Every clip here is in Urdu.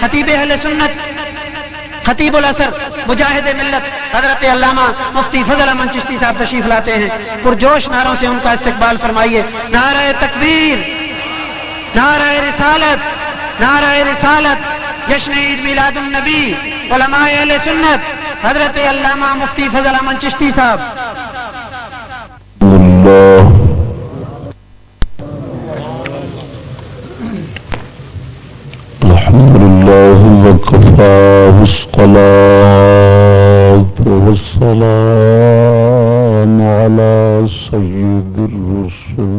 خطیب اہل سنت، خطیب الاثر مجاہد ملت، حضرت علامہ مفتی فضل امن چشتی صاحب تشریف لاتے ہیں۔ پرجوش نعروں سے ان کا استقبال فرمائیے۔ نعرہ تکبیر، نعرہ رسالت نعرہ رسالت، جشن عید میلاد النبی، علماء اہل سنت، حضرت علامہ مفتی فضل امن چشتی صاحب۔ الحمد لله وكفى والصلاة والسلام على سيد الرسل.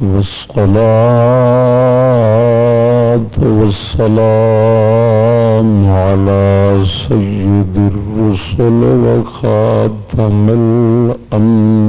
والصلاة والسلام على سيد الرسل وخاتم الأنبياء.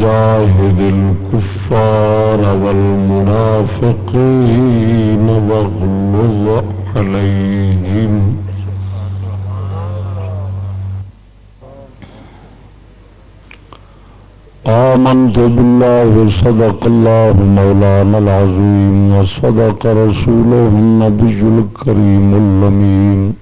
جاهد الكفار والمنافقين واغلظ عليهم. آمنت بالله، صدق الله مولانا العظيم، وصدق رسوله النبي الكريم اللمين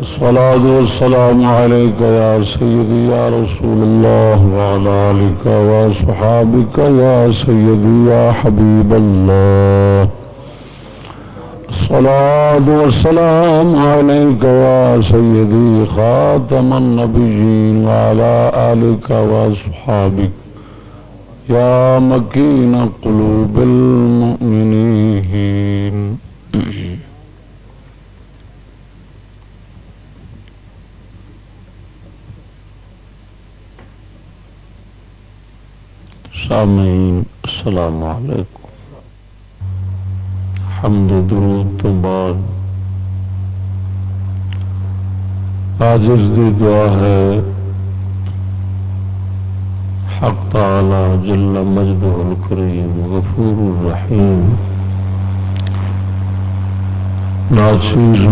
الصلاة والسلام عليك يا سيدي يا رسول الله وعلى آلك وصحابك يا سيدي يا حبيب الله. الصلاة والسلام عليك يا سيدي خاتم النبيين وعلى آلك وصحابك يا مكين قلوب المؤمنين. سامعین، السلام علیکم۔ حمد درود تو بعد آجز دی دعا ہے، حق تعالی جل مجد الکریم، غفور الرحیم۔ ناچیز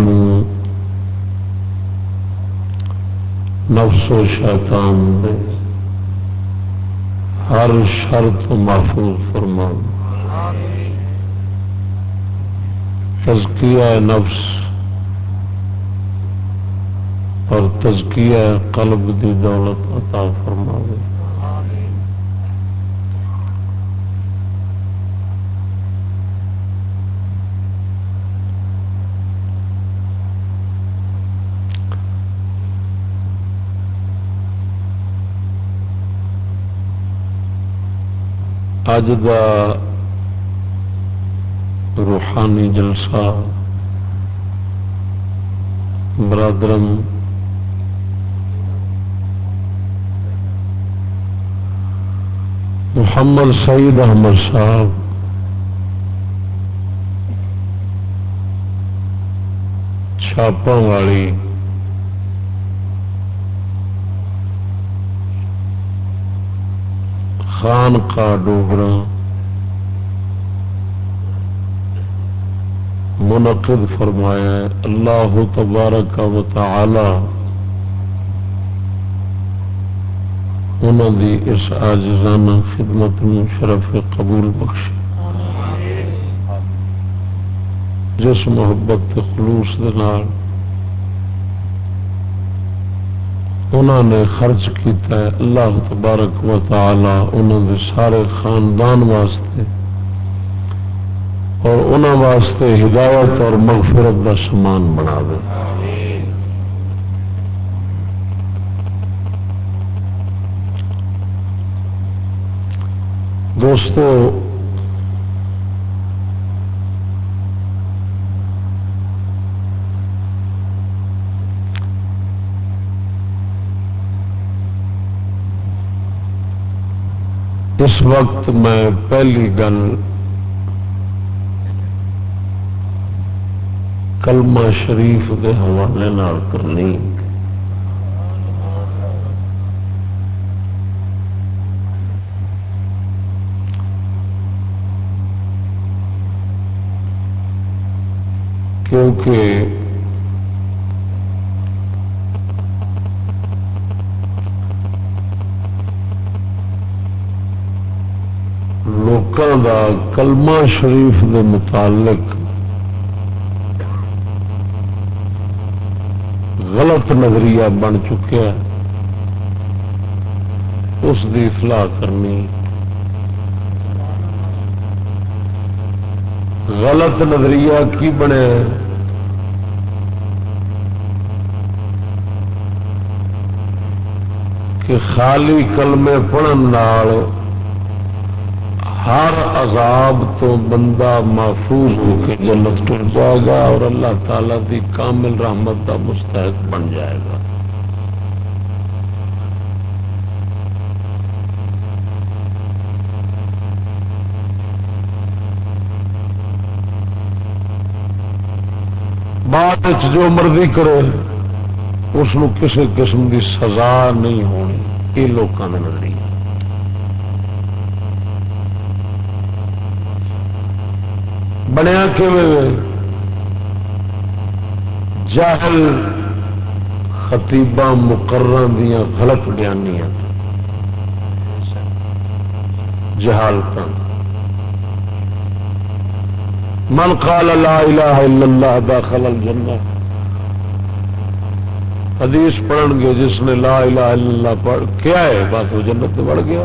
نفس و شیطان دے۔ ہر شرط محفوظ فرما تزکیہ نفس اور تزکیہ قلب دی دولت عطا فرما دے اج کا روحانی جلسہ برادرم محمد سعید احمد صاحب چھاپا والی خان کا ڈوگرا منعقد فرمایا ہے اللہ تبارک و تعالی انہوں دی اس آجزانہ خدمت میں شرف قبول بخش جس محبت خلوص دے نال انہوں نے خرچ کیتا ہے اللہ تبارک و تعالی انہوں دے سارے خاندان واسطے اور انہوں واسطے ہدایت اور مغفرت کا سامان بنا دے۔ دوستو اس وقت میں پہلی گل کلمہ شریف کے حوالے کرنی۔ کیونکہ لوگوں کا کلمہ شریف کے متعلق غلط نظریہ بن چکیا اس کی اصلاح کرنی۔ غلط نظریہ کی بنے؟ کہ خالی کلمے پڑھن ہر عذاب تو بندہ محفوظ ہو کے جنت ٹر جائے گا اور اللہ تعالی دی کامل رحمت کا مستحق بن جائے گا۔ بعد جو مرضی کرے، اس کسی قسم کی سزا نہیں ہونی، یہ لوگوں کا نظریہ بنیا جاہل خطیبہ مقرر دیا غلط بیانیاں۔ جہالت من قال لا الہ الا اللہ داخل الجنہ۔ حدیث پڑھن گے جس نے لا الہ الا اللہ پڑھ کیا ہے؟ بات وہ جنت میں بڑھ گیا۔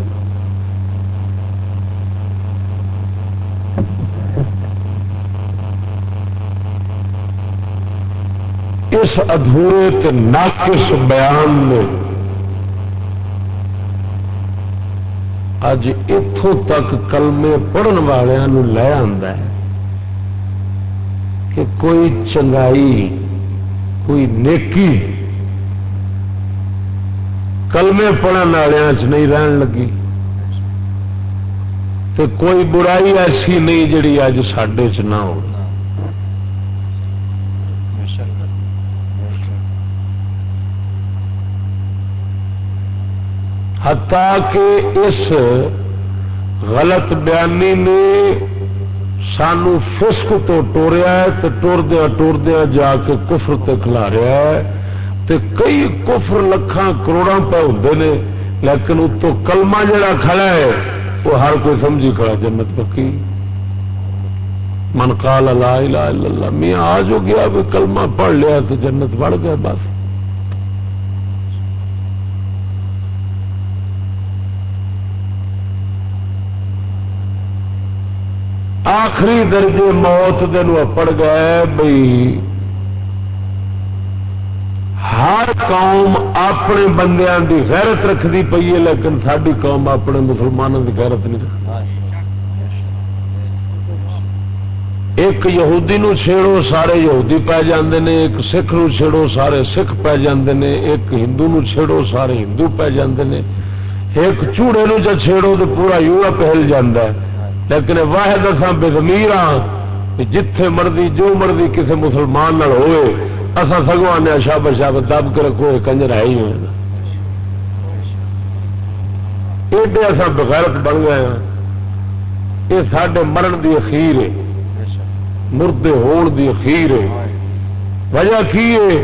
اس ادھورے ناقص بیان میں اج اتوں تک کلمے پڑھن والوں لے ہے کہ کوئی چنگائی، کوئی نیکی کلمے پڑھن والوں چ نہیں رہن لگی تو کوئی برائی ایسی نہیں جڑی اج سڈے چ نہ ہو۔ کہ اس غلط بیانی نے سانو فسک تو ٹوریا ہے تو ٹوردیا ٹوردیا جا کے کفر تے ہے تے کئی کفر لکھان کروڑا پہ ہوں نے، لیکن اتو کلمہ جڑا کھڑا ہے، وہ ہر کوئی سمجھی کھڑا جنت پکی۔ من قال لا الہ الا اللہ، میاں آ جو گیا بھی کلمہ پڑھ لیا تو جنت بڑھ گیا، بس۔ آخری درجے موت دن پڑ گئے بھائی ہر قوم اپنے بندیاں دی غیرت رکھتی پی ہے، لیکن ساری قوم اپنے مسلمانوں کی غیرت نہیں رکھتی ایک یہودی نو چھیڑو، سارے یہودی پی جاندے نے، ایک سکھ نو چھیڑو، سارے سکھ پی جاندے نے، ایک ہندو نو چھیڑو، سارے ہندو پی جاندے نے۔ ایک چوڑے نو جا چھیڑو تو پورا یورپ ہل جاندہ ہے۔ لیکن واحد اصا بزمیر ہاں جتھے مرضی جو مرضی کسی مسلمان ہوئے اصا سگو آنے شاب شاب دب کے رکھو کنجر ہے ہی ایڈے اصا بغیرت بن گئے ہیں یہ سڈے مرن کی اخیر ہے، مردے ہون دی اخیر ہے۔ وجہ کی ہے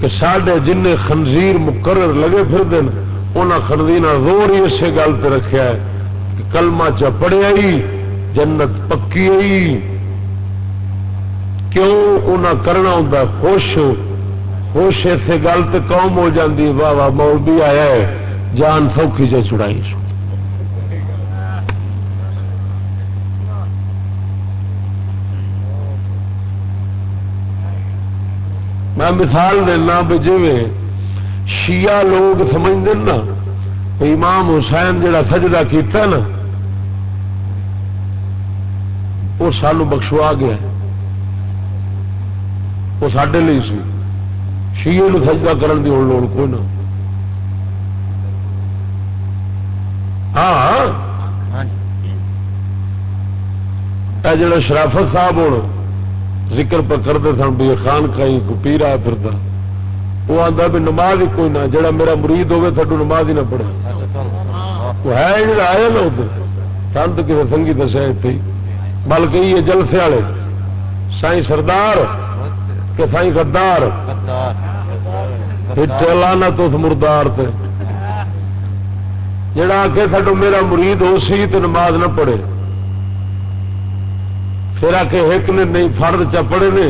کہ سڈے جن خنزیر مقرر لگے پھر دن انہاں خنزیر زور ہی اسی گل پہ رکھا ہے کہ کلمہ چ پڑیا ہی جنت پکی ہوئی۔ کیوں انہاں کرنا ہوں خوش خوش اسے گل تو قوم ہو جاتی واہ واہ مول بھی آیا ہے۔ جان سوکھی سے چھڑائی سو میں مثال دینا بھی جی شیعہ لوگ سمجھتے نا، امام حسین جڑا سجدہ کیتا نا وہ سانو بخشوا گیا وہ سڈے لی سی۔ شیے سجدہ کرن دی لوڑ کوئی نہ۔ ہاں۔ جڑا شرافت صاحب ہونا ذکر پہ کرتے سن بھی خان کئی کو پی رہا پھر وہ آتا بھی نماز ہی کوئی نہ، جڑا میرا مرید ہوگا تھوڑا نماز ہی نہ پڑھے۔ وہ ہے جڑا آیا نا ادھر۔ سن تو کسی سنگھی دسیا اتنے بلکہ یہ جلسے والے سائی سردار کہ سائی گدار لانا تو مردار تے۔ جڑا آ کے میرا مرید ہو سی تو نماز نہ پڑھے۔ پھر آ کے ایک نے نہیں، فرد چپڑے نے۔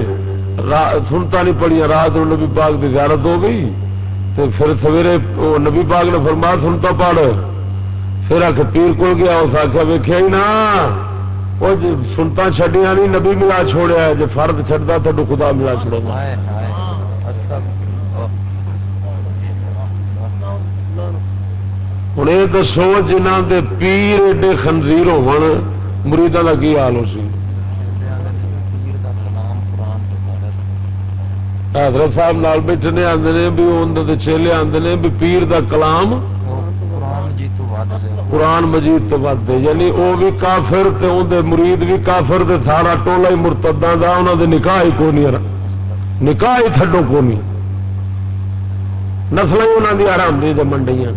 سنتا نہیں پڑیا رات نبی باغ کی زیارت ہو گئی۔ تو پھر سویرے نبی باغ نے فرما سنتا پڑھ۔ پھر آ کے پیر کو گیا، اس آخیا ویخیا ہی نا وہ سنتا چڈیا نہیں نبی ملا چھوڑیا جی فرد چڑھتا تو خدا ملا چھوڑا ہوں یہ دسو جنہ کے پیر ایڈے خنزیر ہو مریدوں کا کی حال ہو سی؟ حضرت صاحب نال بیٹھنے آتے ہیں بھی اندر چیلے آتے ہیں بھی پیر دا کلام قرآن مجید تو ود یعنی وہ بھی کافر تے اندر مرید بھی کافر تے سارا ٹولا ہی مرتدہ دا انہوں دے نکاح ہی کو نہیں نکاح ہی تھڈو کو نہیں نسل ہی انہوں کی آرام دی منڈیاں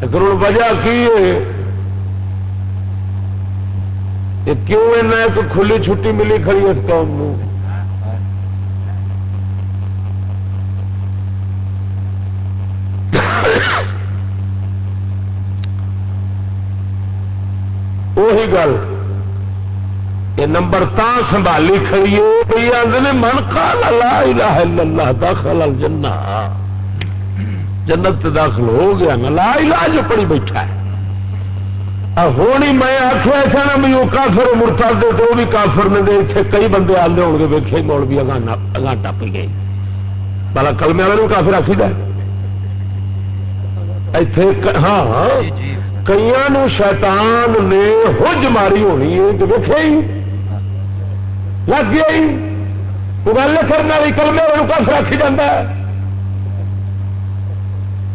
لیکن ہوں وجہ کی ہے؟ کیوں ایک کھلی چھٹی ملی کھڑی اس قوم کو وہی گل یہ نمبر تا سنبھالی کھڑی ہے آدھے من قال لا الہ الا اللہ داخل الجنہ جنت داخل ہو گیا نا لا الہ جو پڑی بیٹھا ہے ہونی میں آخیا تھا نا بھی وہ کافر مرتا دے تو وہ بھی کافر نے دے اتنے کئی بندے آتے ہو گے ویکے مول بھی اگاں ٹپ گئے بالا کلمے والے بھی کافر آخی دے ہاں کئی شیطان نے حج ماری ہونی ہے تو ویکے ہی۔ لگ گیا ہی۔ وہ گل کرنے والی کلمے کافر آخی جاتا ہے؟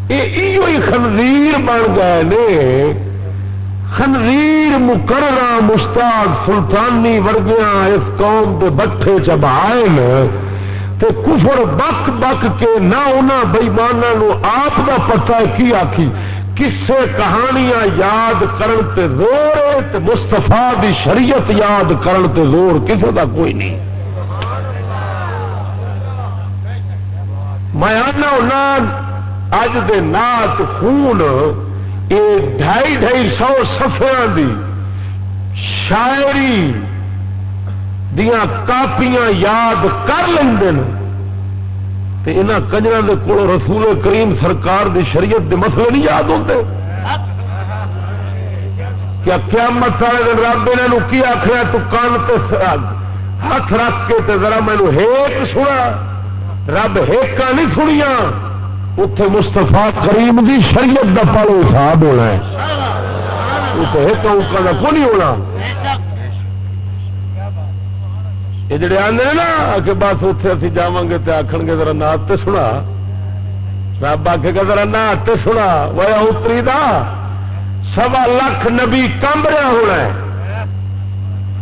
یہ خنزیر بن گئے خنزیر مقررہ مستاد سلطانی ورگیاں اس قوم کے بٹھے چبائے تے کفر بک بک کے نہ انہوں بئیمانوں آپ کا پتا کی آخی کسے کہانیاں یاد کرن تے زور تے مستفا دی شریعت یاد کرن تے زور کسے دا کوئی نہیں۔ میں آنا اج دے نات خون یہ ڈھائی ڈھائی سو سفر دی شاعری دیا کاپیاں یاد کر لیں یہاں کنجر کے کول رسول کریم سرکار دی شریعت دے مسئلے نہیں یاد ہوتے کیا قیامت والے دن رب یہ کی آخر تو کان ہاتھ رکھ کے تے ذرا مینو ہیک سنا رب ہیکا نہیں سنیا اتے مستفا کریم دی شریعت کا پالو حساب ہونا ہے ایک اوکا کا کون ہونا یہ جڑے آدھے نا کہ بس اتنے ابھی جا گے تو آخ گے ذرا نات تے سنا۔ رب آخے گا ذرا نات تے سنا۔ وہ اتری دا سوا لکھ نبی کمب رہا ہونا ہے۔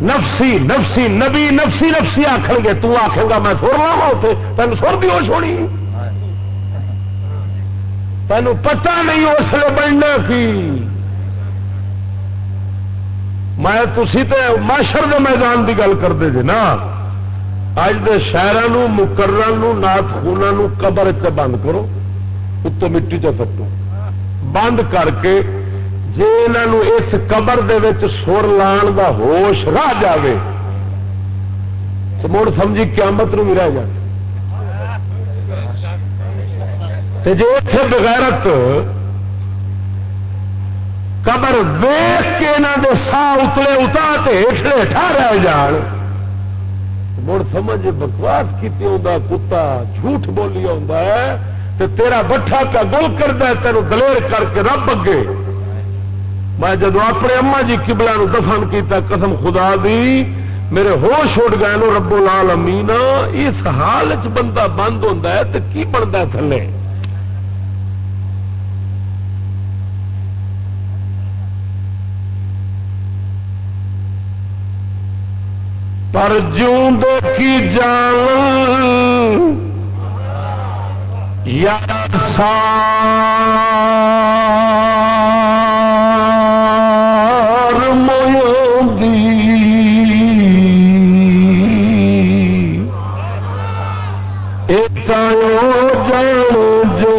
نفسی نفسی، نبی، نفسی نفسی آخ گے۔ تو آخے گا میں سر لاوا اتنے تین سر بھی ہو چھوڑی تینوں پتا نہیں اس لیے بننا کی۔ میں تھی تو ماشر کے میدان کی گل کرتے جی نا۔ اج دے شہروں مقرر نات خونا قبر چ بند کرو اتو مٹی چ بند کر کے جی انہوں اس قبر دے سر لان دا ہوش رہ جاوے تو مڑ سمجھی قیامت نو بھی رہ جائے جی اتے بغیرت قبر ویخ کے یہاں دے سا اتلے اتا ہٹلے رہ جان مڑ سمجھ بکواس کی کتا جھوٹ بولی آ تیرا بٹھا کا گل کرتا تینوں دلیر کر کے رب اگے۔ میں جدو اپنے اما جی کبلا دفن کیتا، قسم خدا دی، میرے ہوش اٹھ گئے نو ربو لال امینا اس حال چ بندہ بند ہوتا ہے تو کی بنتا تھلے؟ پر جون کی جان یار سار ایک جان جو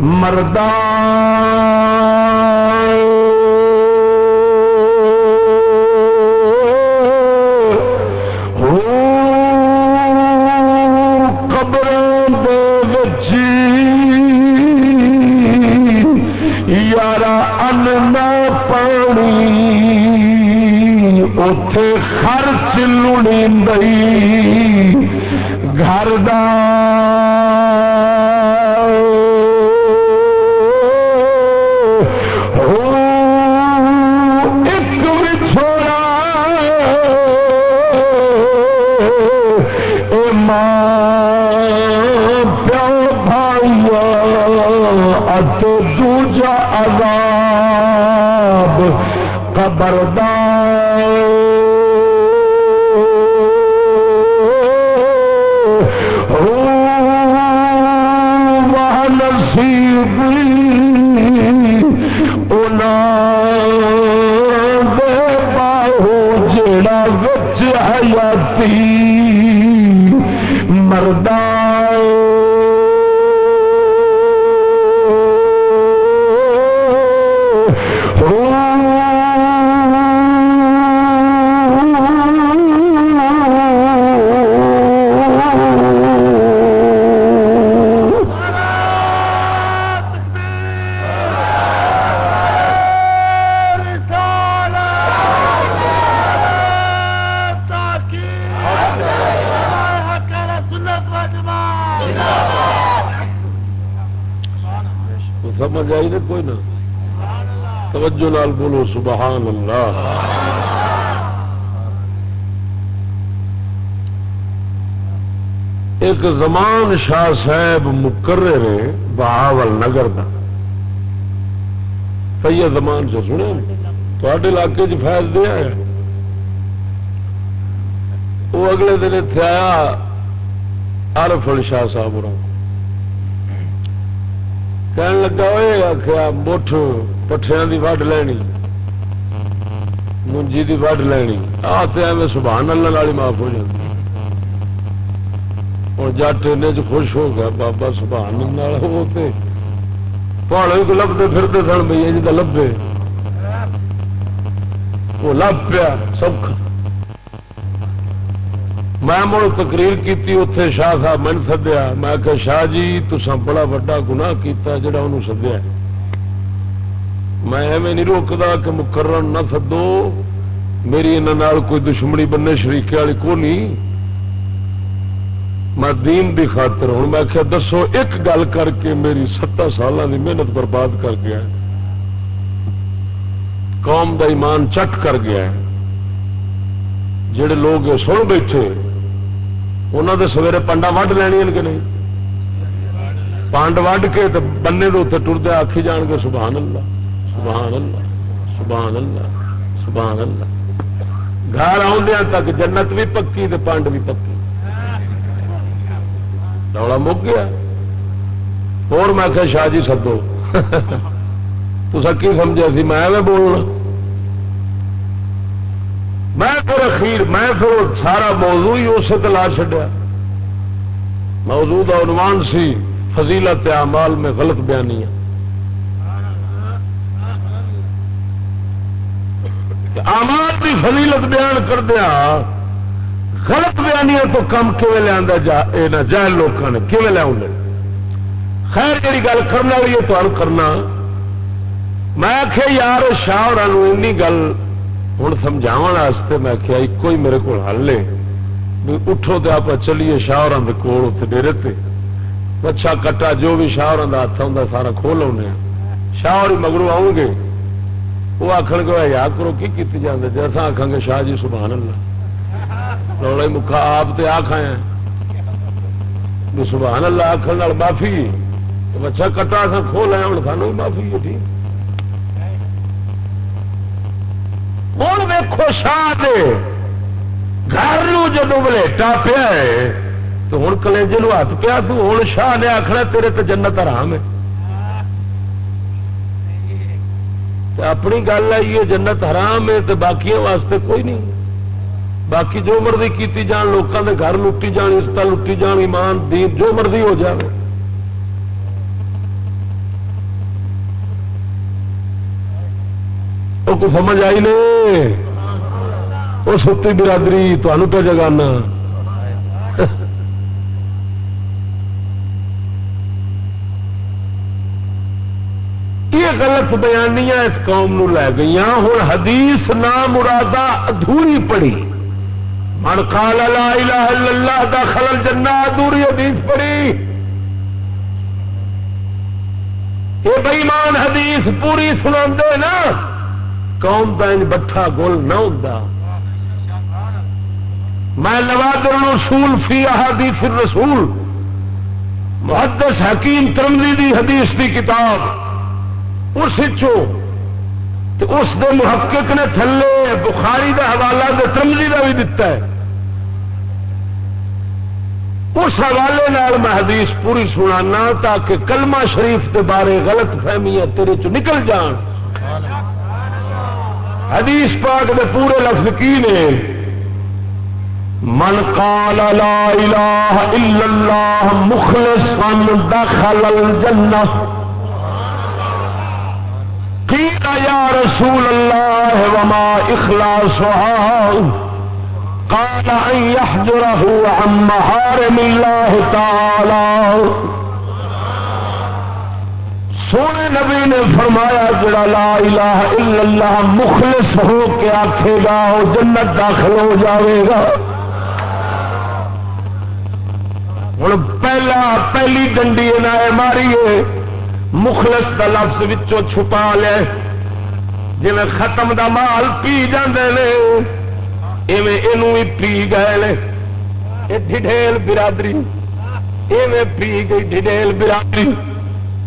مردان لڑی گھر ایک چھوڑا۔ دوجا عذاب نال بولو، سبحان اللہ۔ ایک زمان شاہ صاحب مقرر بہاول نگر کا سید زمان سے سنے تے علاقے چ فیض دیا ہے وہ اگلے دن اتنے آیا عرف علی شاہ صاحب کہنے لگا وہ آخیا مٹھ پٹھیا کی وڈ لینی منجی کی وڈ لینی آ تو سبحان اللہ والی معاف ہو جاتی ہوں جٹ ان خوش ہو گیا بابا سبحان اللہ وہ پہاڑوں کو لبتے پھرتے سن بھائی جی لبے وہ لب پیا سوکھا میں مڑ تقریر کی اتے شاہ صاحب من سدیا۔ میں کہ شاہ جی تسا بڑا وا گنا کیا جا سدیا میں ایویں نہیں روکتا کہ مقرر نہ سدو۔ میری انہوں کوئی دشمنی بننے شریقے والی کو نہیں میں دین دی خاطر ہوں۔ میں آخیا دسو، ایک گل کر کے میری ستر سالوں کی محنت برباد کر گیا قوم دا ایمان چٹ کر گیا جڑے لوگ سن بیٹھے انہوں دے سویرے پنڈا وڈ لینی کہ نہیں پانڈ وڈ کے بننے کے اتنے ٹردے آخی جان گے سبحان اللہ سبحان اللہ سبحان اللہ سبحان اللہ گھر آدھے تک جنت بھی پکی تو پانڈ بھی پکی رولا مک گیا اور میں کہ شاہ جی سدو تو کی سمجھا سی میں بولنا میں پھر اخیر میں پھر سارا موضوع ہی اسے تلا چڈیا موضوع کا عنوان سی فضیلت اعمال میں غلط بیانی ہے آمال کی فضیلت بیان کردیا، غلط بیانیاں تو کم کیون لیا جہل لوگوں نے کیون لیا خیر جی گل کرنا بھی ہے، تو کرنا۔ میں آخیا یار، شاہ اور گل ہوں سمجھا میں آخیا ایک ہی میرے کو حل ہے۔ بھی اٹھو تو آپ چلیے شاہ اور کول اتنے ڈیرے تے۔ بچا کٹا جو بھی شاہ اور ہاتھ ہوں سارا کھول آنے ہاں۔ شاہ اور مگرو آؤ گے وہ آخر گے یا کرو کی کی جانے جی اصا آخان گے شاہ جی سبحان اللہ۔ رولا مکھا آپ تے آخ آیا ہاں۔ سبحان اللہ آخر معافی۔ بچا کٹا اصا کھول آیا ہوں سانو معافی ہے، ٹھیک۔ ہوں ویکو شاہ گھر جدو بلیٹا پیا تو ہوں کلینجے ہاتھ پیا تو ہوں شاہ نے آخنا تیرے تو جنت آرام ہے اپنی گل آئی ہے جنت حرام ہے تو باقی واسطے کوئی نہیں باقی جو مرضی کی جان لوگوں کے گھر لٹی جان عزت لٹی جان ایمان دین جو مرضی ہو جائے وہ کو سمجھ آئی نہیں وہ ستی برادری تمہوں پہ جگانا یہ غلط بیانیاں اس قوم نو لے گئی ہوں حدیث نہ مرادہ ادھوری پڑی من قال لا الہ الا اللہ دا خلل جنہ ادھوری حدیث پڑی یہ بےمان حدیث پوری سنا نا قوم کا بٹھا گول نہ ہوتا میں نوادر رسول فی احادیث الرسول۔ محدث حکیم ترمزی دی حدیث دی کتاب۔ اس اس دے محقق نے تھلے بخاری دا حوالہ دے ترمزی دا بھی دتا ہے۔ اس حوالے نال میں حدیث پوری سنانا تاکہ کلمہ شریف کے بارے غلط فہمیاں تیرے چ نکل جان۔ حدیث پاک دے پورے لفظ کی نے؟ من قال لا الہ الا اللہ مخلصا دخل الجنہ. قیل یا رسول اللہ وما اخلاصها؟ قال ان يحجره عن محارم الله تعالى سونے نبی نے فرمایا جڑا لا الہ الا اللہ مخلص ہو کے آخے گا وہ جنت داخل ہو جاوے گا۔ ہوں پہلا، پہلی ڈنڈی ماری ہے۔ مخلص کا لفظ وچوں چھپا لے۔ جی ختم دا مال پی جاندے نے، ایویں پی گئے نے۔ یہ ڈھیل برادری، ایویں پی گئی ڈھیل برادری۔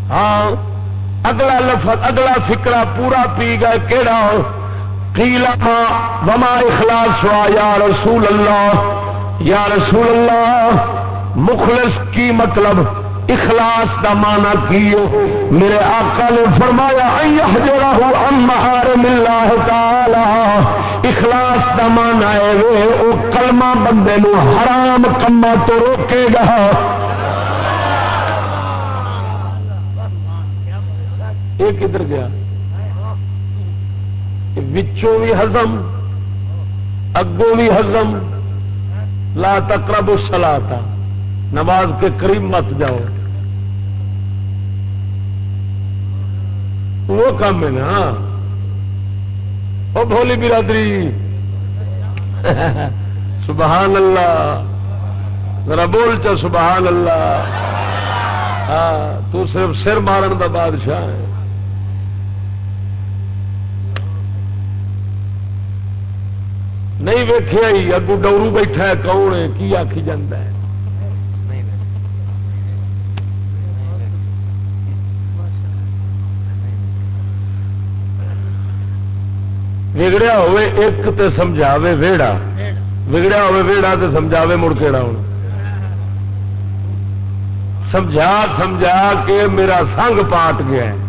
ہاں اگلا لفظ، اگلا فکرا پورا پی گئے کہڑا کیلا وما اخلاص ہوا، یا رسول اللہ، یا رسول اللہ، مخلص کی مطلب؟ اخلاص کا مانا کی میرے آقا نے فرمایا ہو اللہ تعالی. اخلاص کا مانا ہے، وہ کلمہ بندے نو حرام کما تو روکے گا۔ یہ کدھر گیا؟ وچوں بھی ہزم اگوں بھی ہزم لا تقرب سلا تھا نماز کے قریب مت جاؤ۔ وہ کام ہے نا؟ وہ بھولی برادری، سبحان اللہ، ذرا بول چا سبحان اللہ۔ ہاں تو صرف سر مارن کا بادشاہ ہے۔ نہیں ویخیا ہی، اگو ڈورو بیٹھا ہے، کون ہے؟ کی آخی جانا ہے؟ بگڑیا ہوے ایک تے سمجھاوے ویڑا۔ بگڑیا ہوے ویڑا تے سمجھاوے مڑ کےڑا ہوں سمجھا سمجھا کے میرا سنگ پاٹ گیا ہے۔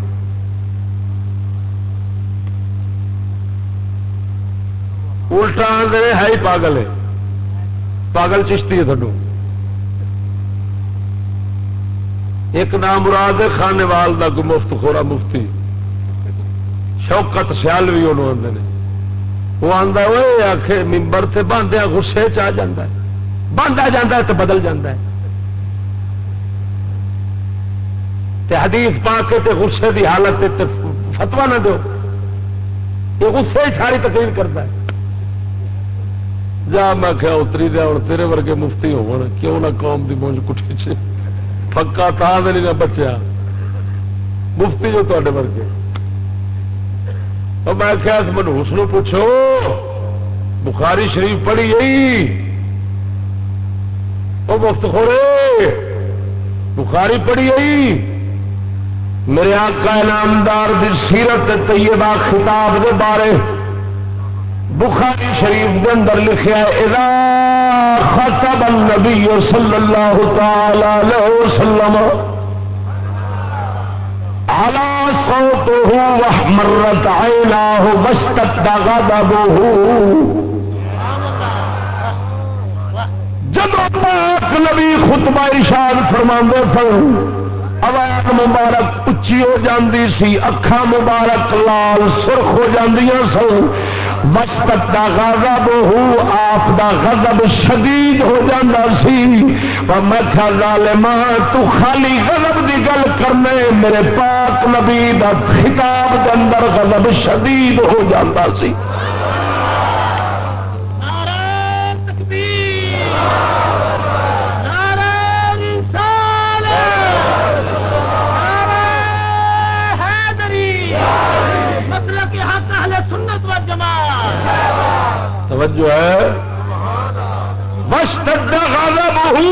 الٹا آدھے ہے ہی پاگل ہے پاگل چشتی ہے تھڈو ایک نام مراد ہے خانے وال کا مفت خورا مفتی شوکت سیال بھی انہوں آدھے نے وہ آتا وہ آخ ممبر سے باندھیا غصے چ باندھا جا تو بدل جا حدیث پا کے تے غصے دی حالت تے فتوا نہ دو یہ غصے ساری تقریر کرتا ہے جا میں کیا اتری دیا ہوں تیرے ورگے مفتی ہو کیوں نہ قوم دی مونج کٹھی چ پکا تا نہیں نہ بچیا۔ مفتی جو تے ورگے۔ میں کیا منوس نو پوچھو، بخاری شریف پڑھی گئی وہ مفت خورے، بخاری پڑھی گئی میرے آقا نامدار دی سیرت طیبہ خطاب دے بارے بخاری شریف کے اندر لکھا اذا خطب النبی صلی اللہ تعالی وسلم على صوته واحمرت عيناه واشتد غضبه جب پاک نبی خطبہ ارشاد فرما سن آواز مبارک اچھی ہو جاندی سی اکھا مبارک لال سرخ ہو جاندیاں سن مستک دا غضب ہو، آپ دا غضب شدید ہو جانا سی۔ اور میں کیا ظالما تو خالی غضب دی گل کرنے، میرے پاک نبی دا خطاب دے اندر غضب شدید ہو جانا سی۔ توجہ ہے۔ بس غضب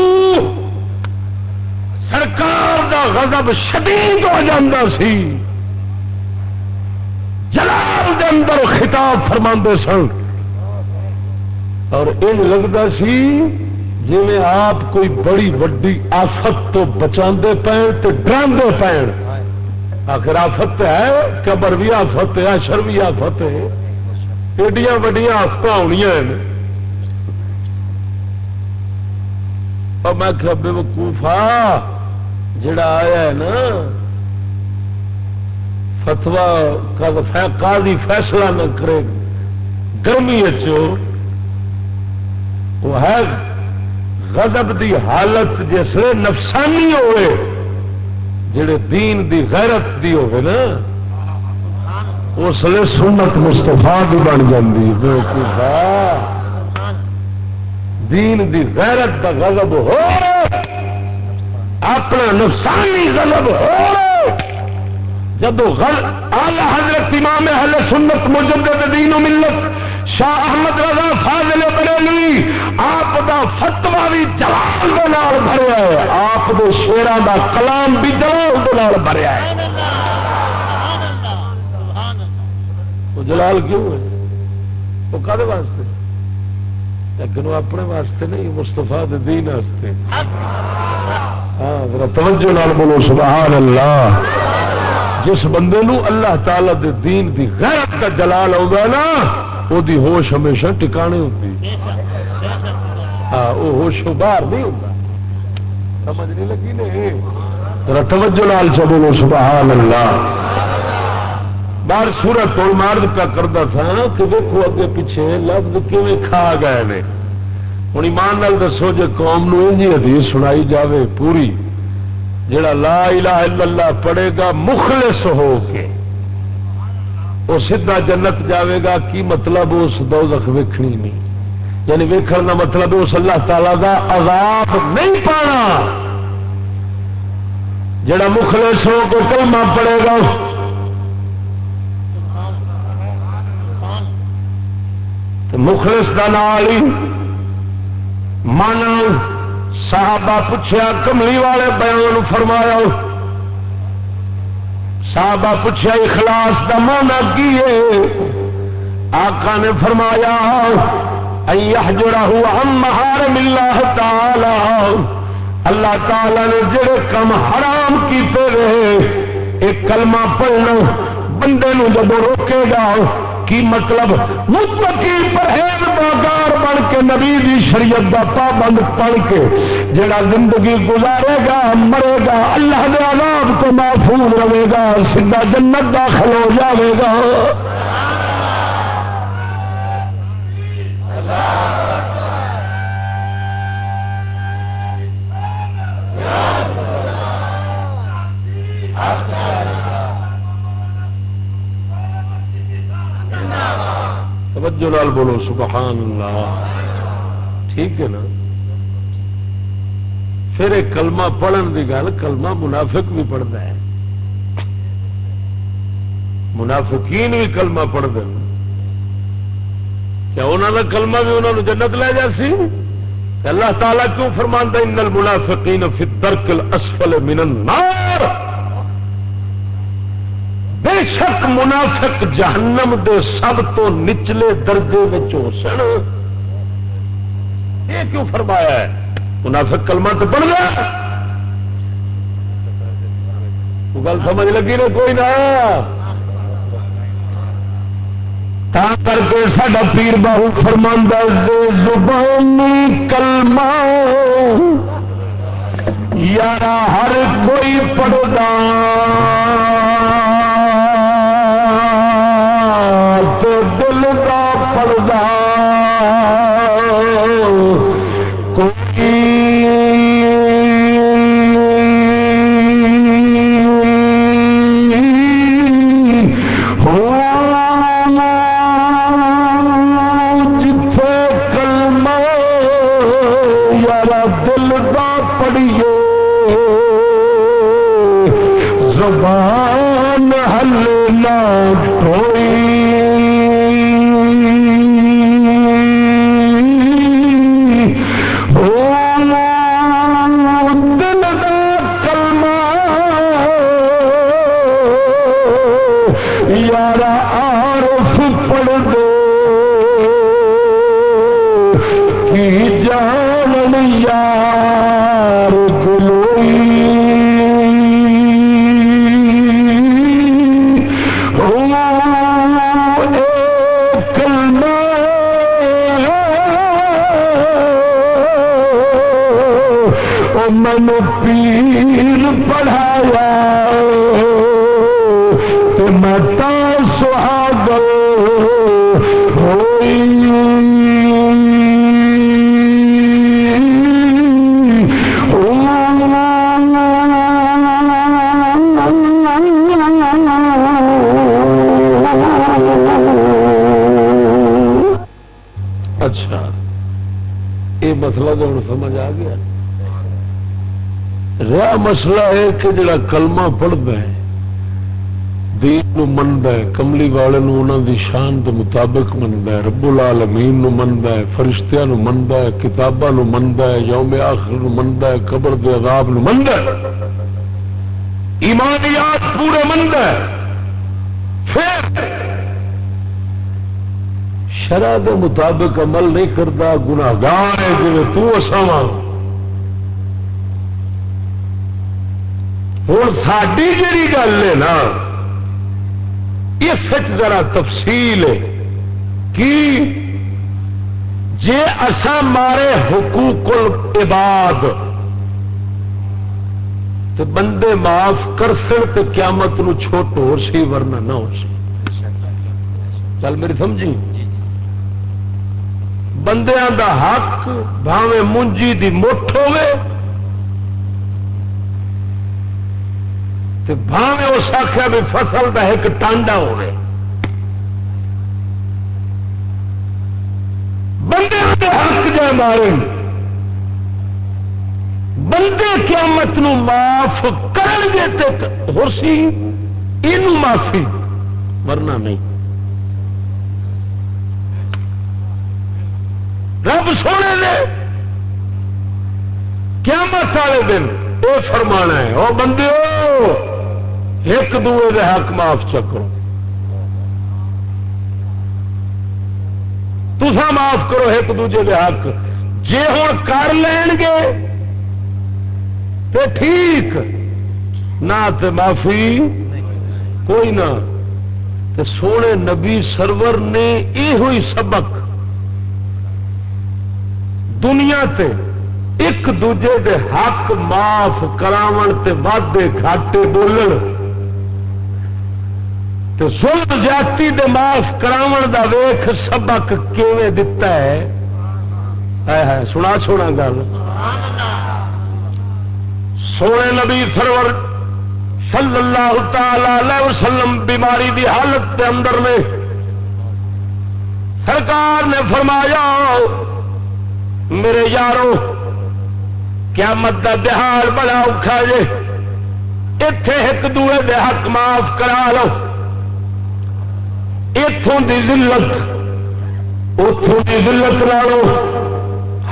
سرکار دا غضب شدید ہو جاتا سی۔ جلال دے اندر خطاب فرما سن۔ اور ان لگتا سی جی میں آپ کوئی بڑی وڈی آفت تو بچا پین تو ڈرے پین۔ آخر آفت ہے، قبر بھی آفت ہے اشر بھی آفت ہے۔ ایڈیا وڈیا آفت آنی میں بے وقوفا جڑا آیا ہے نا فتوا قاضی فیصلہ نہ کرے گرمی وہ ہے غضب دی حالت جس نفسانی ہوئے جڑے دین دی غیرت دی ہوئے نا اس لیے سنت مستفا بھی بن جاتی دین دی غیرت کا غضب ہو اپنا نقصانی غضب ہو جب غل آلہ حضرت امام اہل سنت مجدد دین و ملت شاہ احمد رضا فاضل بریلی آپ دا فتوا بھی جلال دے نال بھریا ہے۔ آپ دے شیران دا کلام بھی جلال دے نال بھریا ہے۔ جلال کیوں ہے؟ وہ کدے واسطے؟ لیکن وہ اپنے واسطے نہیں مستفا دین واسطے۔ ہاں توجہ نال بولو، سبحان اللہ۔ جس بندے نو اللہ تعالی دے دین دی غیرت کا جلال ہوگا نا وہ دی ہوش ہمیشہ ٹکانے ہوتی ہاں وہ ہوش باہر نہیں ہوتا سمجھ نہیں لگی نہیں؟ توجہ نال چلو، سبحان اللہ۔ بار سورت تو مارد پیا کرتا تھا کہ دیکھو اگے پیچھے لفظ کیون کھا گئے نے۔ ہوں ایمان نال دسو جی قوم جی حدیث سنائی جاوے پوری جڑا لا الہ الا اللہ پڑھے گا مخلص ہو کے۔ وہ سیدا جنت جاوے گا، کی مطلب اس دوزخ ویکھنی نہیں۔ یعنی ویکھن کا مطلب اس اللہ تعالی کا عذاب نہیں پانا۔ جڑا مخلص ہو کے کلمہ پڑے گا مخلص کا نال ہی من صحابہ پوچھا کملی والے بیان فرمایا، صحابہ پوچھا اخلاص کا مانا کی ہے؟ آقا نے فرمایا جڑا ہوا ہم مہار ملا تعالی. اللہ تعالی نے جڑے کم حرام کیتے رہے، ایک کلمہ پڑھنا بندے نو جب روکے گا کی مطلب متقی پرہیز باگار بن کے نبی دی شریعت کا پابند پڑھ کے جڑا زندگی گزارے گا، مرے گا، اللہ دے عذاب تو محفوظ رہے گا، سیدھا جنت داخل ہو جاوے گا۔ توجہ لال بولو، سبحان اللہ۔ ٹھیک ہے نا؟ پھر ایک کلمہ پڑھن کی گل، کلمہ منافق بھی پڑھتا ہے۔ منافقین بھی کلمہ پڑھتے ہیں کیا انہوں کا کلمہ بھی انہوں نے جنت لے جا سی؟ اللہ تعالیٰ کیوں فرماندہ ان المنافقین فی الدرک الاسفل من النار شک منافق جہنم دے سب تو نچلے درجے میں ہو سن۔ یہ کیوں فرمایا ہے؟ منافق کلمہ تو بڑھ گیا۔ گل سمجھ لگی نا کوئی نہ کر کے سڈا پیر باہو فرماندہ زبانی کلمہ یار ہر کوئی پڑھتا دا نبی مسئلہ ہے کہ جڑا کلمہ پڑھتا ہے، دین منتا ہے، کملی والے انہوں دی شان کے مطابق منتا ہے، رب العالمین نو منتا ہے، فرشتیاں نو منتا ہے، کتاباں نو منتا ہے، یوم آخر نو منتا ہے، قبر دے عذاب نو منتا ہے۔ ایمانیات پورے منتا ہے۔ پھر شرع دے مطابق عمل نہیں کرتا گناگار ہے جی تو اساواں ہوں ساری جی گل ہے نا اس ذرا تفصیل ہے۔ کہ جے اسا مارے حقوق العباد تو بندے معاف کر سن تو قیامت نو چھوٹ ہو سی ورنہ نہ ہو سی۔ چل میری سمجھی؟ بندیاں دا حق بھاوے منجی دی مٹھ ہوئے بھاوے اس آخیا بھی فصل کا ایک ٹانڈا ہو بندے حق جائے مارے۔ بندے قیامت نو معاف کر گے ہو سی یہ معافی۔ ورنہ نہیں۔ رب سونے نے قیامت والے دن وہ فرمانا ہے وہ بندے ایک دوے دے حق معاف چکو تسا معاف کرو ایک دوجے دے حق۔ جے ہوں کر لین گے تو ٹھیک، نہ تے معافی کوئی نہ۔ تو سونے نبی سرور نے یہ ہوئی سبق۔ دنیا تے ایک دوجے دے حق معاف کراون تے وعدے گھاٹے بولن۔ تے ظلم زیادتی دے معاف کراون دا ویخ سبق کیویں دتا ہے؟ سنا چھوڑا گل۔ سونے نبی سرور صلی اللہ تعالی وسلم بیماری دی حالت کے اندر میں سرکار نے فرمایا، میرے یارو کیا مت دہاڑ بڑا اوکھا جے اتے ایک دوے دے حق معاف کرا لو۔ اتوں دی ذلت اتوں کی ذلت لا لو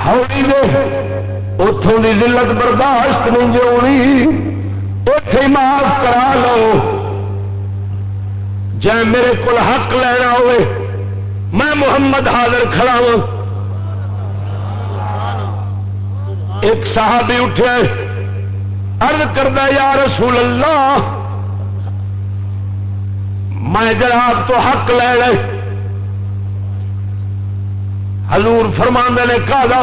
ہوئی دے اتوں کی ذلت برداشت نہیں جو ہونی۔ اتے معاف کرا لو۔ جی میرے کو حق لینا ہوئے، میں محمد حاضر کھڑا ہوں۔ ایک صحابی اٹھے ارد کردہ یا رسول اللہ میں جناب تو حق لے لے۔ حضور فرماندے نے کہا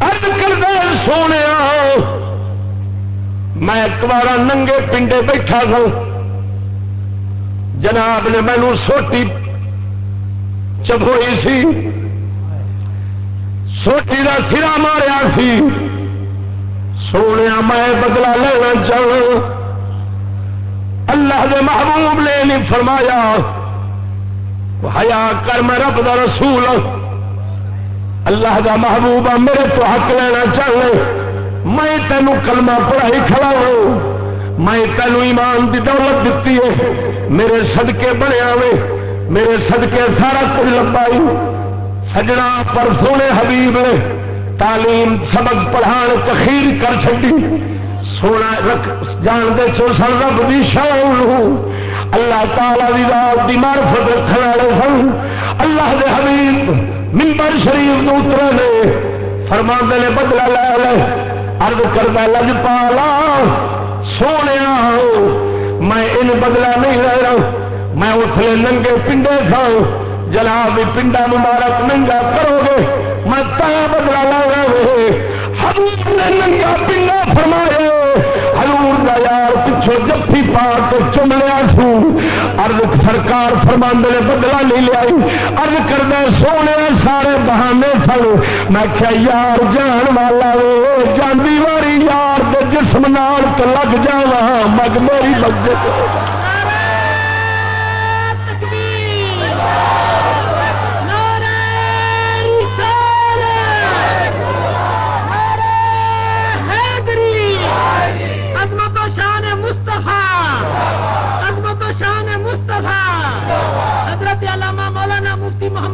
ارد کردہ سونے میں ایک بار ننگے پنڈے بیٹھا سا۔ جناب نے مینو سوٹی چبوئی سی۔ سوٹی کا سرا ماریا سی۔ سونے میں بدلا لینا چاہ اللہ دے محبوب نے نہیں فرمایا ہیا کر میں رب دا رسول اللہ دا محبوب آ میرے تو حق لینا چاہے۔ میں تینوں کلمہ پڑھائی کھڑا ہوں۔ میں تینوں ایمان کی دولت دیتی ہے۔ میرے سدکے بنیا وے میرے سدکے سارا کچھ لمبائی سجنا پر سونے حبیب نے تعلیم سبق پڑھان تخیر کر چڑی سونا رکھ، جان دے چو سن رب بھی شان اللہ تعالی دی رات دی معرفت رکھنے والے سن۔ اللہ دے حبیب ممبر شریف اترے نے فرما نے بدلا لے لے۔ ارد کرتا لج پالا، سونے میں ان بدلا نہیں لے رہا۔ میں اتنے ننگے پنڈے تھا جناب پنڈا مبارک ننگا کرو گے۔ میں تا بدلا لا رہا نے ننگا پنڈا فرمایا۔ یار، پچھو جفی پا کے چم لیا سو ارد سرکار فرما نے بدلا نہیں لیا ارد کردہ سونے سارے بہانے سن۔ میں کیا یار، جان والا وے، جاندی واری یار دے جسم نال تو لگ جا مگ میری لگ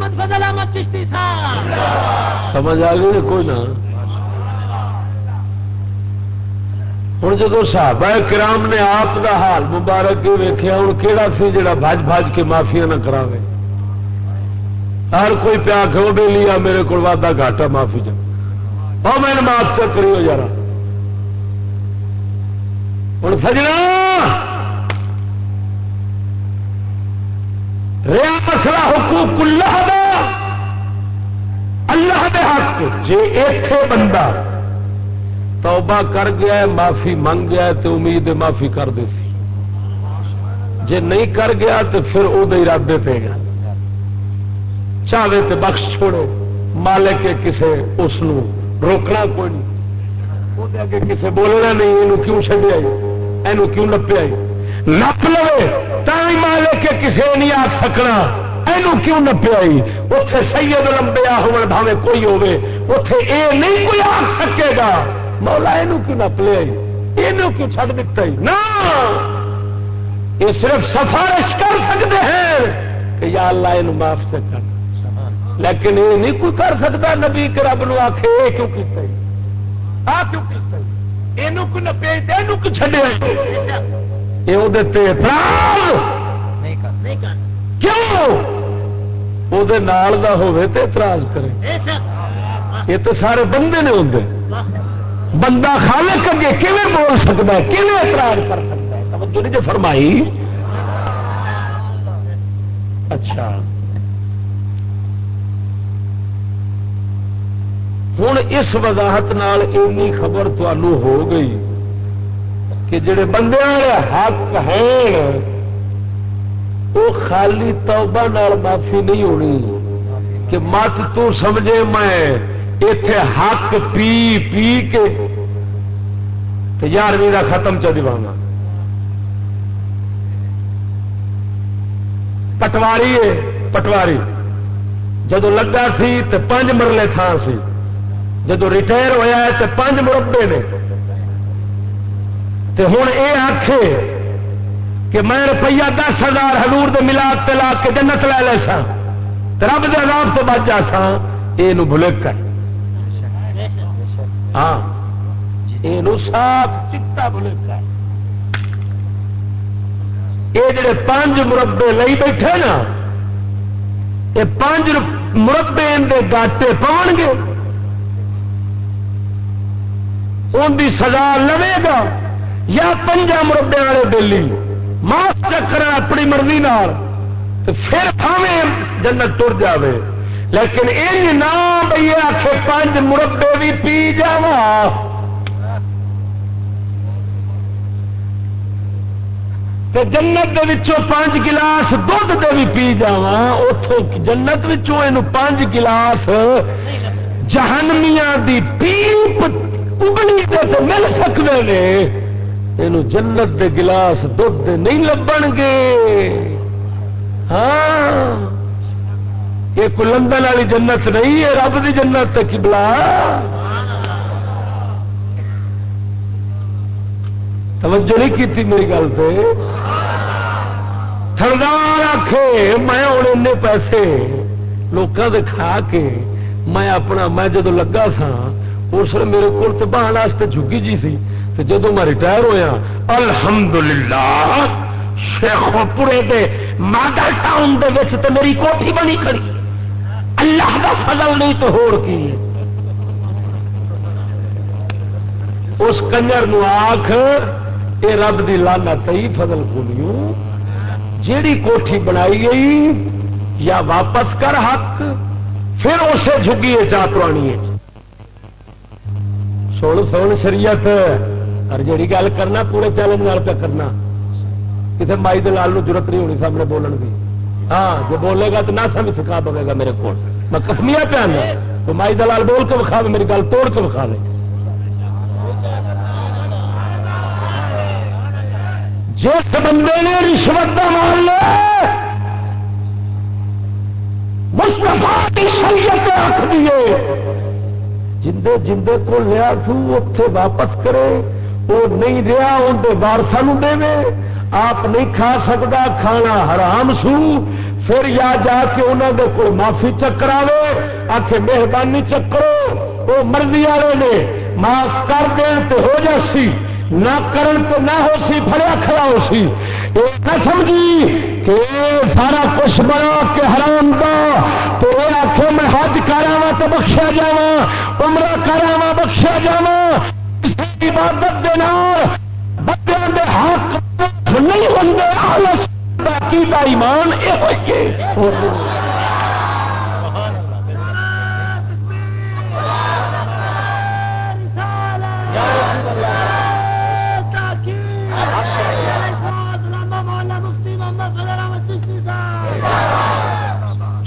احمد فضل احمد چشتی صاحب سمجھ آ گئی کوئی نہ؟ ہوں جب صحابہ کرام نے آپ دا حال مبارک ویخیا ہوں کہڑا سی جڑا بج بج کے معافیا نہ کرا ہر کوئی پیا کھو دے لیا میرے کو وادا گھاٹا، معافی جا اور میں معاف چک کری ہو یار ہوں سجنا! ریا مسئلہ حقوق اللہ دا۔ اللہ دے حق جے ایتھے بندہ توبہ کر گیا ہے، معافی منگ گیا ہے تو امید معافی کر دے سی۔ جے نہیں کر گیا تو پھر وہ ارادے پہ گا چاہے تو بخش چھوڑے مالک کے کسے اس روکنا کوئی نہیں۔ وہ کسے بولنا نہیں یہ کیوں چڈیا یہ کیوں نپیا نپ لو مالک کے کسے نہیں آ سکنا۔ یہ کیوں نپیا اتے سید لمبیا ہو کوئی ہوے اتے یہ نہیں کوئی آ سکے گا۔ مولا یہ کیوں نپ لیا یہ کیوں چڑ دتا نا! یہ صرف سفارش کر سکتے ہیں کہ یا اللہ یہ معاف سے کر۔ لیکن یہ نہیں کوئی کر سکتا نبی کے رب نو آخ یہ کیوں کیتا آ کیوں کیتا یہ کوئی نپے یہ کیوں چڈیا یہ وہ کیوں؟ اعتراض کرے۔ یہ تو سارے بندے نے ہوتے بندہ خالق اگے کیون بول سکتا ہے؟ کیون اعتراض کر سکتا ہے؟ جو فرمائی۔ اچھا۔ ہوں اس وضاحت نال خبر تمہوں ہو گئی۔ کہ جڑے بندے والے حق ہیں، وہ خالی توبہ نال معافی نہیں ہونی۔ کہ مت تو سمجھے میں اتے حق پی پی کے یارویں کا ختم چ دیوانا۔ پٹواری ہے، پٹواری۔ جدو لگا سی تو پانچ مرلے تھان سی۔ جدو ریٹائر ہوا ہے تو پانچ مربے نے۔ ہوں یہ آخ کہ میں روپیہ دس ہزار ہزور دے ملاق لا کے جنت لے لے سا رب دے عذاب تو بچ جا سا یہ بلک ہاں یہ صاف چکا بلک یہ جڑے پانچ مربے لئی بیٹھے نا یہ پانچ مربے اندر گاٹے پاؤ گے۔ ان کی سزا لوے گا۔ یا پنجا مربے والے دلی ماس چکر اپنی مرضی نال پھر پھاویں جنت تر جاوے۔ لیکن یہ نہ بھائی آخ پانچ مربے بھی پی جا جنت کے پانچ گلاس دھد دے بھی پی جا اتوں جنت یہ پانچ گلاس جہنمیاں دی پیپ اگلی دے مل سکتے ہیں یہ جنت دے گلاس دھد نہیں لبن گے۔ ہاں۔ یہ کوئی لندن والی جنت نہیں ہے، رب دی جنت کی بلا توجہ نہیں کی میری گل پہ تھردار آخے میں ہوں پیسے لوگوں کے کھا کے میں اپنا، میں جدو لگا تھا اس میرے کو بہان جھگی جی سی۔ جدو میں ریٹائر ہوا الحمدللہ شیخو پورے دے ماڈل ٹاؤن دے وچ تے میری کوٹھی بنی کھڑی۔ اللہ دا فضل نہیں تو ہوڑ کی۔ اس کنجر نو آخ اے رب دی لانا تئی فضل کھولیوں جیڑی کوٹھی بنائی گئی، یا واپس کر حق، پھر اسے جھگی ہے چاہ پرانی ہے۔ سن سن، شریعت۔ اور جیڑی گل کرنا پورے چیلنج نال پہ کرنا کسی مائی دلال ضرورت نہیں ہونی سامنے بولن کی ہاں جو بولے گا تو نہ سمجھ سکا پے گا میرے کو میں کسمیا پہ تو مائی دلال بول کے بکھا میری گل توڑ کے بکھا لے جس بندے نے رشوت کا مان لے مستفا کی شریعت رکھ دیے جندے جندے کو لیا تو اتے واپس کرے وہ نہیں رہا اندر وارسا دے آپ نہیں کھا سکتا کھانا حرام سو۔ پھر یا جا کے انہوں دے کوئی معافی چکراوے آ کے مہربانی چکرو، وہ مرضی والے نے معاف کر دیں تو ہو جاسی نہ کرن تو نہ ہو سی فریا کھڑا ہو سی۔ یہ نہ سمجھی کہ سارا کچھ بنا کے حرام دا۔ تو یہ آخو میں حج کرا تو بخشیا جا عمرہ کرا بخشیا جا عبادت دے بچوں کے حق نہیں ہوتے آلس باقی کا ایمان یہ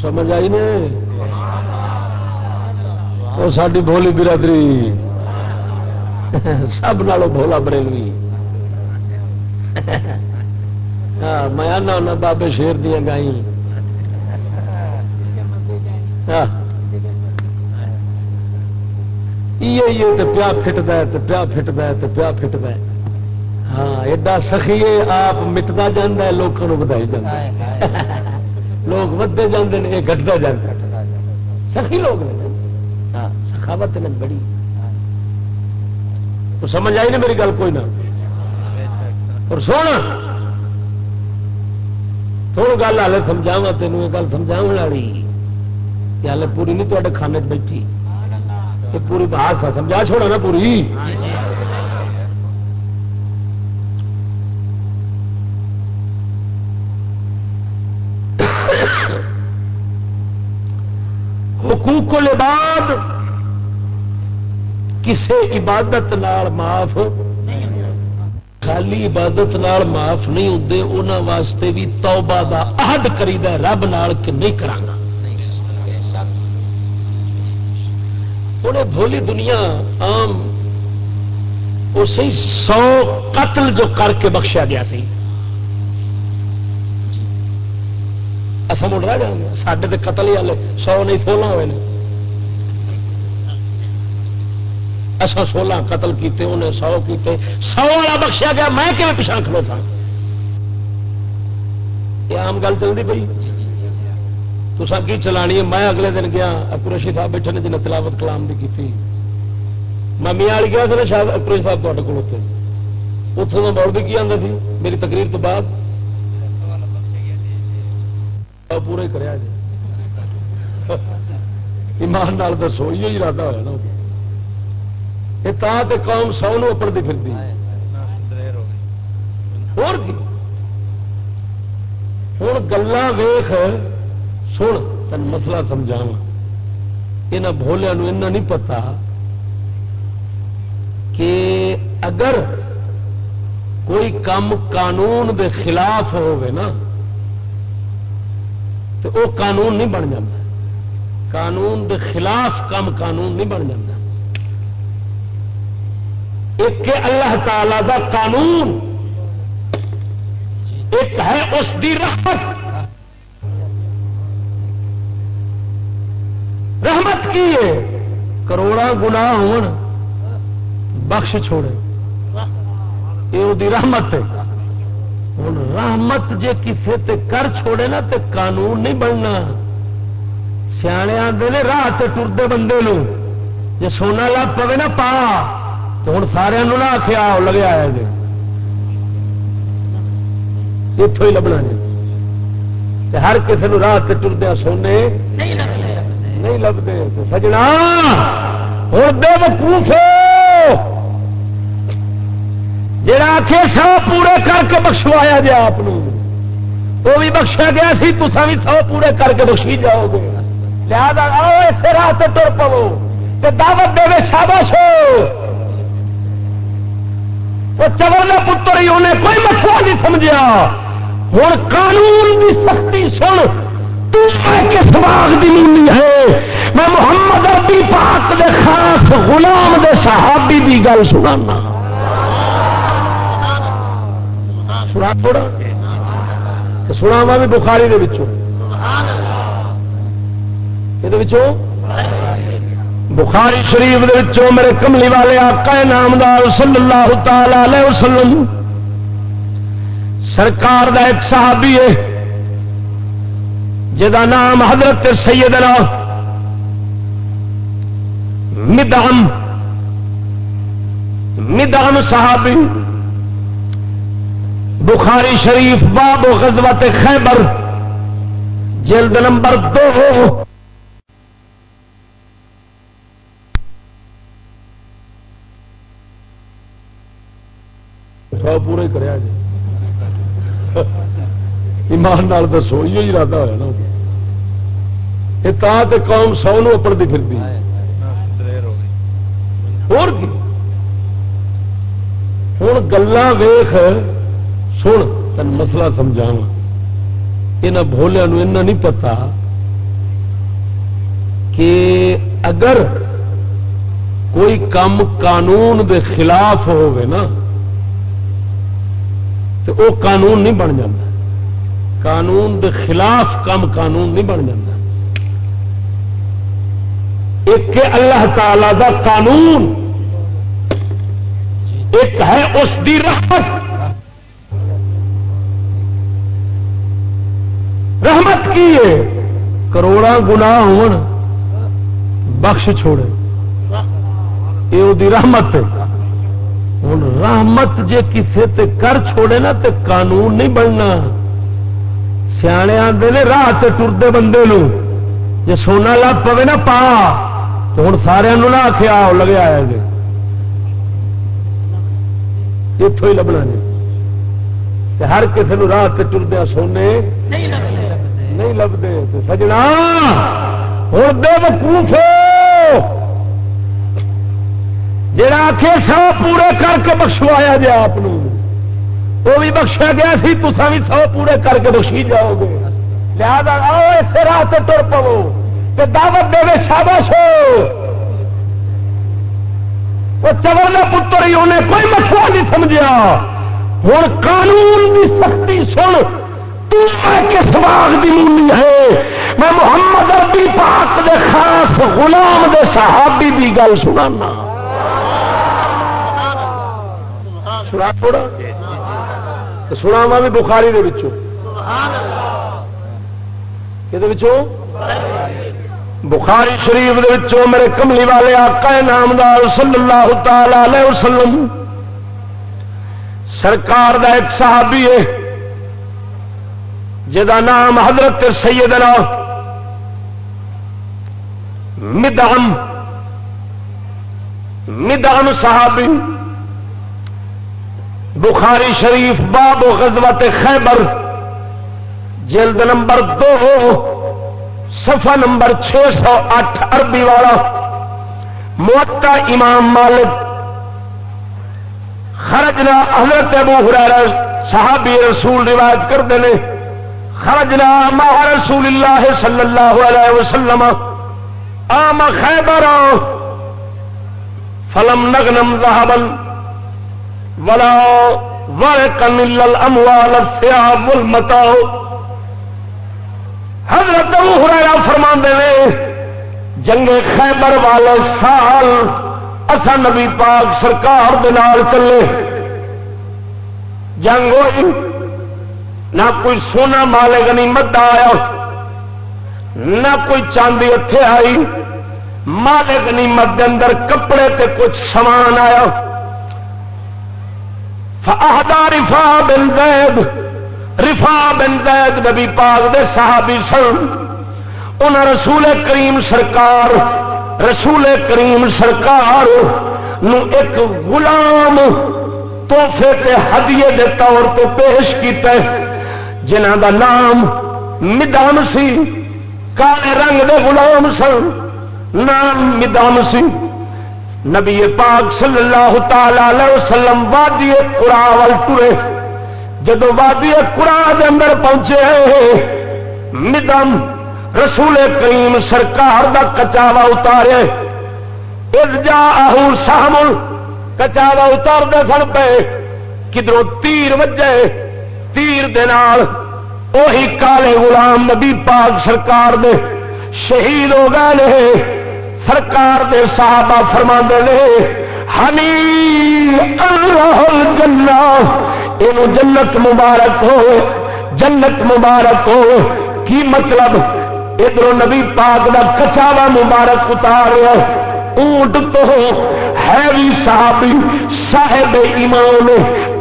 سمجھ آئی نے؟ وہ ساری بولی برادری سب نالوں بولا بریلوی۔ ہاں میں آنا ہونا بابے شیر دیا گائی ہاں۔ پیا فٹد پیا فٹد پیا فٹد ہاں ایڈا سخی آپ مٹتا جا لوگوں بدائی جا لوگ ودے جانے یہ گٹتا جاتا سخی لوگ ہاں سخاوت نے بڑی۔ تو سمجھ آئی نا میری گل کوئی نہ۔ اور سونا تھوڑی گل ہالے سمجھاوا تینوں یہ گل سمجھا والی۔ کہ ہالے پوری نہیں تے کھانے بیٹھی۔ یہ پوری بات سمجھا چھوڑا نا پوری۔ حقوق العباد کسے عبادت نال معاف خالی عبادت نال معاف نہیں ہوتے انہوں واسطے بھی توبہ دا عہد کری رب نال کہ نہیں کرانا۔ انہیں بھولی دنیا عام اسی سو قتل جو کر کے بخشیا گیا سی۔ اصا مڑ رہا جانا سڈے تو قتل ہی والے سو نہیں، سولہ ہوئے اصا سولہ قتل کیتے، انہیں سو کیتے۔ سو والا بخشیا گیا، میں کہ پچھا کھلوتا یہ آم گل چلتی پی تو کی چلانی ہے؟ میں اگلے دن گیا اکروشی صاحب بیٹھے نے، جنہیں تلاوت کلام بھی کی میں میاں والی گیا سر شاید اکروشی صاحب تے کو اتوں کا موڑ بھی کی آتا سی، میری تقریر تو بعد۔ پورا ہی کرا جی۔ ایمان دسو یہ ارادہ ہوا نا۔ یہ تے قوم سو نو اپنی پھرتی اور ہوں گلا ویخ سن تین مسئلہ سمجھا یہاں بولیا نہیں پتا کہ اگر کوئی کام قانون دے خلاف ہوگی نا تو وہ قانون نہیں بن جاتا قانون دے خلاف کم قانون نہیں بن جاتا ایک اللہ تعالی دا قانون ایک ہے اس دی رحمت۔ رحمت کی ہے؟ کروڑا گنا بخش چھوڑے۔ یہ رحمت ہے۔ ہوں رحمت جے کسے تے کر چھوڑے نا تے قانون نہیں بننا۔ سیانے آتے نے راہ ٹرتے بندے نو۔ جے سونا لگ پوے نا پا۔ ہوں سارے نہ آخیا لگے آیا جی اتوں ہی لبنا جی ہر کسی راہ ٹردیا سونے نہیں لبتے سجنا ہوں بے وقوف جا آخے سو پورے کر کے بخشوایا جی آپ وہ بھی بخشا گیا سی تسا بھی سو پورے کر کے بخشی جاؤ گے لہٰذا آؤ اسے سے تر پو دعوت دے شاباش وہ چور کا پتر ہی انہیں کوئی مسئلہ نہیں سمجھا ہوں قانون کی سختی سن۔ کس باغ دی ہے۔ میں محمد ابھی پاک دے خاص غلام دے صحابی دی گل سنانا۔ سنا تھوڑا۔ سنا بھی بخاری دے وچوں۔ یہ بخاری شریف میرے کملی والے آقا نامدار صلی اللہ تعالی علیہ وسلم، سرکار دا ایک صحابی ہے جا نام حضرت سیدنا مدام مدام صحابی، بخاری شریف باب و غزوت خیبر، جلد نمبر دو۔ پورے کرا جی۔ ایمان نال دسو یہ ارادہ ہوا نا۔ یہ قوم سو نو اپنی پھرتی اور ہوں گلا ویخ سن تین مسئلہ سمجھا یہاں بولیا نہیں پتا کہ اگر کوئی کام قانون دے خلاف ہوگی نا تو وہ قانون نہیں بن جاتا قانون دے خلاف کم قانون نہیں بن جاتا ایک اللہ تعالی دا قانون ایک ہے اس دی رحمت۔ رحمت کی ہے؟ کروڑا گنا بخش چھوڑے۔ یہ رحمت ہے۔ ہوں رحمت جے کسے تے کر چھوڑے نا تے قانون نہیں بننا۔ سیانے آتے نے راہ ٹرتے بندے نو۔ جے سونا لگ پوے نا پا تو ہوں سارا نہ آخیا لگے آیا جی اتوں ہی لبنا جی ہر کسی راہ ٹردیا سونے نہیں لبتے۔ سجنا ہوں بے وقوف جڑا آخے سو پورے کر کے بخشوایا جائے آپ وہ بھی بخشا گیا سی تسا بھی سو پورے کر کے بخشی جاؤ گے۔ لہذا آؤ اسے راہ سے تر پو کہ دعوت دے شاباش ہو۔ وہ چور کا پتر ہی انہیں کوئی مسئلہ نہیں سمجھا ہوں قانون کی سختی سن۔ کس باغ کی مولی ہے۔ میں محمد اربی پاک دے خاص غلام دے صحابی کی گل سنانا۔ سنا تھوڑا؟ سنا بھی بخاری بخاری شریف دے میرے کملی والے آقا نامدار صلی اللہ تعالی وسلم۔ سرکار دا ایک صحابی ہے جا نام حضرت سیدنا مدعم مدعم صحابی۔ بخاری شریف، باب و غزوت خیبر، جلد نمبر دو، صفحہ نمبر چھ سو اٹھ اربی والا۔ موٹا امام مالک، خرجنا حضرت ابو حرارا صحابی رسول روایت کرتے ہیں۔ خرجنا مع رسول اللہ صلی اللہ علیہ وسلم۔ آم خیبر۔ فلم نگنم ذهبا ولا ورقا الا الاموال الثياب والمتاع. حضرت ابو ہریرہ فرماندے نے، جنگ خیبر والے سال اسا نبی پاک سرکار دے نال چلے۔ جنگ ہوئی، نہ کوئی سونا مالے غنیمت آیا، نہ کوئی چاندی اتے آئی۔ مالے غنیمت دے اندر کپڑے تے کچھ سامان آیا۔ رفا بن زید رفا بن زید نبی پاک دے صحابی سن. ان رسول کریم سرکار، رسول کریم سرکار نو ایک غلام توحفے تے ہدیے دے طور پہ پیش کیتا ہے جنہ دا نام مدام سی، کالے رنگ دے غلام سن، نام مدام سی۔ نبی پاک صلی اللہ تعالی وسلم وادی قرا وال ٹرے جب وادی قرا دے اندر پہنچے مدم رسول کریم سرکار دا کچاوا اتارے۔ جا سامل کچاوا اتار دے سن پے۔ کدھر تیر وجے، تیر دے نال اوہی کالے غلام نبی پاک سرکار دے شہید ہو گئے سرکار دے صحابہ فرما نے ہنی جنا یہ جنت مبارک ہو، جنت مبارک ہو، کی مطلب؟ ادھر نبی پاک دا کچاوا مبارک اتار اونٹ تو ہے بھی صحابی، صاحب ایمان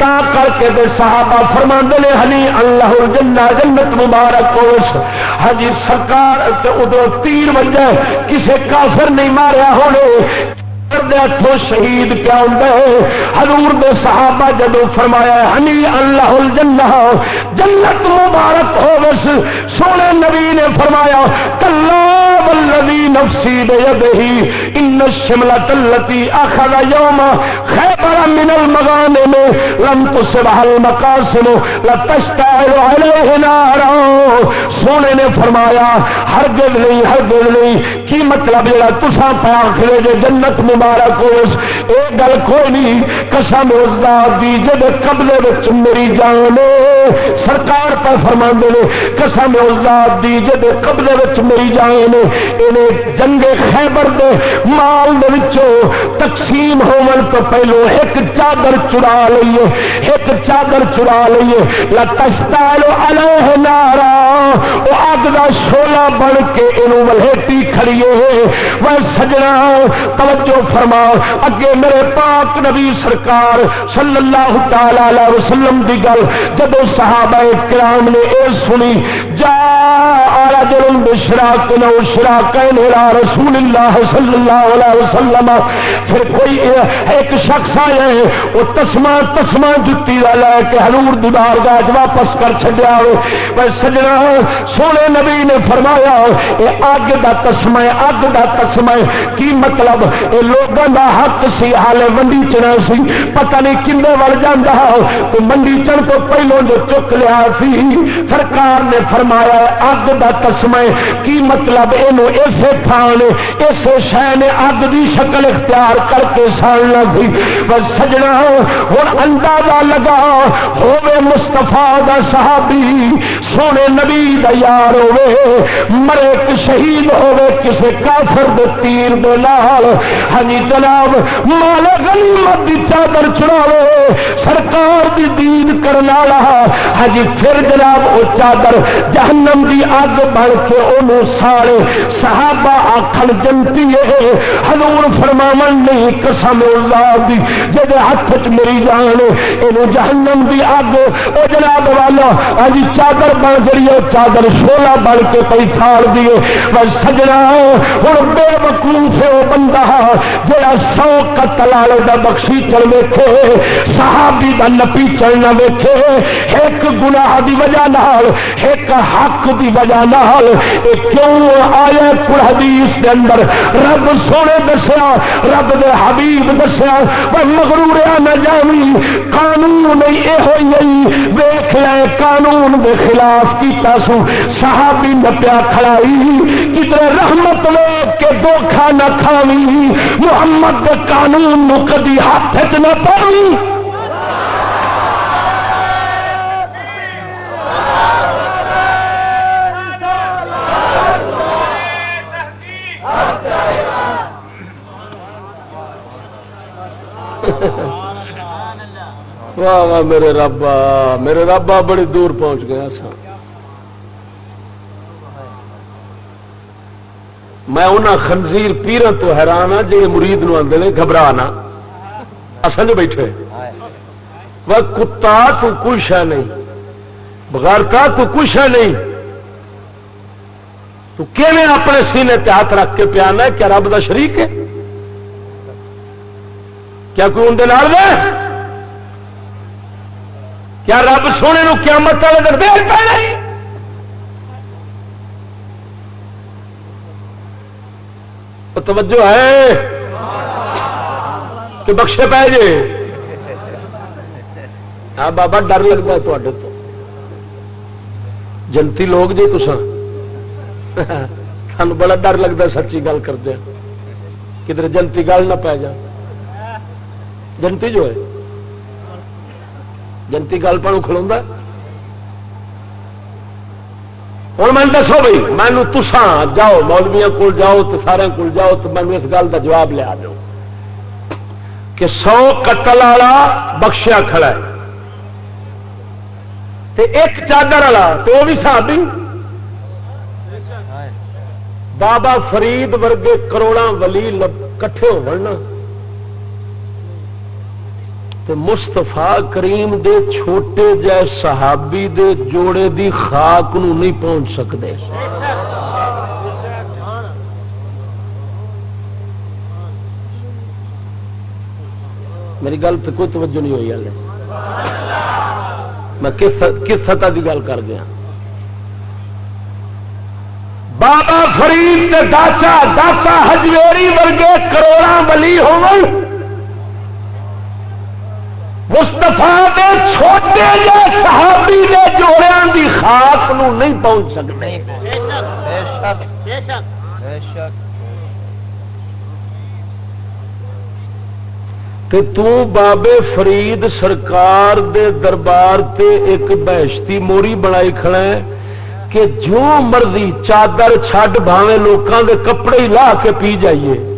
تا کر کے دے صحابہ فرما نے، ہنی اللہ جنا جنت مبارک ہجی ہاں سرکار ادھر تیر وجہ کسے کافر نہیں ماریا ہونے۔ ہاتھوں شہید کیا ہوں حضور دے صحابہ جدو فرمایا ہنی اللہ الجنہ، جنت مبارک ہو بس سونے نبی نے فرمایا، کلا والذی نفسی بیدہی، ان الشملة التي اخذ يوم خیبر من المغانم، لم تصبح المقاسم، لتشتعل علیہ نارا. سونے نے فرمایا، ہرگز نہیں ہرگز نہیں، کی مطلب جڑا تسا پہ آخرے جے جنت مبارک ہو اے گل کوئی نہیں، قسم ذات دی جے قبضے وچ میری جان سرکار پہ فرما نے، قسم ذات دی جے قبضے وچ میری جان انہیں جنگ خیبر دے مال دے وچوں تقسیم ہون تو پہلو ایک چادر چرا لئیے۔ ایک چادر چرا لئیے۔ لتشتالو علیہ نارا۔ او اگ دا شولا بن کے انہوں ولہٹی کھڑیے وہ سجنا، توجہ فرما اگے میرے پاک نبی سرکار صلی اللہ تعالی علیہ وسلم دی گل جب صحابہ کرام نے اے سنی، جا رجل بشراک نو شراکین الى رسول اللہ صلی اللہ علیہ وسلم۔ پھر کوئی ایک شخص آیا ہے، وہ تسما تسما جتی کا لے کے ہلور دیوار گاج واپس کر چڈیا ہو سجنا، سونے نبی نے فرمایا یہ اگ کا تسما اگ کا تسما کی مطلب؟ یہ لوگوں کا حق سی ہالے منڈی چنا سی، پتہ نہیں کن وڑ جانا تو منڈی چن تو پہلو جو چک لیا سی، سرکار نے فرمایا اگ کا تسما ہے۔ کی مطلب؟ یہ اسے تھان اسے شہ نے اگ کی شکل اختیار کر کے سڑنا سی۔ بس سجنا ہوں اندازہ لگا ہوے مستفا دا صحابی، سونے نبی دا یار ہوے مرے شہید ہوے کسے کافر دے تیر دے نال۔ ہنی ہاں جناب مال غنیمت دی چادر چڑھاوے، سرکار دی دین کرنا رہا پھر جناب وہ چادر جہنم دی اگ بڑھ کے انہوں سارے صحابہ آخر جنتی ہے، حضور فرماون نہیں، قسم اللہ دی جب ہاتھ چ میری جان یہ جہنم دی اگ۔ وہ جناب والا اج چادر بن گئی ہے، چادر شولا بن کے پی کھاڑ دیے بس سجنا ہوں بے وقوف ہے وہ بندہ جا سو قتل والے کا بخشی چل ویکھے، صحابی کا نپی چلنا ویکھے، ایک گناہ دی وجہ نال، ایک حق دی وجہ نال کیوں آیا کل حدیث کے اندر؟ رب سونے دسیا، رب دے حبیب دسیا پر مغروریا نہ جانی قانون یہ ویخ لے، قانون دے خلاف کیتا سو۔ صحابی نپیا کھڑائی کتنے رحمت ویگ کے دھوکھا نہ کھاوی محمد دے قانون نو کدی ہاتھ چ نہ پاوی۔ واہ واہ، میرے ربا میرے ربا بڑی دور پہنچ گیا سا۔ میں انہوں خنزیر پیرن تو حیران ہاں جی مرید نو آدھے نے گھبرانا ہاں۔ اصل بیٹھے وہ کتا تو کچھ ہے نہیں، بغیرتا تو کچھ ہے نہیں۔ تو کیویں اپنے سینے تے ہاتھ رکھ کے پیانا ہے؟ کیا رب دا شریک ہے؟ کیا کوئی اندر ہے کیا رب سونے نو قیامت والے دن دیر پہ نہیں؟ توجہ ہے؟ کہ بخشے پہ جے ہاں بابا، ڈر لگتا ہے تو۔ جنتی لوگ جی تو سان بڑا ڈر لگتا سچی گل کرتے کدھر جنتی گل نہ پی جا۔ جنتی جو ہے۔ جنتی گل پہ کھلوا ہوں میں دسو بھائی مینو تسان جاؤ مولویا کو جاؤ تو سارے کول جاؤ تو مینو اس گل کا جواب لیا دو کہ سو قتل والا بخشیا کھڑا ہے۔ تے ایک چادر والا تو وہ بھی صحابی بابا فرید ورگے کروڑا ولی کٹھے ہو ہونا مستفا کریم دے چھوٹے جے صحابی دے جوڑے دی خاک نو نہیں پہنچ سکتے میری گل تو کوئی توجہ نہیں ہوئی ہلے۔ میں کس سطح کی گل کر دیا بابا فرید داتا داتا ہجویری ورگے کروڑا بلی ہو مستفا دے چھوٹے جے صحابی دے جوڑیاں دی خاک نو نہیں پہنچ سکتے۔ تے تو بابے فرید سرکار دے دربار تے ایک بہشتی موری بنائی کھڑا ہے کہ جو مرضی چادر چھڈ بھاوے لوکاں دے کپڑے ہی لا کے پی جائیے۔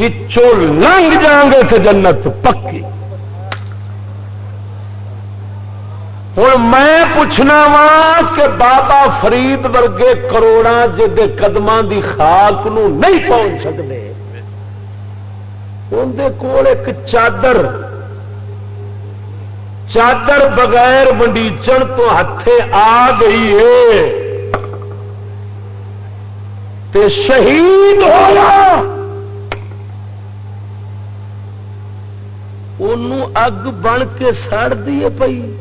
لنگ جان گے تو جنت پکی۔ ہوں میں پوچھنا وا کہ بابا فرید ورگے کروڑا جدے قدم دی خاک نو نہیں پہنچ سکتے اندر کول ایک چادر۔ چادر بغیر منڈیچن تو ہتھے آ گئی ہے۔ تے شہید ہوا اگ بن کے سڑ دیے پئی۔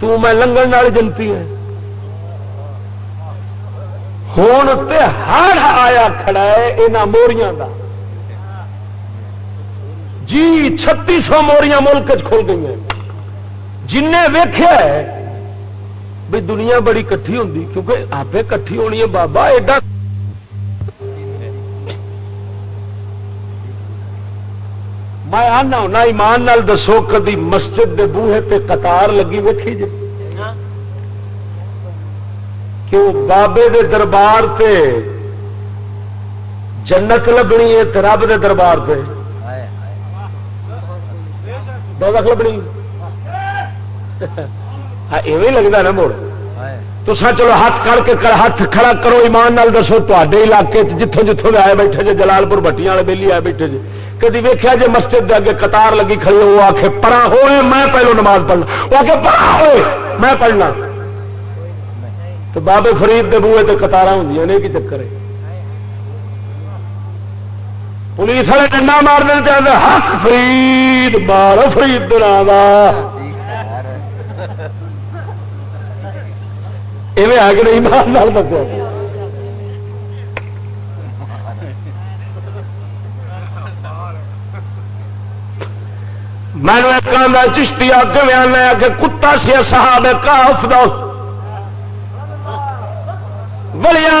تو میں لنگن والی جنتی ہے۔ ہوں تے ہر آیا کھڑا ہے یہاں موریاں دا۔ جی چھتی سو موریاں ملک کھل گئی ہیں۔ جن ویخیا بھی دنیا بڑی کٹھی ہوں کیونکہ آپ کٹھی ہونی ہے بابا، ایڈا میں آنا ہونا ایمان نال دسو، کدی مسجد دے بوہے تے قطار لگی ویکھی جی. کہ وہ بابے دے دربار تے جنت لبنی ہے رب دے دربار تے۔ دولت لبنی۔ ہاں، ایویں لگتا نا موڑ۔ تو چلو ہاتھ کر کے ہاتھ کھڑا کرو، ایمان نال دسو تے علاقے جتوں جتوں آئے بیٹھے جی جلال پور بٹیاں والے بہلی آئے بیٹھے جی کدی ویکیا جی مسجد اگے قطار لگی کھڑی وہ آ کے پرا ہوئے میں پہلو نماز پڑھنا۔ وہ آ کے پرا ہوئے میں پڑھنا۔ تو بابے فرید دے بوئے تو قطار ہوں کی چکر ہے؟ پولیس والے ڈنڈا مار دیں چاہتے حق فرید مار فرید دلا ایویں آ کے نہیں مار دسیا میں نے ایک چشتی اگ آنا کہ کتا سی صاحب کاف دو بڑیا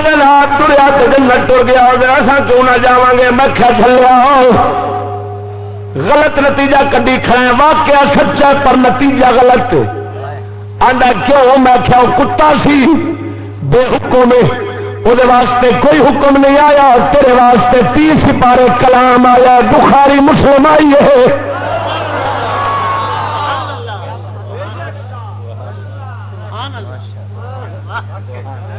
ٹریا تو جنت ٹر گیا اصا کیوں نہ جا گے؟ میں کیا چلیا غلط نتیجہ کدی کھائے واقعہ سچا پر نتیجہ غلط آڈا کیوں؟ میں کیا کتا سی۔ بے حکم وہ واسطے کوئی حکم نہیں آیا تیرے واسطے تیس پارے کلام آیا۔ بخاری، مسلم آئی ہے۔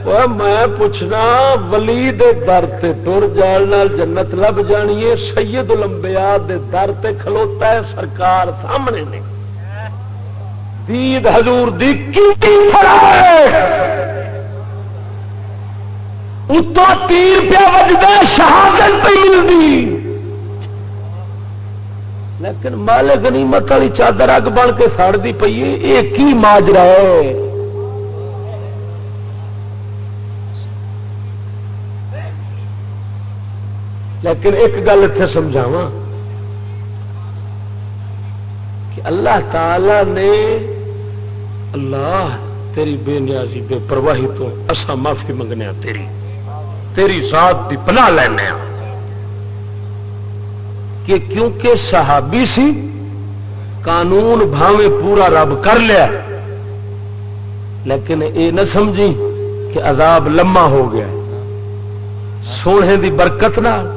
میں پوچھنا ولی دے در تے ٹر جان جنت لب جانی ہے سید لمبیا دے در تے کھلوتا ہے سرکار سامنے نے دید حضور دی کی اتو تیر پیا وجدا شہادت پہ ملتی لیکن مالک غنیمت والی چادر اگ بن کے سڑتی پی ہے یہ کی ماجرا ہے لیکن ایک گل اتنے سمجھاوا کہ اللہ تعالی نے اللہ تیری بے نیازی بے پرواہی تو اصا معافی منگنے ہاں تیری۔ تیری ذات کی پناہ لینا ہاں۔ کہ کیونکہ صحابی سی، قانون بھاوے پورا رب کر لیا۔ لیکن یہ نہ سمجھی کہ عذاب لما ہو گیا۔ سونے دی برکت نہ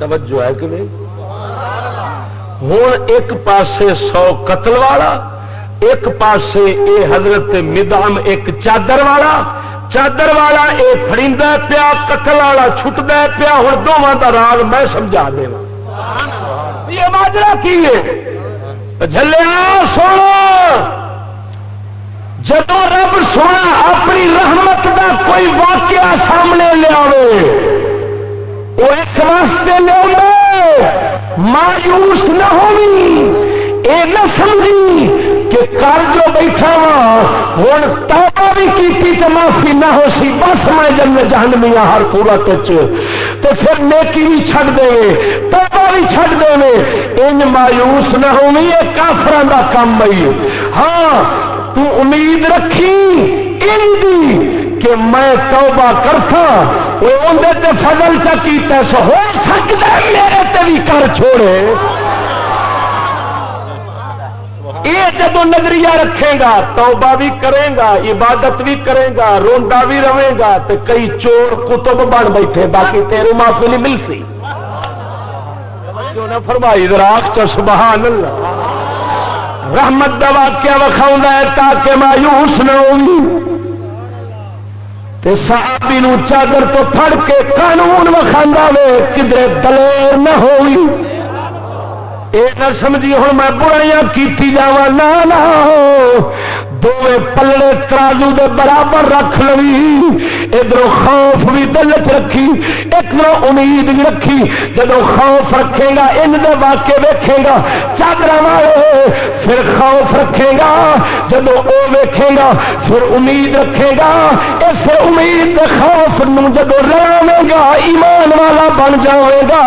توجہ ہے کہ نہیں؟ ہوں ایک پاسے سو قتل والا، ایک پاسے اے حضرت مدام ایک چادر والا چادر والا اے فریدا پیا، قتل والا چھٹتا پیا ہوں دونوں کا راگ میں سمجھا دے یہ ماجرا کی ہے؟ جلیا سونا! جب رب سونا، اپنی رحمت کا کوئی واقعہ سامنے لیا وہ اس واسطے لیا مایوس نہ ہونی اے نہ سمجھی کہ کر جو بیٹھا وا ہوں توبہ بھی کی تو معافی نہ ہو سی بس میں جن جہنمی ہر پورت تو پھر نیکی بھی چھڑ دے، توبہ بھی چھڑ دے۔ ان مایوس نہ ہونی یہ کافران کا کام بھائی ہاں تو امید رکھی ان دی کہ میں توبہ کرتا وہ اندر فضل چکی تیس ہو سکتا ہے میرے تے بھی کر چھوڑے یہ جب نظریہ رکھے گا توبہ بھی کرے گا عبادت بھی کرے گا روندا بھی رہے گا تو کئی چور کتب بن بیٹھے باقی تیرے معافی نہیں ملتی فرمائی راک چ سبحان اللہ رحمت کا واقعہ وکھاؤں ہے تاکہ مایوس نہ ہوگی صحابی نو چادر تو پھڑ کے قانون وکھا وے کدھر دلیر نہ ہوئی۔ یہ نہ سمجھی ہوں میں برائیاں کی جا نہ دونوں پلے ترازو دے برابر رکھ لوی، ادھر خوف بھی دل چ رکھی ادھر امید بھی رکھی جب خوف رکھے گا، ان دے واقع ویکھے گا چادر والے پھر خوف رکھے گا جب وہ ویکھے گا، پھر امید رکھے گا، اس امید خوف جب رہے گا، ایمان والا بن جائے گا۔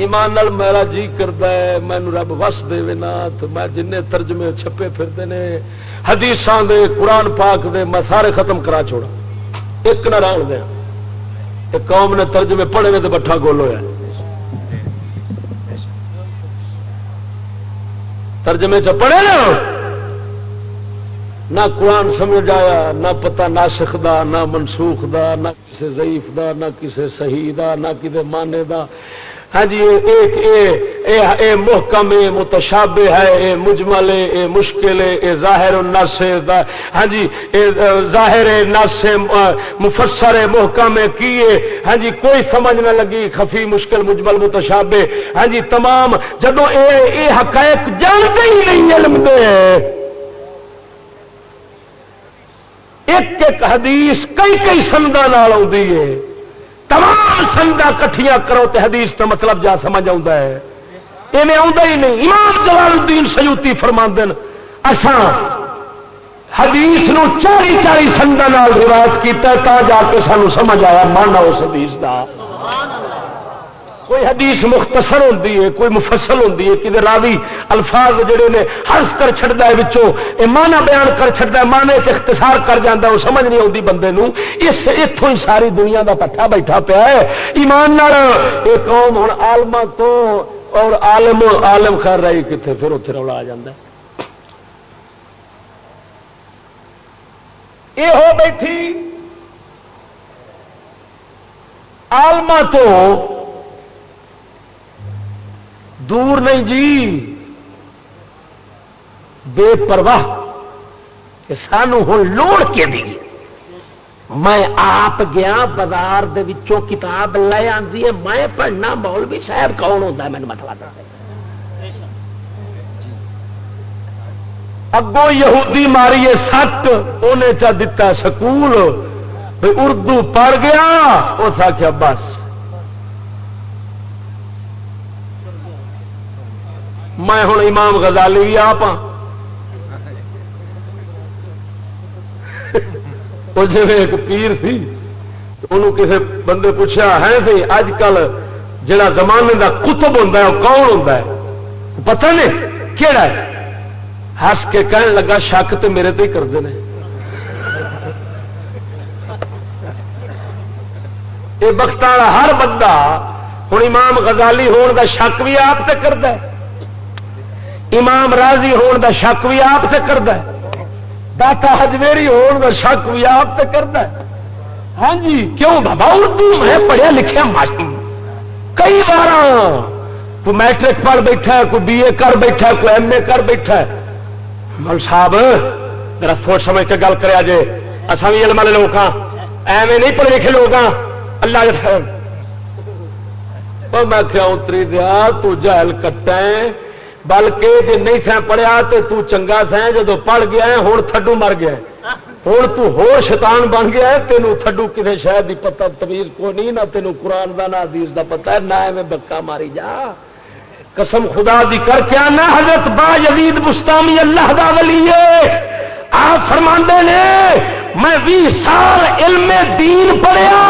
ایمان نال میرا جی کرتا ہے، مینو رب وس دے نا، تو میں جن ترجمے چھپے پھرتے نے حدیث دے، قرآن پاک دے، میں سارے ختم کرا چھوڑا۔ ایک نہ ران دیا۔ ایک قوم نے ترجمے پڑھے ہوئے تو بٹھا گول ہوا ترجمے چ پڑھے نا، نہ قرآن سمجھ آیا، نہ پتا ناسخ دا، نہ منسوخ دا، نہ کسی ضعیف دا، نہ کسی صحیح دا، نہ کسی مانے دا۔ ہاں جی ایک اے اے اے محکم اے متشابہ ہے اے مجمل اے اے مشکل اے اے ظاہر النص ہاں جی اے ظاہر نس مفسر محکم ہے؟ کی ہاں جی کوئی سمجھ نہ لگی، خفی، مشکل، مجمل، متشابہ۔ ہاں جی تمام جدو اے اے حقائق جانتے ہی نہیں علم دے۔ ایک ایک حدیث کئی کئی سندا آئی ہے۔ تمام سنگا کٹھیاں کرو تو حدیث کا مطلب جا سمجھ آتا ہے۔ ایویں آتا ہی نہیں۔ امام جلال الدین سیوتی فرما دن اسان حدیث نو چالی چالی سنگا روایت کیا جا کے سانو سمجھ آیا من اس حدیث کا کوئی حدیث مختصر ہوتی ہے، کوئی مفصل ہوتی ہے کہ راوی الفاظ جڑے نے حرف کر چڑتا ہے بچوں یہ مانا بیان کر چڑتا ہے مانے سے اختصار کر جاتا وہ سمجھ نہیں آتی بندے نو۔ اس اتوں ہی ساری دنیا کا پٹھا بیٹھا پیا ہے۔ ایمان یہ قوم ہوں آلما تو اور عالم عالم خیر رہی کتنے پھر اتنے رولا آ جا یہ ہو بیٹھی آلما تو دور نہیں جی۔ بے پرواہ کہ سانو ہوں لوڑ کے دی۔ میں آپ گیا بازار کتاب لے آتی ہے۔ میں پڑھنا مول بھی صاحب کون ہوتا ہے؟ مجھے مطلب اگوں یہودی ماری سٹ انہیں چا دتا سکول۔ اردو پڑھ گیا اس آخیا بس۔ میں ہوں امام غزالی بھی آپ ہاں۔ وہ جی ایک پیر سی انہوں کسی بندے پوچھا ہے سی اج کل جا زمانے کا کتب ہوتا ہے، وہ کون ہوتا ہے؟ پتہ نہیں کہڑا ہے۔ ہس کے کہن لگا، شک تو میرے تو ہی کرتے ہیں یہ بخت ہر بندہ ہوں امام غزالی ہون کا شک بھی آپ سے کرتا ہے۔ امام راضی ہون دا شک بھی آپ سے کرتا ہے۔ داتا ہجویری ہون دا شک بھی آپ سے کرتا ہے۔ ہاں جی کیوں؟ بابا، اردو میں پڑھیا لکھا ماشی کئی بار کوئی میٹرک پڑھ بیٹھا ہے، کوئی بی اے کر بیٹھا ہے، کوئی ایم اے کر بیٹھا ہے۔ مل صاحب میرا سوچ سمجھ کے گل کرے جے۔ اصا بھی علم والے لوگ ہاں۔ ایویں نہیں پڑھے لکھے لوگ ہاں۔ اللہ کے میں کیا اتری دیا، تو جہل کٹا بلکہ جی نہیں سا پڑھیا تو تو چنگا سا جب پڑھ گیا ہے ہوں تھڈو مر گیا ہوں تو ہور شیطان بن گیا ہے تینوں تھڈو کسی شہر کی پتا تبیر کو نہیں نہ تینوں قرآن کا نہ، حدیث کا پتا ہے، نہ ایویں بکا ماری جا۔ قسم خدا دی کر کے آنا، حضرت با یزید مستامی اللہ دا ولی آپ فرما نے، میں بھی سال علم دین پڑھیا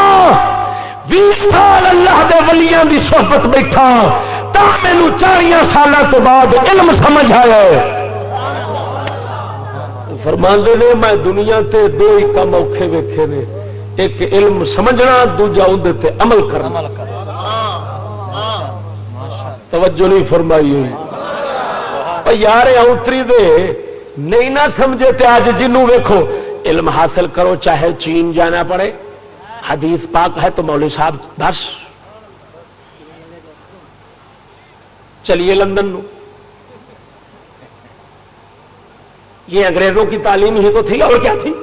بھی سال اللہ دے ولیاں دی صحبت بیٹھا۔ مینو چاریا سال تو بعد علم سمجھ آیا فرماندے نے، میں دنیا تے دو ہی کم اوکھے ویکھے نے۔ ایک علم سمجھنا، دوجا اندر عمل کرنا۔ توجہ نہیں فرمائی۔ ہوئی یار اوتری دے۔ نہیں نہ سمجھے تے آج جنوں ویکھو۔ علم حاصل کرو، چاہے چین جانا پڑے۔ حدیث پاک ہے تو مولوی صاحب، بس۔ چلیے لندن نو۔ یہ انگریزوں کی تعلیم ہی تو تھی اور کیا تھی؟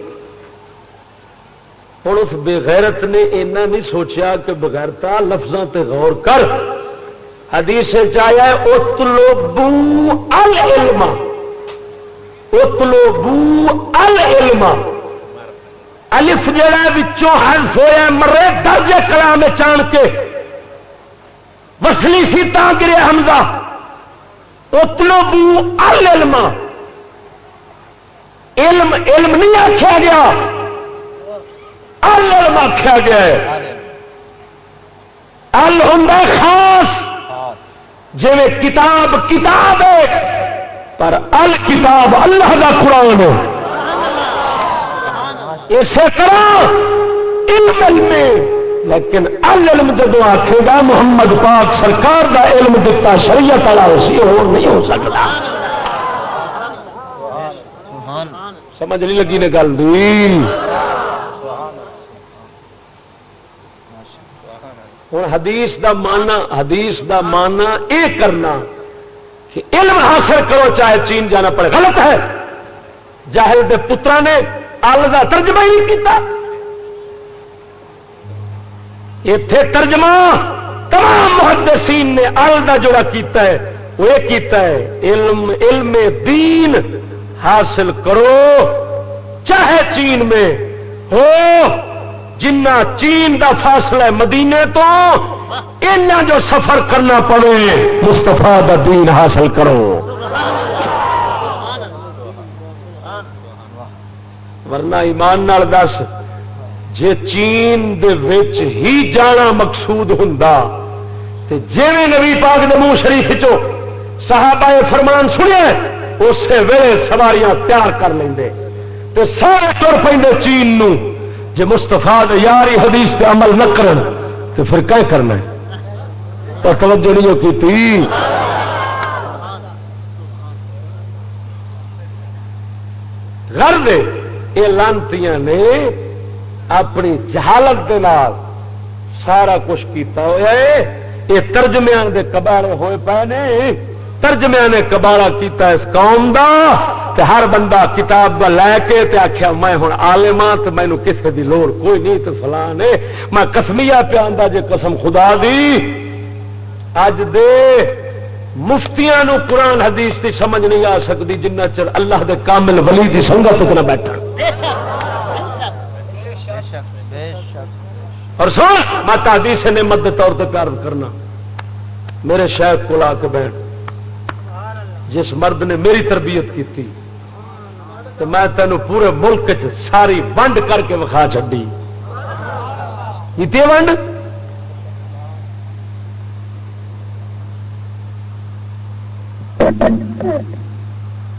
ہوں اس بغیرت نے اینا نہیں سوچا کہ بغیرتا لفظوں تے غور کر۔ حدیث چاہیا اتلو العلم۔ اتلو العلم۔ الف جڑا بچوں حرف ہوا مرے درج کلام چان کے۔ وسلی سی تا گرے حمزہ۔ اتلو بو العلم علم۔ علم نہیں آخیا گیا۔ العلم آخیا گیا ہے۔ ال ہوں خاص۔ جی کتاب کتاب ہے پر ال کتاب اللہ کا قرآن اسے طرح علم علم لیکن علم جب آخے گا محمد پاک سرکار دا علم دتا شریعت والا اسی ہو نہیں ہو سکتا۔ سمجھ نہیں لگی نے گل ہوں حدیث دا مانا حدیث دا مانا اے کرنا کہ علم حاصل کرو چاہے چین جانا پڑے۔ غلط ہے۔ جاہل دے پترا نے ال کا ترجمہ ہی نہیں کیتا۔ اتے ترجمہ تمام محدثین نے ال کا جڑا کیتا ہے، وہ کیتا ہے، علم علم دین حاصل کرو، چاہے چین میں ہو، جنہ چین دا فاصلہ ہے مدینے تو اینا جو سفر کرنا پڑے مستفا دا دین حاصل کرو۔ ورنہ ایمان نال دس۔ جے چین دے وچ ہی جانا مقصود ہوں جی نبی پاک نے منہ شریف چو صحابہ فرمان سنیا اسی ویلے سواریاں تیار کر لیں تو سارے تر پہ چین نو، جے مستفا یاری حدیث تے عمل نہ کرن تو پھر کیا کرنا ہے؟ تو توجہ نہیں کی تھی گھر دے یہ لانتیاں نے اپنی جہالت دے نال سارا کچھ کیتا ہوا ہے۔ یہ ترجمے دے کباڑے ہوئے پے نے۔ ترجمے نے کباڑا کیتا اس قوم دا تے ہر بندہ کتاب دا لے کے تے آخیا میں ہوں آلما ہاں تو مینو کسی دی لوڑ کوئی نہیں تو فلاں نے۔ میں کسمیا پیا جے قسم خدا دی۔ اج دے مفتیاں نو قرآن حدیث کی سمجھ نہیں آ سکتی جنہ چر اللہ دے کامل ولی دی سنگت نہ بیٹھ اور سن مت حدیث نے مد طور پہ پیار کرنا۔ میرے شیخ کو لا کے بیٹھ۔ جس مرد نے میری تربیت کی تھی تو میں تینوں پورے ملک چ ساری ونڈ کر کے وکھا چڈی کی ونڈ؟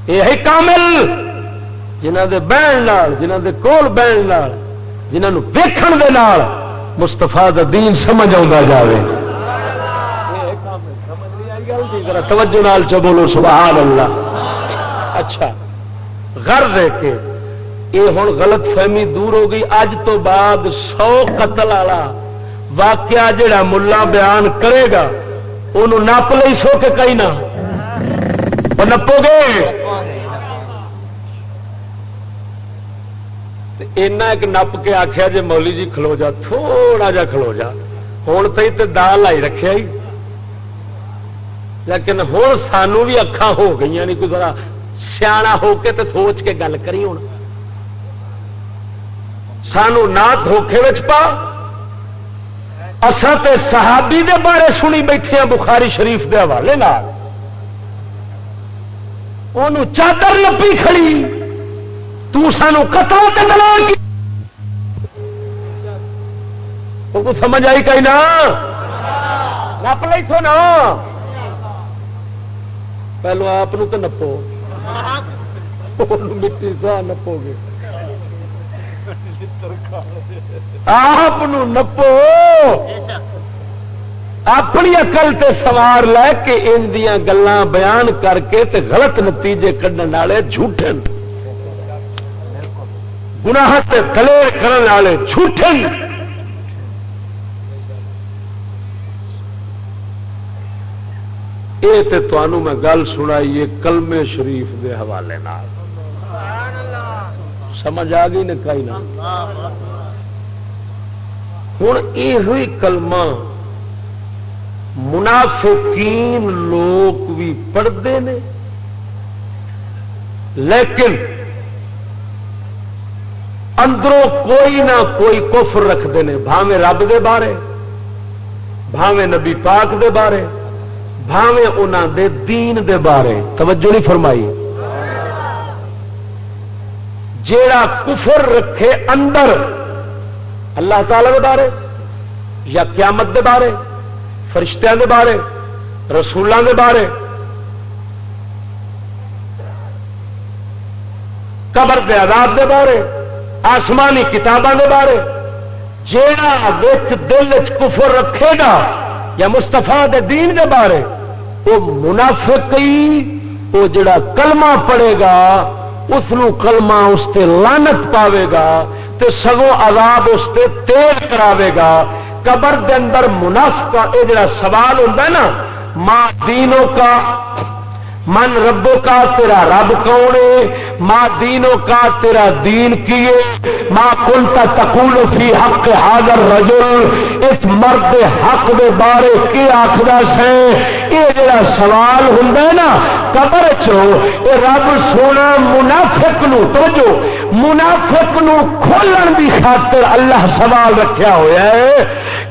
یہ کامل۔ جنہ دے بہن جنہ دے کول بہن جنہوں ویکھن دے نال۔ مستفا دین سمجھ آ جائے توجہ نال چ بولو سبحان اللہ اچھا۔ گھر دے کے یہ ہوں غلط فہمی دور ہو گئی، اج تو بعد سو قتل والا واقعہ جڑا ملا بیان کرے گا انہوں نپ لئی سو کے کئی نہ۔ نپو گے؟ ایک نپ کے آخیا جی مولی جی کھلو جا تھوڑا جا کھلو جا ہوں تو دال لائی رکھے ہی لیکن ہوں سانو بھی اکھان ہو گئی نہیں کوئی ذرا سیاح ہو کے تو سوچ کے گل کری ہوں سانو نہ دھوکھے پا اصل تے صحابی دے بارے سنی بیٹھے ہیں بخاری شریف دے حوالے ان چادر لپی کھڑی تو سانو قتل تے دلال کی کو سمجھ آئی کہیں نہ نپ لی تھو نا۔ پہلو آپ تو نپو۔ مٹی سا نپو گے۔ آپ نپو۔ اپنی اقل تے سوار لے کے ان دیا گلان بیان کر کے تے غلط نتیجے کھڈن والے جھوٹے گناہ تے کرنے والے جھوٹے یہ تے میں گل سنائی کلمے شریف دے حوالے نال۔ سمجھ آ گئی نکائی نہ ہوں یہ کلمہ منافقین لوگ بھی پڑھتے ہیں لیکن اندروں کوئی نہ کوئی کفر رکھتے ہیں۔ بھاوے رب دے بارے بھاوے نبی پاک دے بارے بھاوے انہوں دے دین دے بارے۔ توجہ نہیں فرمائی۔ جیڑا کفر رکھے اندر، اللہ تعالی دے بارے یا قیامت دے بارے، فرشتیاں دے بارے رسولوں دے بارے، قبر دے عذاب دے بارے آسمانی کتابوں دے بارے۔ جیڑا دل کفر رکھے گا یا مستفا دے دین دے بارے وہ منافق وہ جڑا کلمہ پڑے گا اس کلمہ اس تے لانت پاوے گا تے سگوں عذاب اس تے تیز کراوے گا۔ قبر دے اندر منافقہ یہ جڑا سوال ہوتا ہے نا، ماں دینوں کا من ربوں کا تیرا رب کون ہے؟ ماں دینوں کا تیرا دین کیے ماں کلتا تقول فی حق حاضر رجل۔ اس مرد حق دے بارے کی آخر سے یہ جڑا سوال ہوں نا، قبر چو اے رب سونا منافق نو، توجہ، منافق نو کھولن دی خاطر اللہ سوال رکھیا ہوا ہے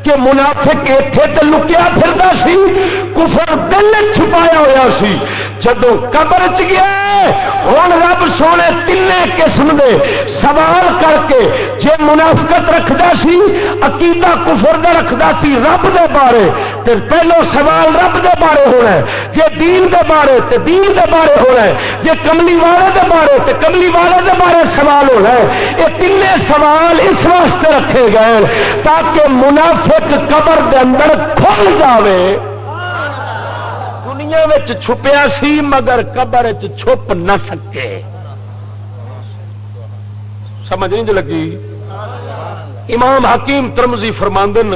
کہ منافق اتنے تو لکیا پھرتا سی، کفر دل چھپایا ہوا سی۔ جدو قبر چ گیا ہوں رب سونے تین قسم دے سوال کر کے جے منافقت رکھتا سی، عقیدہ کفر دا رکھتا سی، رب دے بارے، تے پہلو سوال رب دے بارے ہونا ہے۔ جے دین دے بارے، تے دین دے بارے ہونا ہے۔ جے کملی والے دے بارے، تے کملی والے دے بارے سوال ہونا ہے۔ یہ تین سوال اس واسطے رکھے گئے تاکہ منافق قبر دے اندر کھل جاوے۔ دنیا چھپیا سی مگر قبر چھپ نہ سکے۔ سمجھ نہیں لگی؟ امام حکیم ترمزی فرماندن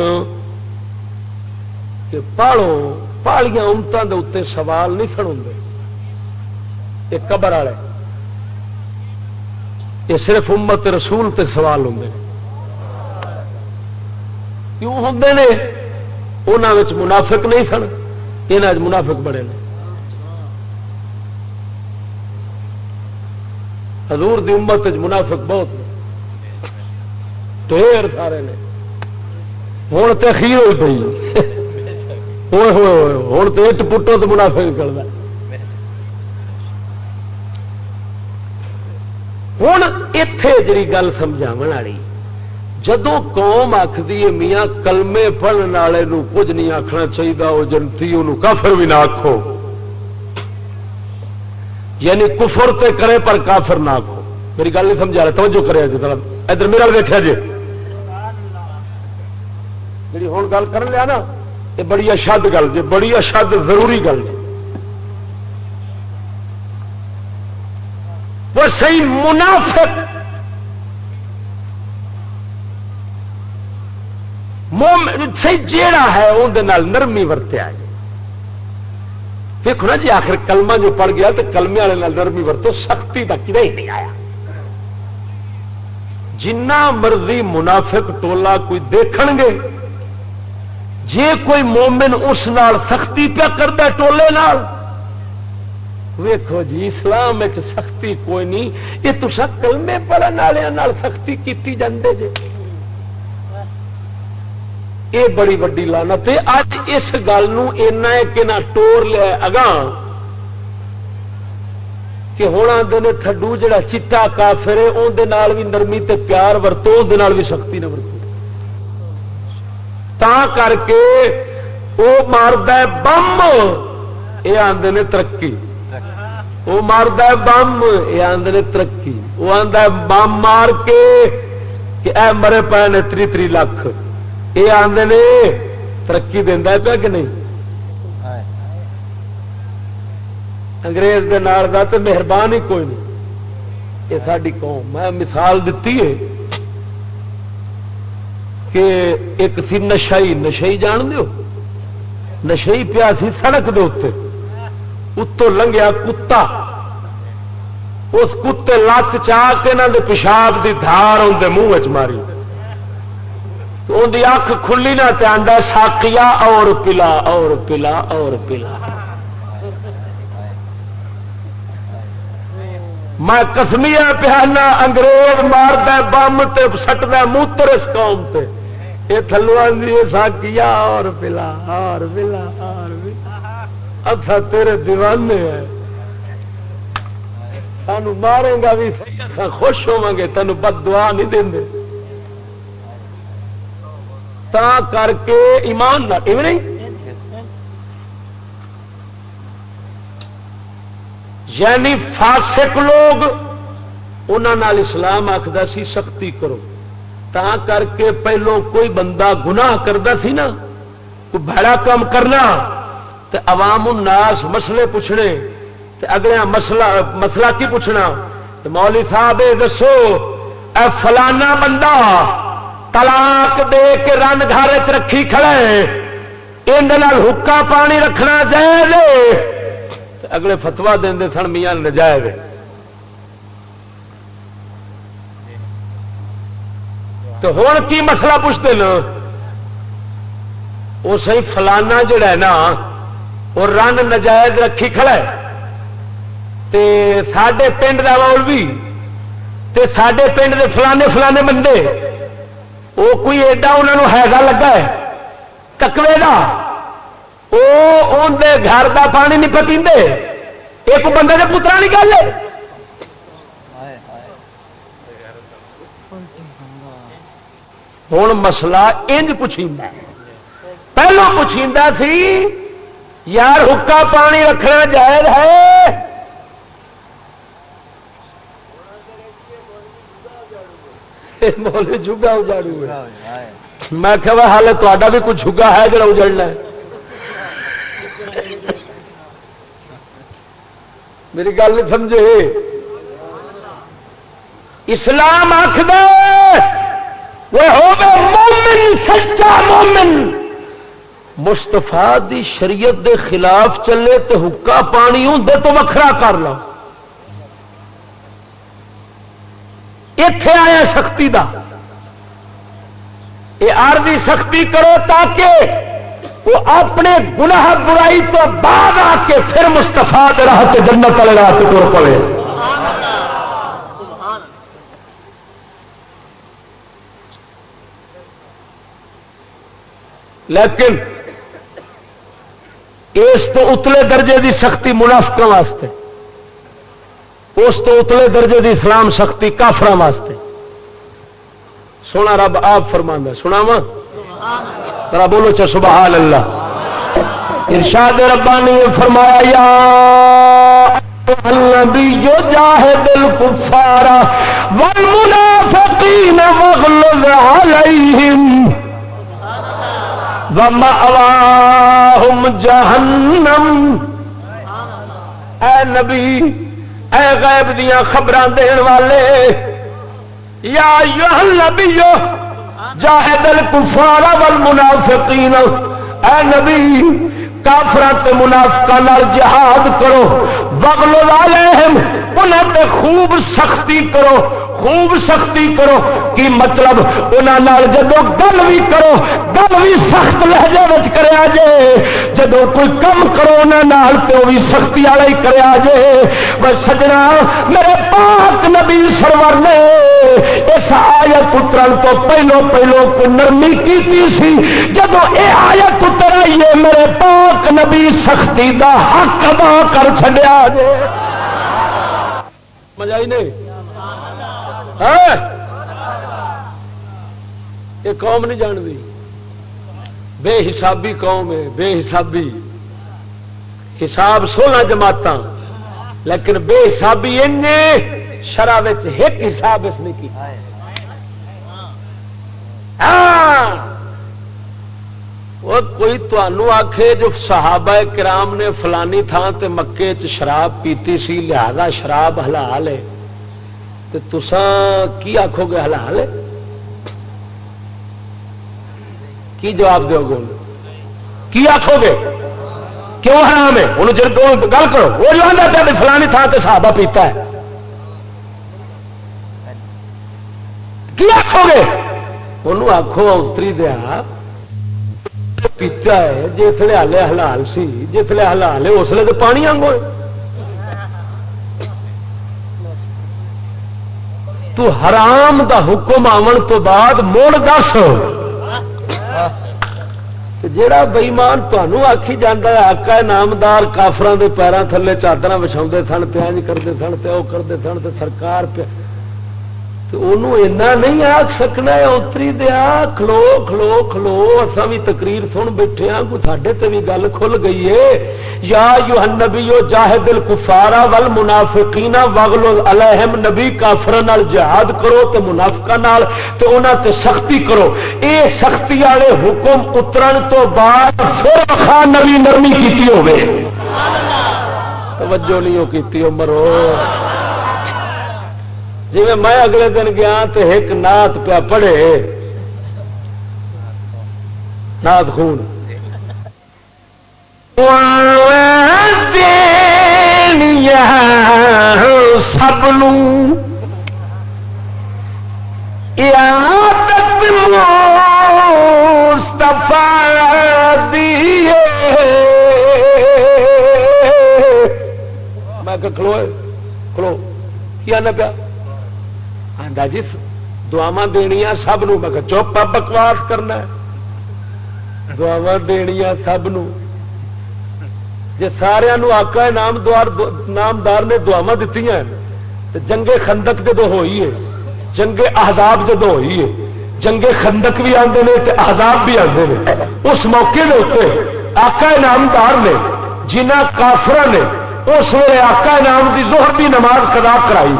کہ پالو، پالیاں امتوں کے اتنے سوال نہیں کھڑوں یہ قبر والے۔ یہ صرف امت رسول تے سوال ہوں کیوں ہوں نے؟ انہوں منافق نہیں سن۔ یہ منافق بڑے نے۔ حضور دی امت منافق بہت ڈیر سارے نے۔ ہوں تو اخیر ہوئی پی ہوں تو اٹ پٹو تو منافع نکلتا ہوں اتے جی گل سمجھا والی جدو قوم آخری میاں کلمے پڑھنے والے کچھ نہیں آخنا چاہیے وہ جنتی انہوں کافر بھی نہ آخو یعنی کفر تے کرے پر کافر نہ آخو میری گل نہیں سمجھا رہا، توجہ کرے جی ادھر میرا دیکھا جی جی ہوں گل کر لیا نا، یہ بڑی اشد گل جی بڑی اشد ضروری گل جی وہ صحیح منافق صحیح جیڑا ہے اندر نرمی ورتیا جی دیکھو نا جی آخر کلمہ جو پڑ گیا تو کلمے والے نرمی ورتو، سختی تک ہی نہیں آیا۔ جنہ مرضی منافق ٹولا کوئی دیکھ گے، جے کوئی مومن اس نال سختی پیا کرتا ٹولے نال۔ ویکو جی اسلام سختی کوئی نہیں، یہ تو سب کلمے پڑھنے والوں سختی کی جاندے جے۔ یہ بڑی وڈی لانت ہے۔ اج اس گل کہ نہ ٹور لیا اگاں۔ کہ ہوں آدھے تھڈو جڑا چیٹا کافر ہے اندر بھی نرمی تے پیار ورتو اندر بھی سختی نہ ورتو۔ تا کر کے وہ مارد بم۔ یہ آدھے نے ترقی۔ وہ مارد بم۔ یہ آدھے نے ترقی۔ وہ آدھا بم مار کے کہ اے مرے پے نے تری تری لاکھ۔ یہ آدھے نے ترقی دینا پیا کہ نہیں؟ انگریز دے نال دا تو مہربان ہی کوئی نہیں۔ یہ ساری قوم میں مثال دیتی ہے کہ ایک سی نشائی نشائی جان دیو نشائی پیا سی سڑک دے اتنے اتوں لنگیا کتا۔ اس کتے لت چاہ کے انہوں پیشاب کی دھار اندر منہ چ ماری۔ تو ان کی اکھ کھلی نہ آڈا ساکیا اور پلا اور پلا اور پلا۔ میں کسمیا پیانا انگریز مارد بم سٹد موتر اس قوم تے۔ یہ تھلو آدھی ساکیا اور پلا اور پلا اور پلا۔ اچھا تیرے دیوانے ہیں۔ سانو مارے گا بھی خوش ہوا گے تین بد دعا نہیں دیں تا کر کے ایمان نہ نہیں؟ یعنی فاسق لوگ انہوں اسلام آخر سی، سختی کرو۔ تا کر کے پہلو کوئی بندہ گناہ کرتا سی نا، کوئی بڑا کام کرنا تو عوام الناس مسئلے پوچھنے اگلے مسئلہ مسئلہ کی پوچھنا؟ مولی صاحب دسو، اے فلانا بندہ طلاق دے کے رن گھر چ رکھی کھڑے یہ حکا پانی رکھنا چاہیے اگلے فتوا دے سن میاں نجائز تو ہوں کی مسئلہ پوچھتے ہیں وہ سی فلانا جڑا ہے نا وہ رن نجائز رکھی کھڑا ہے سڈے پنڈ کا مولوی تے سڈے پنڈ دے فلانے فلانے بندے وہ کوئی ایڈا انہوں ہےگا لگا ہے، ککوے کا وہ گھر کا پانی نہیں پتی ایک بندے کے پترا نہیں گل ہوں مسئلہ انج پوچھی پہلو پوچھی سی، یار حکا پانی رکھنا جائز ہے؟ جگا اجاڑو میں کہ ہال تا بھی کچھ جگا ہے جڑا اجڑنا میری گل نہیں سمجھے اسلام آخد وہ مومن سچا مومن مستفا دی شریعت دے خلاف چلے تو حکا پانی ہوں تو وکھرا کر لو اتے آیا سختی دا۔ یہ آرزی سختی کرو تاکہ وہ اپنے گناہ برائی تو بعد آ کے پھر مستفا راہ کے جنت والے راہ تر پڑے۔ لیکن اس تو اتلے درجے دی سختی منافقوں واسطے۔ اس تو اتلے درجے دی اسلام سختی کافر واسطے۔ سونا رب آپ فرما سنا وا بولو چا سبحان اللہ ارشاد ربانی فرمایا النبی جاہد الكفار والمنافقین واغلظ علیہم ومأواہم جہنم۔ اے نبی اے غیب دیا خبر دین والے۔ یا نبیو جاہد الکفار والمنافقین۔ اے نبی کافرات منافقان جہاد کرو۔ بغل والے انہوں پہ خوب سختی کرو۔ خوب سختی کرو۔ کی مطلب انہوں جدو گل بھی کرو گل بھی سخت لہجے کرا جے جدو کوئی کم کرو انہوں تو بھی سختی والا ہی کرا جے۔ بس سجنا، میرے پاک نبی سرور نے اس آیت اتر تو پہلو پہلو کو نرمی کی سی جب یہ آیت اتر آئیے میرے پاک نبی سختی دا حق ادا کر چڈیا جے۔ مزہ ہی نہیں؟ ہاں؟ یہ قوم نہیں جانتی۔ بے حسابی قوم ہے بے حسابی حساب سولہ جماعت لیکن بے حسابی شرح ایک حساب اس نے کی ہاں۔ وہ کوئی تنوع آخے جو صحابہ کرام نے فلانی تھان تے مکے چ شراب پیتی سی، لہذا شراب حلال ہے۔ تو تسان کی آخو گے حلال ہے؟ کی جواب دو گے کی آخو گے؟ کیوں حرام ہے؟ انہوں جب گل کرو۔ وہ جو آتا پیا فلانی تھان تے صحابہ پیتا ہے۔ کی آخو گے؟ انہوں آخو اتری دیا پیتا ہے جسے ہلے حلال سی جسے حلال ہے اس لیے تو پانی آنگو تو حرام دا حکم آن تو بعد موڑ دس۔ جا بئیمان تمہوں آخی جانا آکا نامدار کافران کے پیروں تھلے چادر وچھا سن پیاج کرتے سن پہ وہ کرتے سن سرکار پہ نہیں آخ سکنا اتری دیا کھلو کھلو کھلو اصا بھی تقریر سن بیٹھے ہاں کوئی سڈے تے بھی گل کھل گئی ہے یا یو نبی جاہد الکفارا ول منافقینا وغل الحم نبی کافر جہاد کرو تو منافقا تو انہوں تے سختی کرو اے سختی والے حکم اترن تو بعد پھر خان نبی نرمی کی ہوگی توجہ نہیں کی مرو جی میں اگلے دن گیا تو ایک نات پیا پڑھے۔ نات خون۔ سب لفا دیے میں کھلو۔ کھلو کیا نہ پیا؟ آدھا جی دعوا دنیا سب میں چپ بکواس کرنا دعوا دنیا سب جی سارا آکا نامدار نامدار نے دعوا دیتی جنگے خندق جدو ہوئی ہے، جنگے احزاب جدو ہوئی ہے، جنگے خندق بھی آتے ہیں احزاب بھی آتے ہیں اس موقع کے اتنے آکا نامدار نے، جنہ کافر نے، اس ویلے آکا نام کی زہر بھی نماز کدا کرائی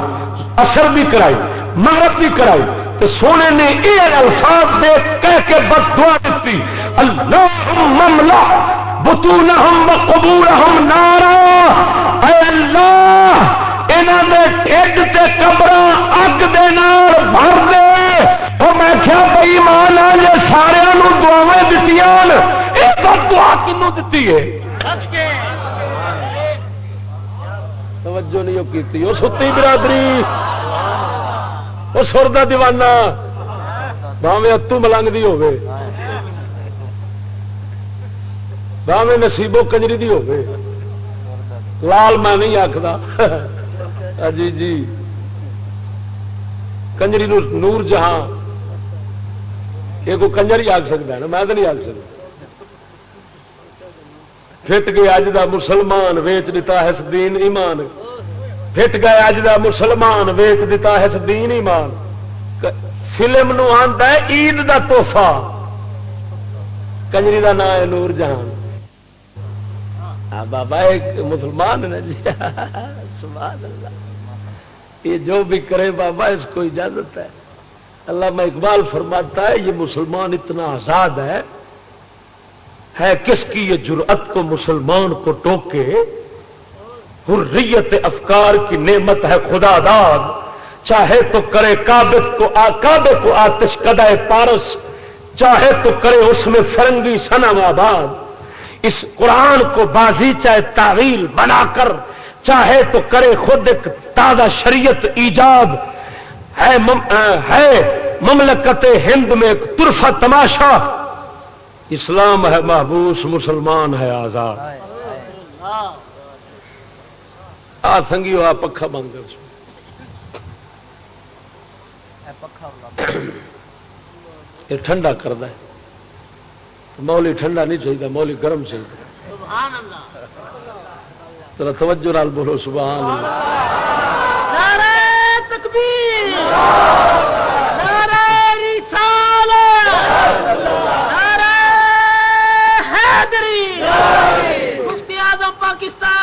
اثر بھی کرائی۔ مہرت بھی کرائی۔ تو سونے نے یہ الفاظ دے کہہ کے بد دعا دیتی اللہ مملا بتو ہم قبور ہم نارا۔ اے اللہ انہوں نے ٹھڈ سے کمرہ اگ دے بھر دے۔ اور میں کیا بئی مان آ یہ سارا دعویں دیتی یہ بد دعا کنو دیتی ہے؟ توجہ نہیں کی ستی برادری۔ وہ سر کا دیوانہ۔ باوے اتو ملنگ دی ہوگی باوے نسیبو کنجری دی ہوگی لال میں نہیں آخر ہاں جی جی۔ کنجری نور جہاں۔ یہ کوئی کنجر ہی آخ سکتا ہے نا، میں تو نہیں آخ سکتا فٹ گئے اج کا مسلمان ویچ دیتا ہے دین ایمان۔ فٹ گئے، اج کا مسلمان ویچ دیتا ہے دین ایمان۔ فلم نو آتا ہے، عید دا توحفہ کنجری دا نام ہے نور جہان۔ ہاں، بابا، ایک مسلمان ہے جی۔ سبحان اللہ۔ یہ جو بھی کرے بابا، اس کو اجازت ہے۔ اللہ میں اقبال فرماتا ہے، یہ مسلمان اتنا آزاد ہے۔ ہے کس کی یہ جرأت کو مسلمان کو ٹوکے؟ حریت افکار کی نعمت ہے خدا داد۔ چاہے تو کرے کابت کو آ کابے کو آتش کدائے پارس، چاہے تو کرے اس میں فرنگی سنم آباد۔ اس قرآن کو بازی چاہے تعویل بنا کر، چاہے تو کرے خود ایک تازہ شریعت ایجاد۔ ہے مم ہے مملکت ہند میں ایک ترفا تماشا۔ اسلام ہے محبوس، مسلمان ہے آزاد۔ آ سنگی ہوا پکا بند کر یہ ٹھنڈا کرتا ہے۔ مولی ٹھنڈا نہیں چاہیے مولی گرم چاہیے ذرا توجہ نال بولو سبحان اللہ۔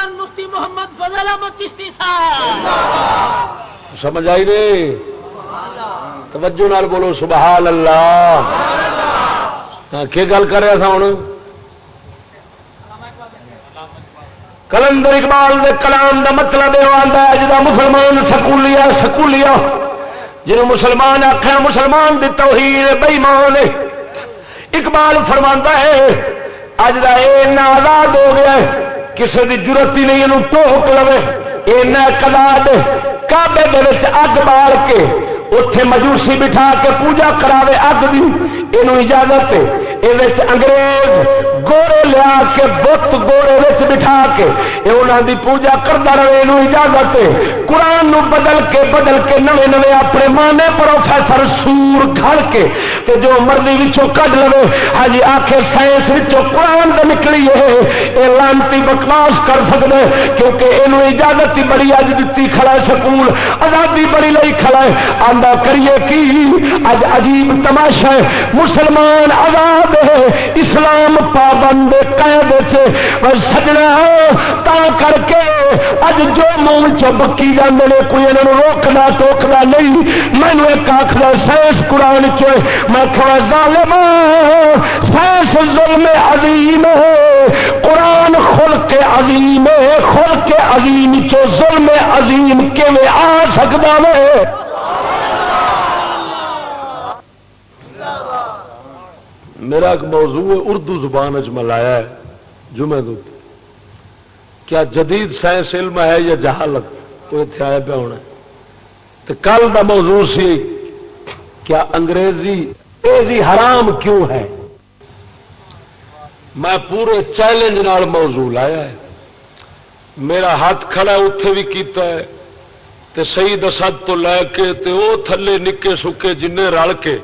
قرآن مفتی محمد فضل احمد چشتی صاحب۔ سمجھ آئی رے توجہ نال بولو، سبحان اللہ۔ کی گل کر رہا تھا ہوں کلندر اقبال دے کلام دا مطلب یہ آتا ہے جا مسلمان سکولی سکولیا جنہوں مسلمان آخر مسلمان دی توہین بئیمان اقبال فرما ہے، اج کا یہ آزاد ہو گیا کسی کی ضرورت ہی نہیں یہ ٹوک لو اینا کلاد کابے اگ بال کے اتے مجوسی بٹھا کے پوجا کراوے اگ بھی یہ اجازت یہ انگریز گوڑے لیا کے بت گوڑے بٹھا کے یہ انہوں دی پوجا کرتا رہے یہ اجازت قرآن نو بدل کے بدل کے نوے نوے اپنے مانے پروفیسر سور گھڑ کے، تے جو مرضی وچوں کڈ لو ہاں جی آخر سائنس وچوں قرآن دے نکلی ہے۔ یہ لانتی بکواس کر سکتے کیونکہ یہ اجازت ہی بڑی اج دیتی کھڑا ہے سکول، آزادی بڑی لئی کھڑا ہے۔ آدھا کریے کی؟ اج عجیب تماشا ہے۔ مسلمان آزاد ہے، اسلام پا پابند قید سجنا تا کر کے اج جو منہ چکی جانے کوئی انہوں روکنا ٹوکنا نہیں۔ مینو ایک آخر سائنس قرآن چ میں ظالم، سائنس ظلم عظیم قرآن خل کے عظیم خل کے عظیم چو ظلم عظیم کیون آ سکتا ہے میرا ایک موضوع ہے، اردو زبان میں لایا ہے جمعے دو۔ کیا جدید سائنس علم ہے یا جہالت؟ تو اتنے آیا پیا ہونا تو کل کا موضوع سی، کیا انگریزی انگریزی حرام کیوں ہے؟ میں پورے چیلنج نال موضوع لایا ہے۔ میرا ہاتھ کھڑا اتے بھی کیتا ہے۔ تے صحیح دسد تو لے کے تے او تھلے نکے سکے جن رل کے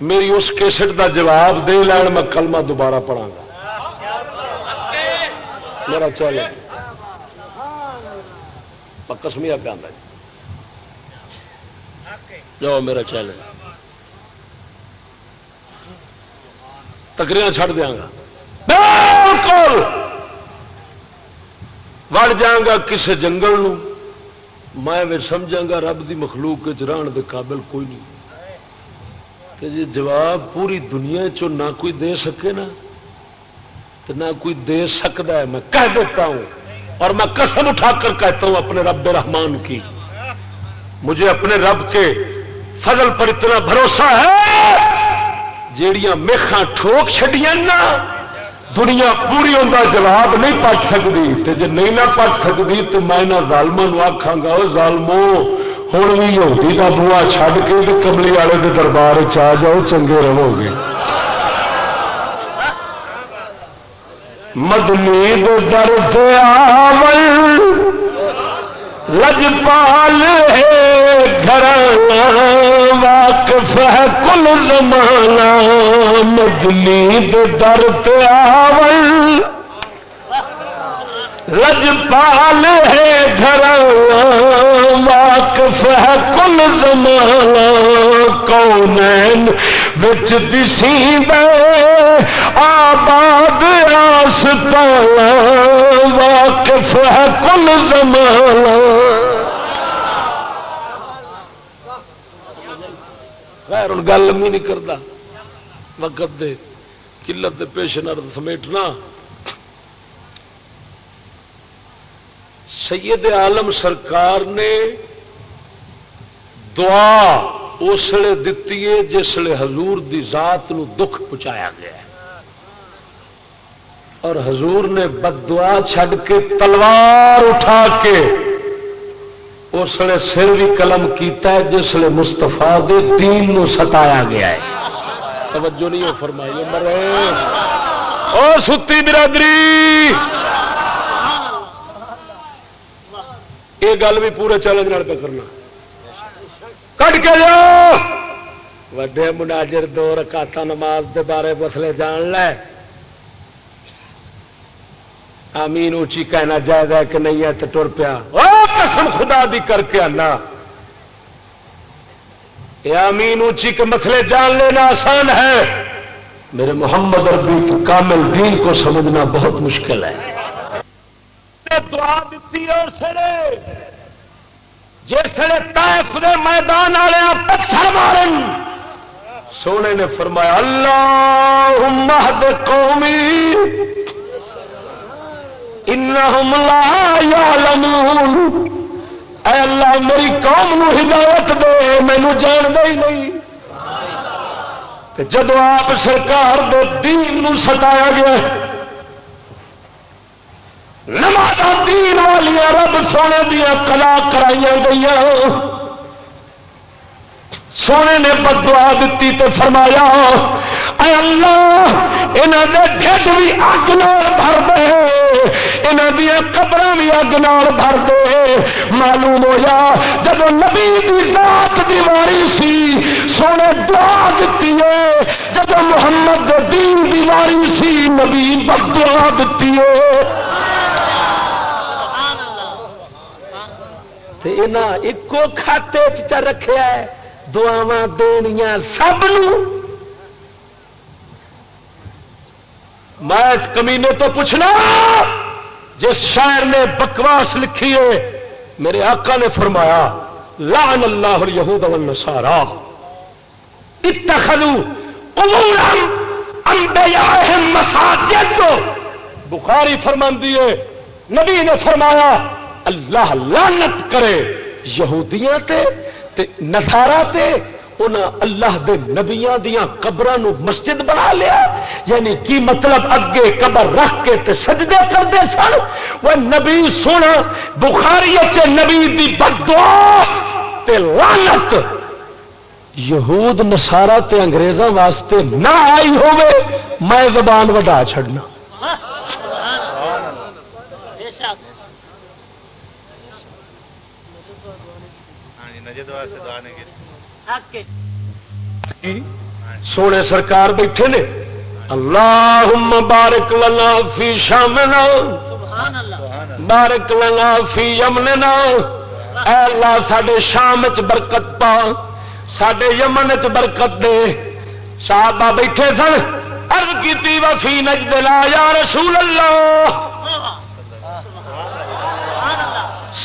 میری اس کیسٹ دا جواب دے لین، میں کلمہ دوبارہ پڑھا گا میرا چل کسمیا پہ آتا جاؤ جی۔ میرا چیلنج۔ تکریاں چھڑ دیا گا۔ بالکل! وڑ جاؤں گا کسی جنگل میں سمجھا گا رب دی مخلوق رہن دے قابل کوئی نہیں۔ کہ جی جواب پوری دنیا چ نہ کوئی دے سکے نا تو نہ کوئی دے سکتا ہے، میں کہہ دیتا ہوں۔ اور میں قسم اٹھا کر کہتا ہوں اپنے رب رحمان کی۔ مجھے اپنے رب کے فضل پر اتنا بھروسہ ہے، جیڑیاں میخا ٹھوک چڈیا نا، دنیا پوری ان کا جواب نہیں پٹ سکتی جی نہیں نہ پٹ سکتی تو میں ظالموں آخا گا ظالموں ہوں بھی یہودی کا بوا چھڈ کے کملی والے کے دربار چ جاؤ چنگے رہو گے مدنی در آول لجپال ہے گھر واقف ہے کل زمانہ مدنی در آول رج لجپال ہے گھر واقف ہے کل زمانہ کون بچ دسی آباد آس پالا واقف ہے کل زمانہ خیر ہوں گل بھی نہیں کرتا وقت دے قلت پیش نرد سمیٹنا سید عالم سرکار نے دعا اسلے دتی ہے جسے حضور دی ذات نو دکھ پہنچایا گیا ہے۔ اور حضور نے بد دعا چھڈ کے تلوار اٹھا کے اسلے سر بھی قلم کیتا ہے جسے مستفا دے دین نو ستایا گیا ہے۔ توجہ نہیں فرمائی مرے او ستی برادری! یہ گل بھی پورے چیلنج کرنا کٹ کے جاؤ وڈے مناجر دو رکاتا نماز دے بارے مسلے جان لے۔ آمین اونچی کہنا جائز ہے کہ نہیں ہے تو ٹر پیا۔ قسم خدا دی کر کے آنا۔ یہ آمین اونچی کے مسئلے جان لینا آسان ہے۔ میرے محمد عربی کامل دین کو سمجھنا بہت مشکل ہے۔ دعا دیتی اور سڑے جسے تائف دے میدان والے پتھر مارن۔ سونے نے فرمایا اللہ مہد قومی انہم لا یعلمون۔ اے اللہ، میری قوم نو ہدایت دے، مینو جان دے ہی نہیں۔ جب آپ سرکار دے دین نو ستایا گیا نماز دین والی رب سونے دیا کلا کرائی گئی سونے نے بدوا دیتی تو فرمایا، اے اللہ انہوں ڈھڈ بھی اگ نال بھر دے۔ یہاں دیا قبر بھی اگ نال بھر دے۔ معلوم ہوا جب نبی دی ذات دیواری سی، سونے دعا دیتی ہے۔ جب محمد دین دیواری سی، نبی بدوا دیتی ہے۔ ایکو کھاتے چ رکھا ہے دعوا دنیا سب میں کمینے تو پوچھنا، جس شاعر نے بکواس لکھی ہے، میرے آقا نے فرمایا، لعن اللہ یہود والنصارا۔ اتخذوا قبورا انبیائهم مساجد۔ بخاری فرماندی ہے، نبی نے فرمایا اللہ لعنت کرے یہودیاں تے تے نسارا تے اللہ دے نبیاں دیاں قبران مسجد بنا لیا۔ یعنی کی مطلب اگے قبر رکھ کے تے سجدے کرتے سن؟ وہ نبی سن، بخاری نبی دی بدعا تے لعنت۔ یہود نسارا تے انگریزاں واسطے نہ آئی ہوئے میں زبان وڈا چھڑنا سونے سرکار بیٹھے نے۔ اللہ بارک لنا فی شامنا۔ بارک لنا فی یمننا۔ اے اللہ سڈے شام چ برکت پا۔ سڈے یمن چ برکت دے۔ صحابہ بیٹھے سن۔ ارد کی وفی نج دلا یا رسول اللہ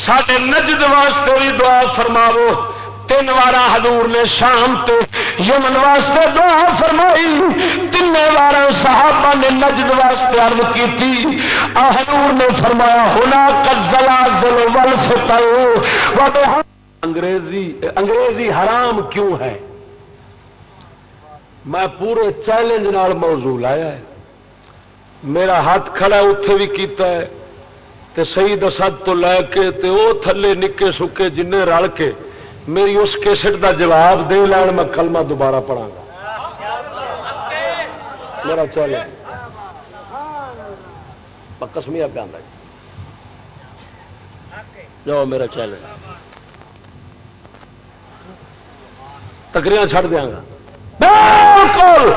سڈے نجد واسطے بھی دعا فرماو تین وار حضور نے شام تے یمن واسطے دعا فرمائی تین وار صحابہ نے نجد واسطے عرض کی حضور نے فرمایا ہونا کزلا زل ول فتح انگریزی انگریزی حرام کیوں ہے؟ میں پورے چیلنج نال موضوع لایا ہے۔ میرا ہاتھ کھڑا اتے بھی کیتا ہے۔ تے صحیح دسد تو لے کے تے او تھلے نکے سکے جن رل کے میری اس کیسٹ دا جواب دے لین، میں کلمہ دوبارہ پڑھا گا میرا چیلنج۔ کسمیا پہ آتا جاؤ میرا چیلنج۔ تکریاں چھڑ دیا گا۔ بالکل!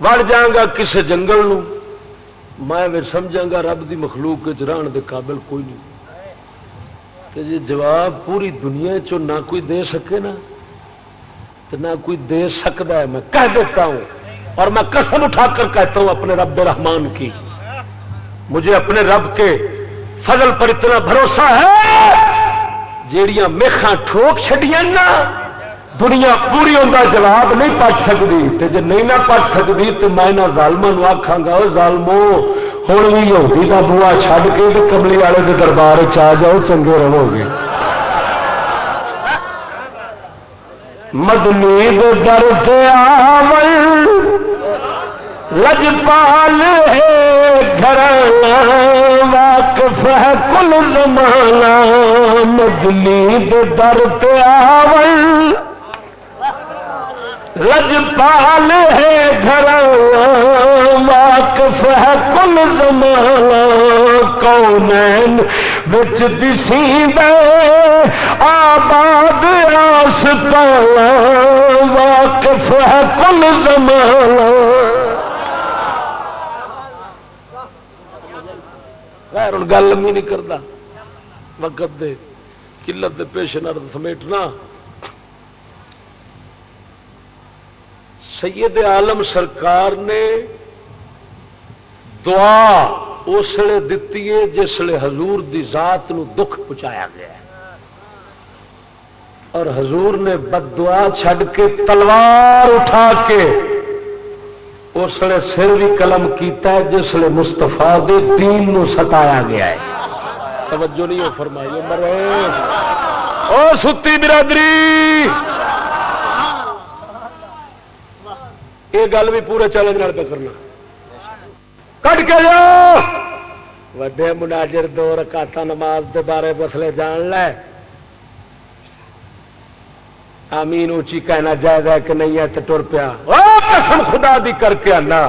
وڑ جاگا گا کسی جنگل میں سمجھا گا رب دی مخلوق رہن دے قابل کوئی نہیں۔ کہ جی جواب پوری دنیا چو نہ کوئی دے سکے نا تو نہ کوئی دے سکتا ہے، میں کہہ دیتا ہوں۔ اور میں قسم اٹھا کر کہتا ہوں اپنے رب رحمان کی۔ مجھے اپنے رب کے فضل پر اتنا بھروسہ ہے، جیڑیاں میخا ٹھوک چڈیا نا دنیا پوری ہوتا جواب نہیں پڑ سکتی جی نہیں نہ پڑ سکتی تو میں ظالم آخا گا ظالمو ہوں بھی یہودی کا بوا چھڈ کے کملی والے کے دربار چ جاؤ، چنگے رہو گے۔ مدنی در سے آول لجپال ہے، گھر واقف ہے کل زمانہ۔ مدنی در پہ آول لجپال ہے گھر واقف ہے کل زمانہ کون بچ دسی دے آباد آس پالا واقف ہے کل زمانہ۔ خیر ہوں گل نہیں کرتا وقت دے قلت دے پیش نرد سمیٹنا۔ سید عالم سرکار نے دعا اسلے دیتی ہے جسے حضور دی ذات نو دکھ پہنچایا گیا ہے۔ اور حضور نے بد دعا چھڈ کے تلوار اٹھا کے اس سر بھی قلم کیتا ہے جس مستفا دے دین نو ستایا گیا ہے۔ توجہ نہیں ہو فرمائی، مرے۔ او ستی برادری! یہ گل بھی پورے چیلنج پہ کرنا کٹ کے جاؤ۔ وڈے مناجر دو رکاتا نماز دے بارے مسلے جان لے۔ آمین اونچی کہنا جائز ہے کہ نہیں ہے تو ٹر پیا۔ قسم خدا دی کر کے آنا۔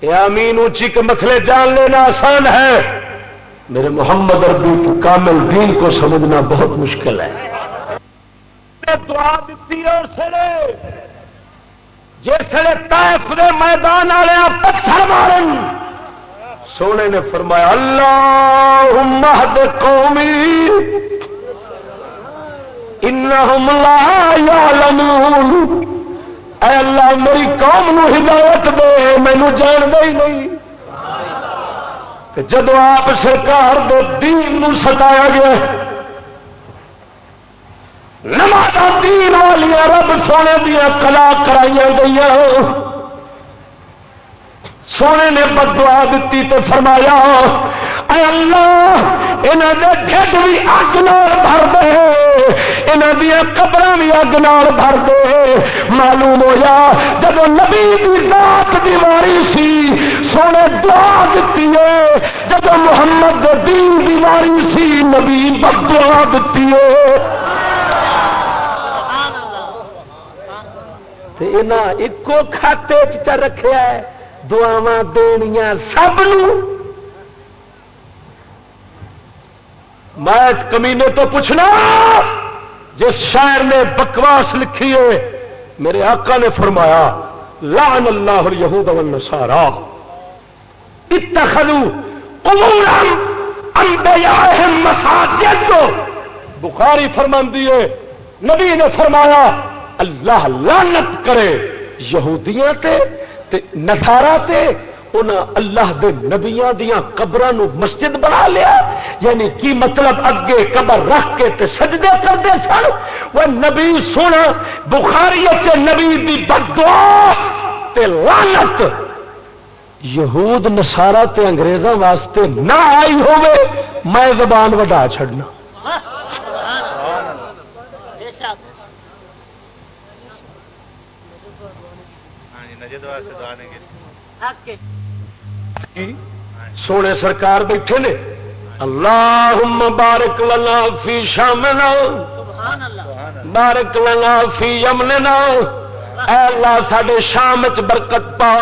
یہ آمین اونچی کے مسئلے جان لینا آسان ہے۔ میرے محمد اربی کامل دین کو سمجھنا بہت مشکل ہے۔ دعا دیتی اور سڑے جسے طائف دے میدان والے پتھر مارن۔ سونے نے فرمایا اللہ مہد قومی انہم لا یعلمون۔ اے اللہ، میری قوم نو ہدایت دے، مینو جان دے ہی نہیں۔ جب آپ سرکار دے دین نو ستایا گیا نماز دین والی رب سونے دیا کلا کرائی گئی سونے نے بدوا دیتی تو فرمایا، اے اللہ انہوں ڈھڈ بھی اگ نال بھر دے۔ انہوں دیا قبر بھی اگ نال بھر دے۔ معلوم ہوا جب نبی دی ذات دیواری سی، سونے دعا دیتی ہے۔ جب محمد دین دیواری سی، نبی بد دعا دیتی ہے۔ ایکو کھاتے چ رکھا ہے دعوا دنیا سب میں کمینے تو پوچھنا، جس شاعر نے بکواس لکھی ہے، میرے آقا نے فرمایا، لعن اللہ یہود والنصارا۔ اتخذوا قبورا مساجد۔ بخاری فرماندی ہے، نبی نے فرمایا اللہ لعنت کرے یہودیاں تے تے نصارا تے اللہ دے نبیاں دیا قبر مسجد بنا لیا۔ یعنی کی مطلب اگے قبر رکھ کے تے سجدے کرتے سن؟ وہ نبی سن، بخاری نبی دی بدعا تے لعنت۔ یہود نسارا تے انگریزاں واسطے نہ آئی ہوئے میں زبان وڈا چھڑنا سونے سرکار بیٹھے نے۔ اللہ بارک لنا فی شام بارک لنا فی یمن اللہ سڈے شام چ برکت پا۔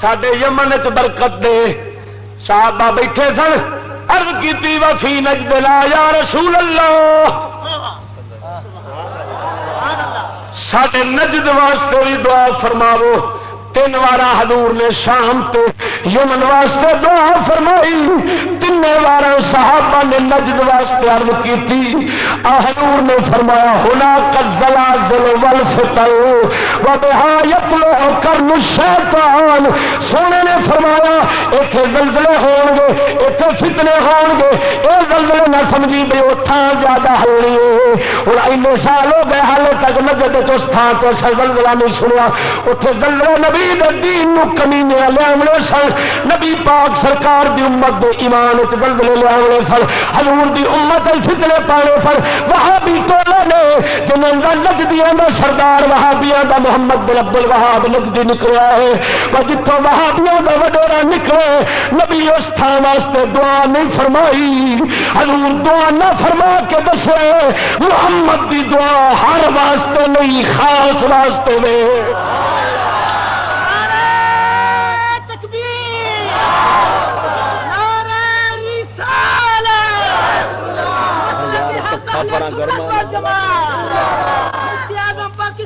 سڈے یمن چ برکت دے۔ صحابہ بیٹھے سن۔ ارد کی وفی نج دلا یا رسول اللہ سڈے نجد واسطے بھی دعا فرماو تین وار حضور نے شام تے یمن واسطے دعا فرمائی تین وار صحابہ نے نجد واسطے عرض کی حضور نے فرمایا ہونا کزلا زل ول فتل کرن شیطان سونے نے فرمایا اتنے زلزلے ہون گے اتنے فتنے ہون گے یہ زلزلے نہ سمجھی بے وہ تھان زیادہ ہونی ہے۔ اور این سال ہو گئے حال تک نجد اس تھان تو زلزلہ نہیں سنیا۔ اتنے زلزلے نبی نبی دین نو کمی لیا سن، نبی پاک سرکار دی امت دے ایمان چلدلے لیا سن ہزور دی امت فتنے پانے سن۔ وہابی ٹولے نے جنہوں کا نجدیاں دا سردار وہابیاں دا محمد بن عبد الوہاب نجدی نکلیا ہے۔ وہ جتوں وہابیاں دا وڈیرا نکلے، نبی اس تھان واسطے دعا نہیں فرمائی۔ ہزور دعا نہ فرما کے دسے، محمد دی دعا ہر واسطے نہیں، خاص واسطے میں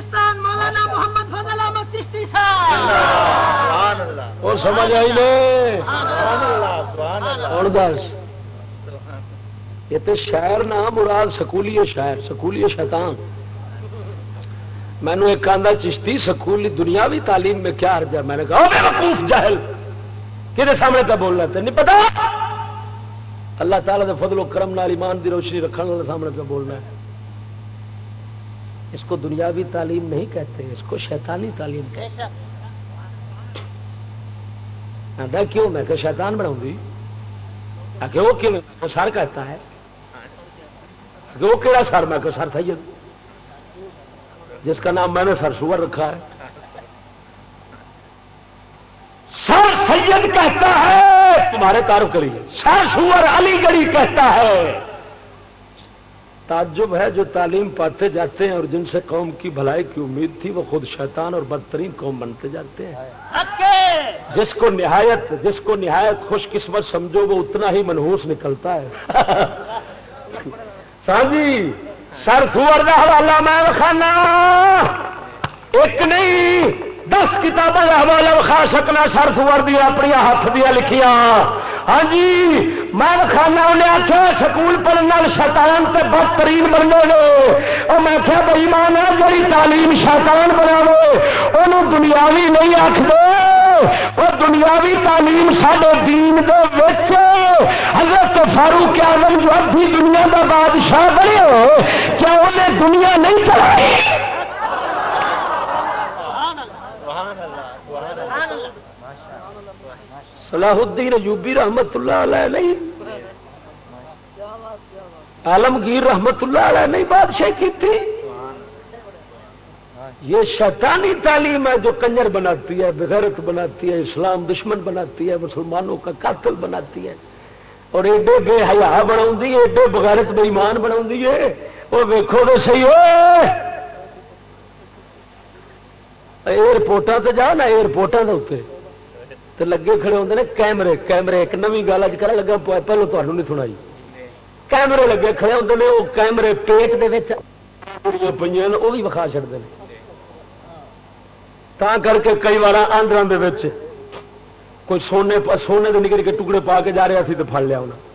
پاکستان مولانا محمد فضل احمد چشتی اور سمجھ آئی لے۔ اور دس یہ تو شہر نام مراد سکولی شہر سکولی شیطان۔ مینو ایک آدھا چشتی سکولی دنیاوی تعلیم میں کیا حرج ہے؟ میں نے کہا وقوف جہل۔ کہ سامنے پہ بولنا نہیں پتا۔ اللہ تعالیٰ دے فضل و کرم نال ایمان دی روشنی رکھنے والے سامنے پہ بولنا ہے۔ اس کو دنیاوی تعلیم نہیں کہتے اس کو شیطانی تعلیم کہتے۔ آدھا کیوں؟ میں کہ شیطان بناؤں گی۔ آگے وہ کیوں؟ وہ سر کہتا ہے۔ آگے وہ کہڑا سر؟ میں کہ سر سید جس کا نام میں نے سر سور رکھا ہے۔ سر سید کہتا ہے تمہارے تعارف کریے سر سور علی گڑھی کہتا ہے۔ تعجب ہے جو تعلیم پاتے جاتے ہیں اور جن سے قوم کی بھلائی کی امید تھی وہ خود شیطان اور بدترین قوم بنتے جاتے ہیں۔ جس کو نہایت جس کو نہایت خوش قسمت سمجھو وہ اتنا ہی منہوس نکلتا ہے۔ ہاں جی سر سور کا حوالہ میں وکھانا۔ ایک نہیں دس کتابیں حوالہ وکھا سکنا سر سور دیا اپنی ہاتھ دیا لکھیا ہاں جی میں کھانا انہیں آخیا سکول پڑھنے شیطان تے بدترین بننے لے اور میں کیا بھائی مان ہے جی تعلیم شیطان بنا انہوں دنیاوی نہیں آخ اور دنیاوی تعلیم سارے دین دے وچ۔ حضرت فاروق آزم جو ابھی دنیا کا بادشاہ بنے، کیا انہیں دنیا نہیں چلائی؟ صلاح الدین ایوبی رحمت اللہ علیہ نہیں۔ عالمگیر رحمت اللہ علیہ نہیں بادشاہ کی تھی۔ یہ شیطانی تعلیم ہے جو کنجر بناتی ہے، بغیرت بناتی ہے، اسلام دشمن بناتی ہے، مسلمانوں کا قاتل بناتی ہے۔ اور ایڈے بے حیا بنا ایڈے بغیرت بے ایمان بنا وہ ویکو تو سی ایئرپورٹوں سے جا نا ایئرپورٹوں کے اتنے تو لگے کھڑے ہوتے ہیں کیمرے کیمرے ایک نوی گل اج کر لگا پہلو تمہیں نہیں سنائی۔ کیمرے لگے کھڑے ہوتے ہیں وہ کیمرے پیٹ کے پہ وہ بھی وکھا چڑتے ہیں تا کر کے کئی بار آندر کوئی سونے سونے کے نکل نکے ٹکڑے پا کے جا رہا سی تو پڑ لیا انہیں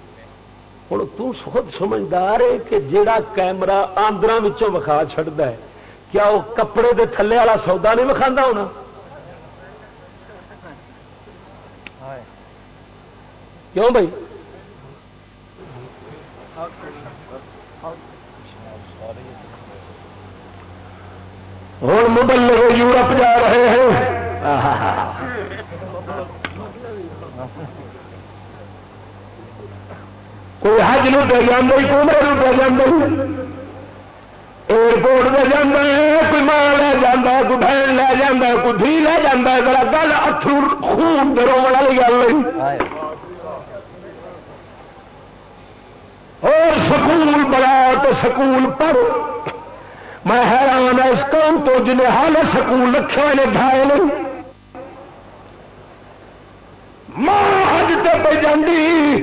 ہوں تو سمجھدار ہے کہ جیڑا کیمرہ آندر وکھا چڑھتا ہے، کیا وہ کپڑے دے تھلے والا سودا نہیں وکھا ہونا؟ کیوں بھائی؟ ہوں مبل یورپ جا رہے ہیں۔ کوئی حج نو پہ جانا کومرے نو پہ جانا ایئرپورٹ پہ جانا کوئی ماں لے جانا کوئی بہن لے جانا کوئی دھی لے جانا گل اترو خون درو والی گل نہیں۔ اور سکول بڑا تو سکول پڑھ۔ میں حیران اس قوم تو جنہیں حال سکول رکھے ہوئے ڈھائے نہیں ماں حج تو پہ جی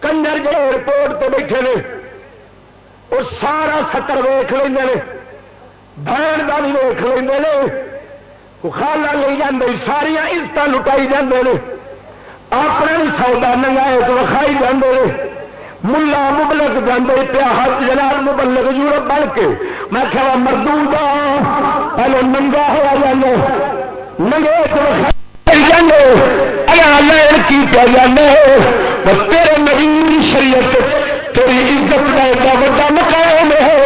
کنجر جو ایئرپورٹ پہ بیٹھے نے، وہ سارا سکر ویخ لیں بہن کا بھی ویخ لیں خالہ لے جاندے ساریا عزت لٹائی جاندے نے۔ اپنا بھی سودا نگائے تو وکھائی جانے ملا مبلک جانے پیا ہاتھ جلال مبلک یورپ بڑھ کے۔ میں کہ مردوں کا پہلے ننگا ہوا جانے ننگے تو جانے اگر کی پہ جانے تیرے نبی شریعت، تیری عزت کا ایڈا وا مقام ہے۔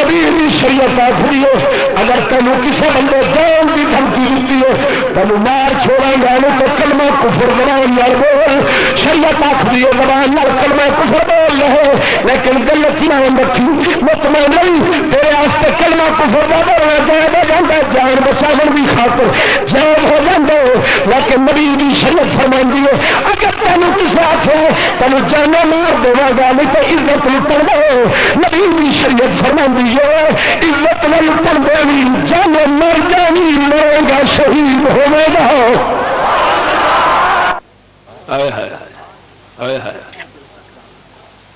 نبی شریعت آخری ہے۔ اگر تینوں کسی بندے دین کی دھمکی دیتی ہے، تینوں مار چھوڑا گا تو کلمہ کفر زبان نال بول شریعت آخری ہے، زبان نال کلمہ کفر بول رہے لیکن گلت نہ رکھی، مطمئن نہیں تیرے واسطے کلمہ کفر کا بولنا جائز ہو جاتا ہے جان بچاؤ کی خاطر جائز ہو جاتا ہے لیکن نبی بھی شریعت فرمائی ہے، اگر تینوں کسی آخر تینوں جانا مار دے گا، نہیں تو عزت لٹن دو نبی بھی شریعت فرمائی ہے، عزت نہ لٹن دے جن مر جانی مرے گا۔ شہید ہوے گا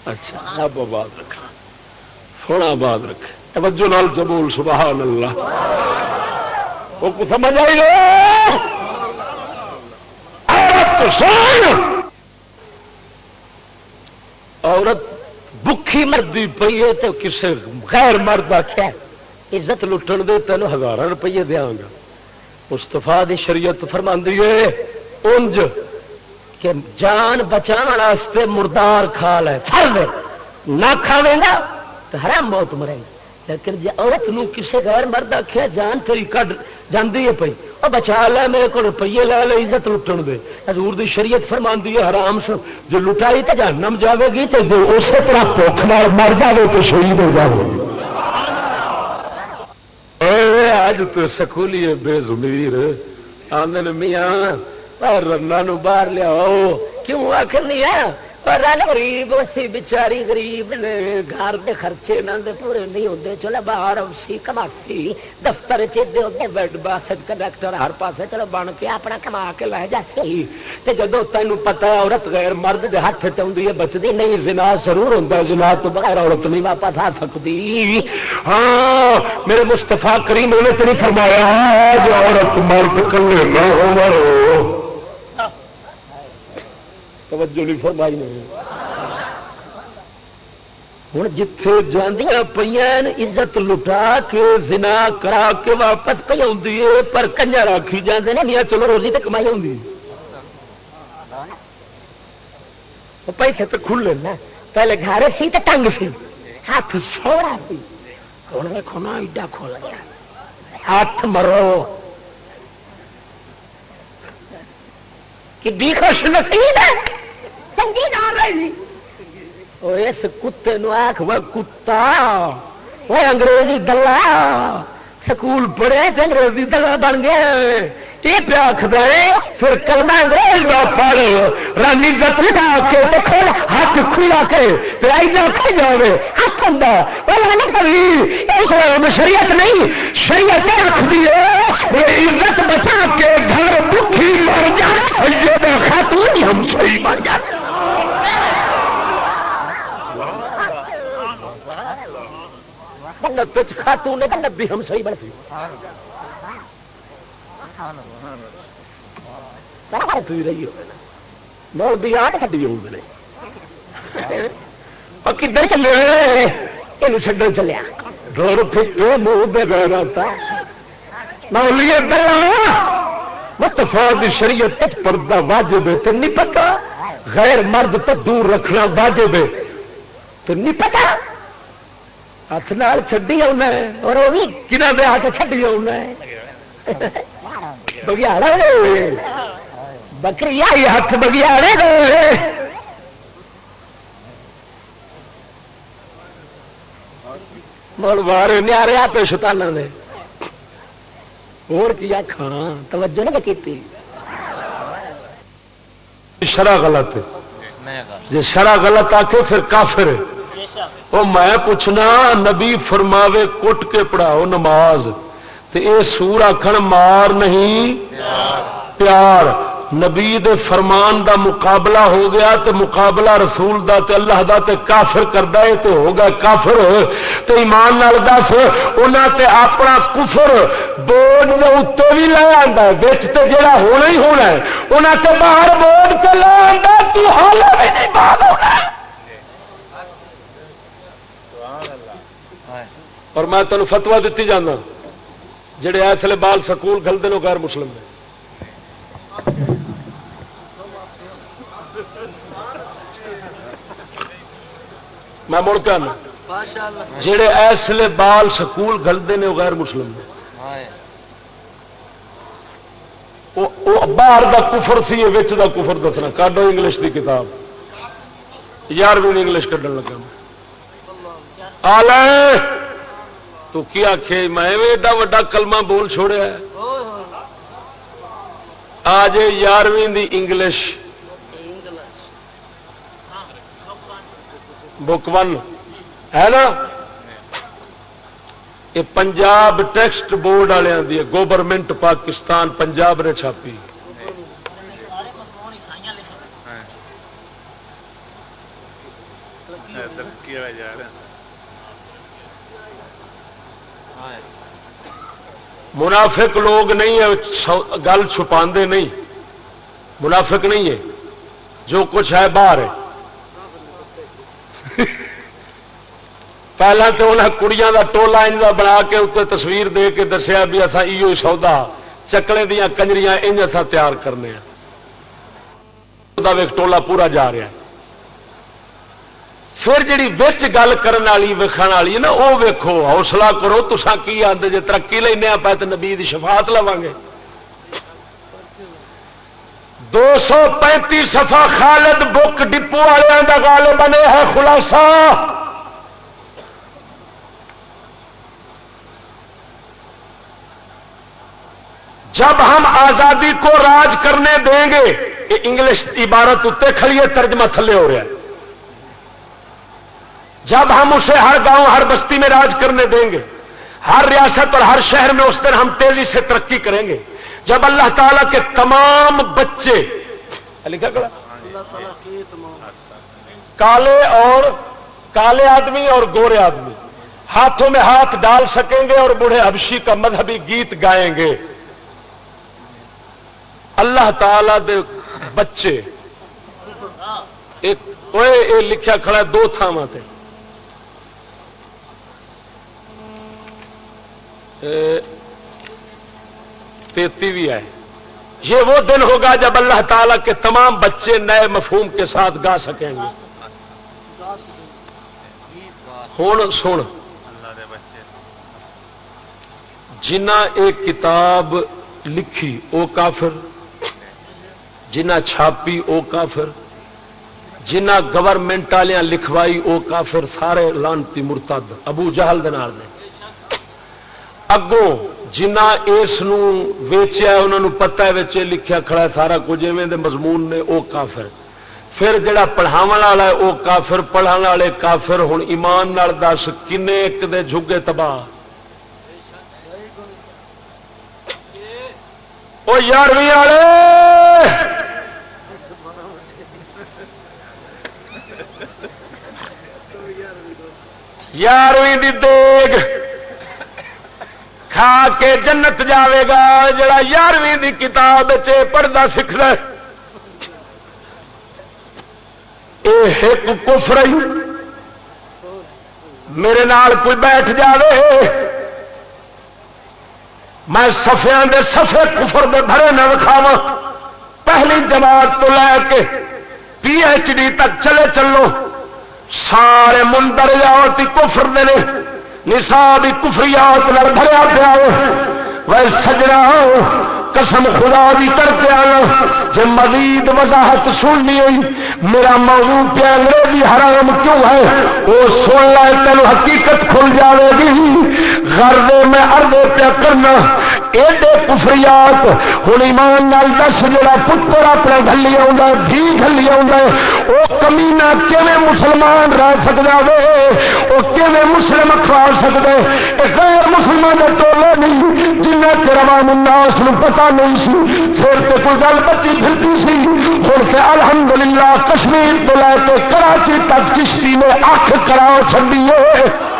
اچھا اب بات رکھا۔ تھوڑا بات رکھے۔ توجہ نال جبول، سبحان اللہ۔ وہ کو سمجھ آئی عورت بکھی مردی پی ہے تو کسی غیر مرد آخیا عزت لٹن دے تین ہزار روپیے دیا گا۔ مستفا دی شریعت فرما انج کہ جان بچا مردار کھا لے نہ کھاوے گا تو حرام موت مرے گا لیکن جی عورت نو کسے غیر مرد آخیا جان تیری کڈ جاندی ہے پئی۔ او بچا لے، میرے کو روپیے لے لے، عزت لٹن دے۔ حضور دی شریعت فرماندی ہے، حرام سے جو لٹائی تے جہنم جاوے گی تے جو اسی طرح بھوک نال مر جاوے تو شہید ہو جاوے۔ اے اج تو سکولی بے ضمیر آندن میاں رنا باہر لیاؤ۔ کیوں آخر نہیں ہے؟ غریب سی بچاری غریب نے گھر دے خرچے نہ دے پورے نہیں ہوتے چلو باہر سی کماسی دفتر چیڈے بیڈ بس کنڈکٹر ہر پاس چلو بن کے اپنا کما کے لے جاسی جدو تین پتا عورت غیر مرد دے ہاتھ چاہیے بچتی نہیں زنا ضرور ہوتا جنا تو بغیر عورت نہیں واپس آ سکتی ہاں میرے مستفا کریم نے تو نہیں فرمایا جو عورت مرد کلے نہ ہو توجہ نہیں فرمائی نہیں ہوں جتھے جاندیاں پہ عزت لٹا کے زنا کرا کے واپس پہ آئی پر کنجا راکھی جانے نا میاں چلو روزی تو کمائی ہوں پیسے تو کھلے نا پہلے گھر سی تو ٹنگ سی۔ ہاتھ سوڑا سی۔ ہوں دیکھو نا، ایڈا کھول گیا۔ ہاتھ مرو۔ کہ خوش نصیب ہے؟ چنگی نہ رہی اس کتے نو آخ وہ کتا۔ وہ انگریزی دلہ سکول پڑھے انگریزی دلہ بن گیا یہ پیا آخر پھر کرنا انگریز کا پڑ رانی گت لٹا کے کھول ہاتھ کھلا کے پھر کھل جائے ہاتھ ہوں کبھی شریعت نہیں۔ شریعت رکھتی ہے عزت بچا کے گھر دکھی مر جائے۔ خاتون ہم صحیح مر جاتے خاتون نے نبی ہم صحیح بڑھتی رہی ہو بھی آٹھ کٹی ہوں کدھر چلے یہ چڈو چلیا ڈور پھر منہ بے دی شریعت پردہ واجب ہے نہیں پتا غیر مرد تو دور رکھنا واجب ہے۔ تو نہیں پتا؟ ہاتھ نال چڈی آنا اور وہ بھی کنہ دے ہاتھ چڈی آنا بگیاڑا بکری آئی ہاتھ بگیاڑے مڑ بارے نیارے آپ شتانا نے اور کیا توجہ نہ کی شرح غلط جی شرح غلط آ کے پھر کافر وہ میں پوچھنا، نبی فرماوے کٹ کے پڑھاؤ نماز۔ اے سور آخر مار نہیں، پیار۔ نبی دے فرمان دا مقابلہ ہو گیا تے مقابلہ رسول دا تے اللہ دا تے کافر کردا ہے تے ہو گیا کافر تے ایمان نال دس، انہاں تے اپنا کفر بورڈ دے اوتے بھی لے آندا ہے، وچ تے جڑا ہونا ہی ہونا ہے، انہاں تے باہر بورڈ تے لے آندا تو حال بھی نہیں باہر ہونا اور میں تینوں فتوا دیتی جانا، جڑے ایسے بال سکول کھلتے ہیں غیر مسلم نے۔ میں مڑ کے جڑے ایسے بال سکول کھلتے ہیں وہ غیر مسلم باہر کا کفر سی دا کفر دسنا۔ کڈو انگلش کی کتاب۔ یارویں انگلش کھڈن لگا۔ آ تو کیا آخ میں ایڈا وا کلمہ بول چھوڑیا آج یارویں دی انگلش بک ون، ہے نا؟ یہ پنجاب ٹیکسٹ بورڈ والوں کی گورنمنٹ پاکستان پنجاب نے چھاپی۔ منافق لوگ نہیں ہے گل چھپا نہیں۔ منافق نہیں ہے جو کچھ ہے، باہر ہے۔ پہلے تو انہیں کڑیاں کا ٹولا ان بنا کے اتنے تصویر دے کے دسیا بھی اصا ایو سودا چکلے دیا کنجریاں ان اصا تیار کرنے ٹولا پورا جا رہا پھر جی گل کرنے والی ویکن والی نا وہ ویکو حوصلہ کرو تسا کی آدھے جی ترقی لینا پہ تو نبی شفاعت لوا گے دو سو پینتی سفا خالد بک ڈپو والوں کا گل بنے ہے خلاصہ۔ جب ہم آزادی کو راج کرنے دیں گے، یہ انگلش عبارت اتنے کھڑی ہے، ترجمہ تھلے ہو رہا ہے۔ جب ہم اسے ہر گاؤں، ہر بستی میں راج کرنے دیں گے، ہر ریاست اور ہر شہر میں اس دن ہم تیزی سے ترقی کریں گے۔ جب اللہ تعالی کے تمام بچے لکھا کالے اور کالے آدمی اور گورے آدمی ہاتھوں میں ہاتھ ڈال سکیں گے اور بوڑھے حبشی کا مذہبی گیت گائیں گے۔ اللہ تعالی دے بچے ایک لکھا کھڑا ہے، دو تھاواں تیتی بھی ہے۔ یہ وہ دن ہوگا جب اللہ تعالی کے تمام بچے نئے مفہوم کے ساتھ گا سکیں گے۔ ہوں سن۔ جنہ ایک کتاب لکھی او کافر، جنہ چھاپی او کافر، جنہ گورنمنٹ والے لکھوائی او کافر، سارے لانتی مرتد، ابو جہل دنار نے اگوں جنہ اس ویچیا انہوں پتا ہے لکھیا کھڑا ہے سارا کچھ ایویں دے مضمون نے او کافر پھر جڑا پڑھاو والا ہے او کافر پڑھا والے کافر ہوں ایمان دس کن ایک دے جھگے تباہ وہ یارویں والے یارویں دی دیگ کھا کے جنت جاوے گا، جڑا یارویں دی کتاب پڑھتا سکھ ایک کفر میرے نال کوئی بیٹھ جاوے۔ میں سفیا دے سفے کفر دے بھرے نہ کھاوا پہلی جماعت تو لے کے پی ایچ ڈی تک چلے چلو۔ سارے مندر یات کفر دے نصاب کفریات لڑ بھریا پیا وہ سجنا قسم خدا بھی کر کے آیا جی مزید وضاحت سننی ہوئی، میرا موضوع پہ انگریزی حرام کیوں ہے؟ وہ سن لے تین حقیقت کھل جائے گی۔ گردے میں اردے پیا کرنا۔ ایڈے کفریات ہوں ایمان نال دس جا پتر اپنے گلی آھی گلی وہ کمینا کیون مسلمان رہ سکتا وے؟ وہ کیون مسلم کھا سکتے غیر مسلمان کے ٹولے نہیں، جنہ چر عوام الناس پتا نہیں سی پھر تو کوئی گل بچی پھرتی سی۔ ہوں سے الحمدللہ کشمیر تو لے کے کراچی تک چشتی نے اکھ کرا چڑی ہے۔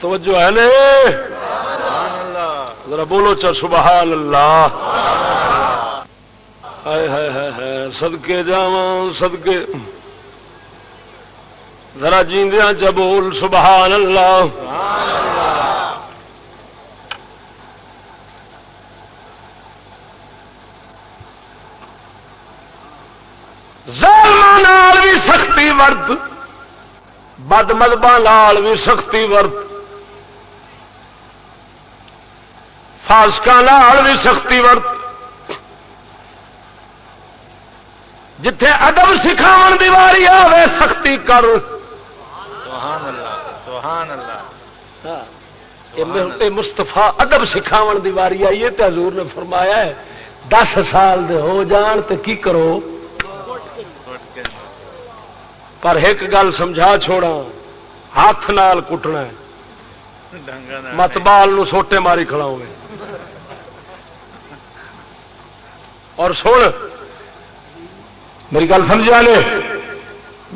توجہ ہے نا ذرا بولو چا سبحان اللہ! سدکے جا سدکے ذرا جیندیا چ بول سبحان اللہ! بھی سختی ورت بد مدبا بھی سختی ورت فاسک بھی سختی ورت جتھے ادب سکھاو دی واری آئے سختی کر۔ مستفا ادب سکھاو دی واری آئی ہے حضور نے فرمایا ہے دس سال دے ہو جان تو کی کرو؟ پر ایک گل سمجھا چھوڑا ہاتھ نال کٹنا مت بال سوٹے ماری کھڑاؤ اور سن میری گل سمجھا لے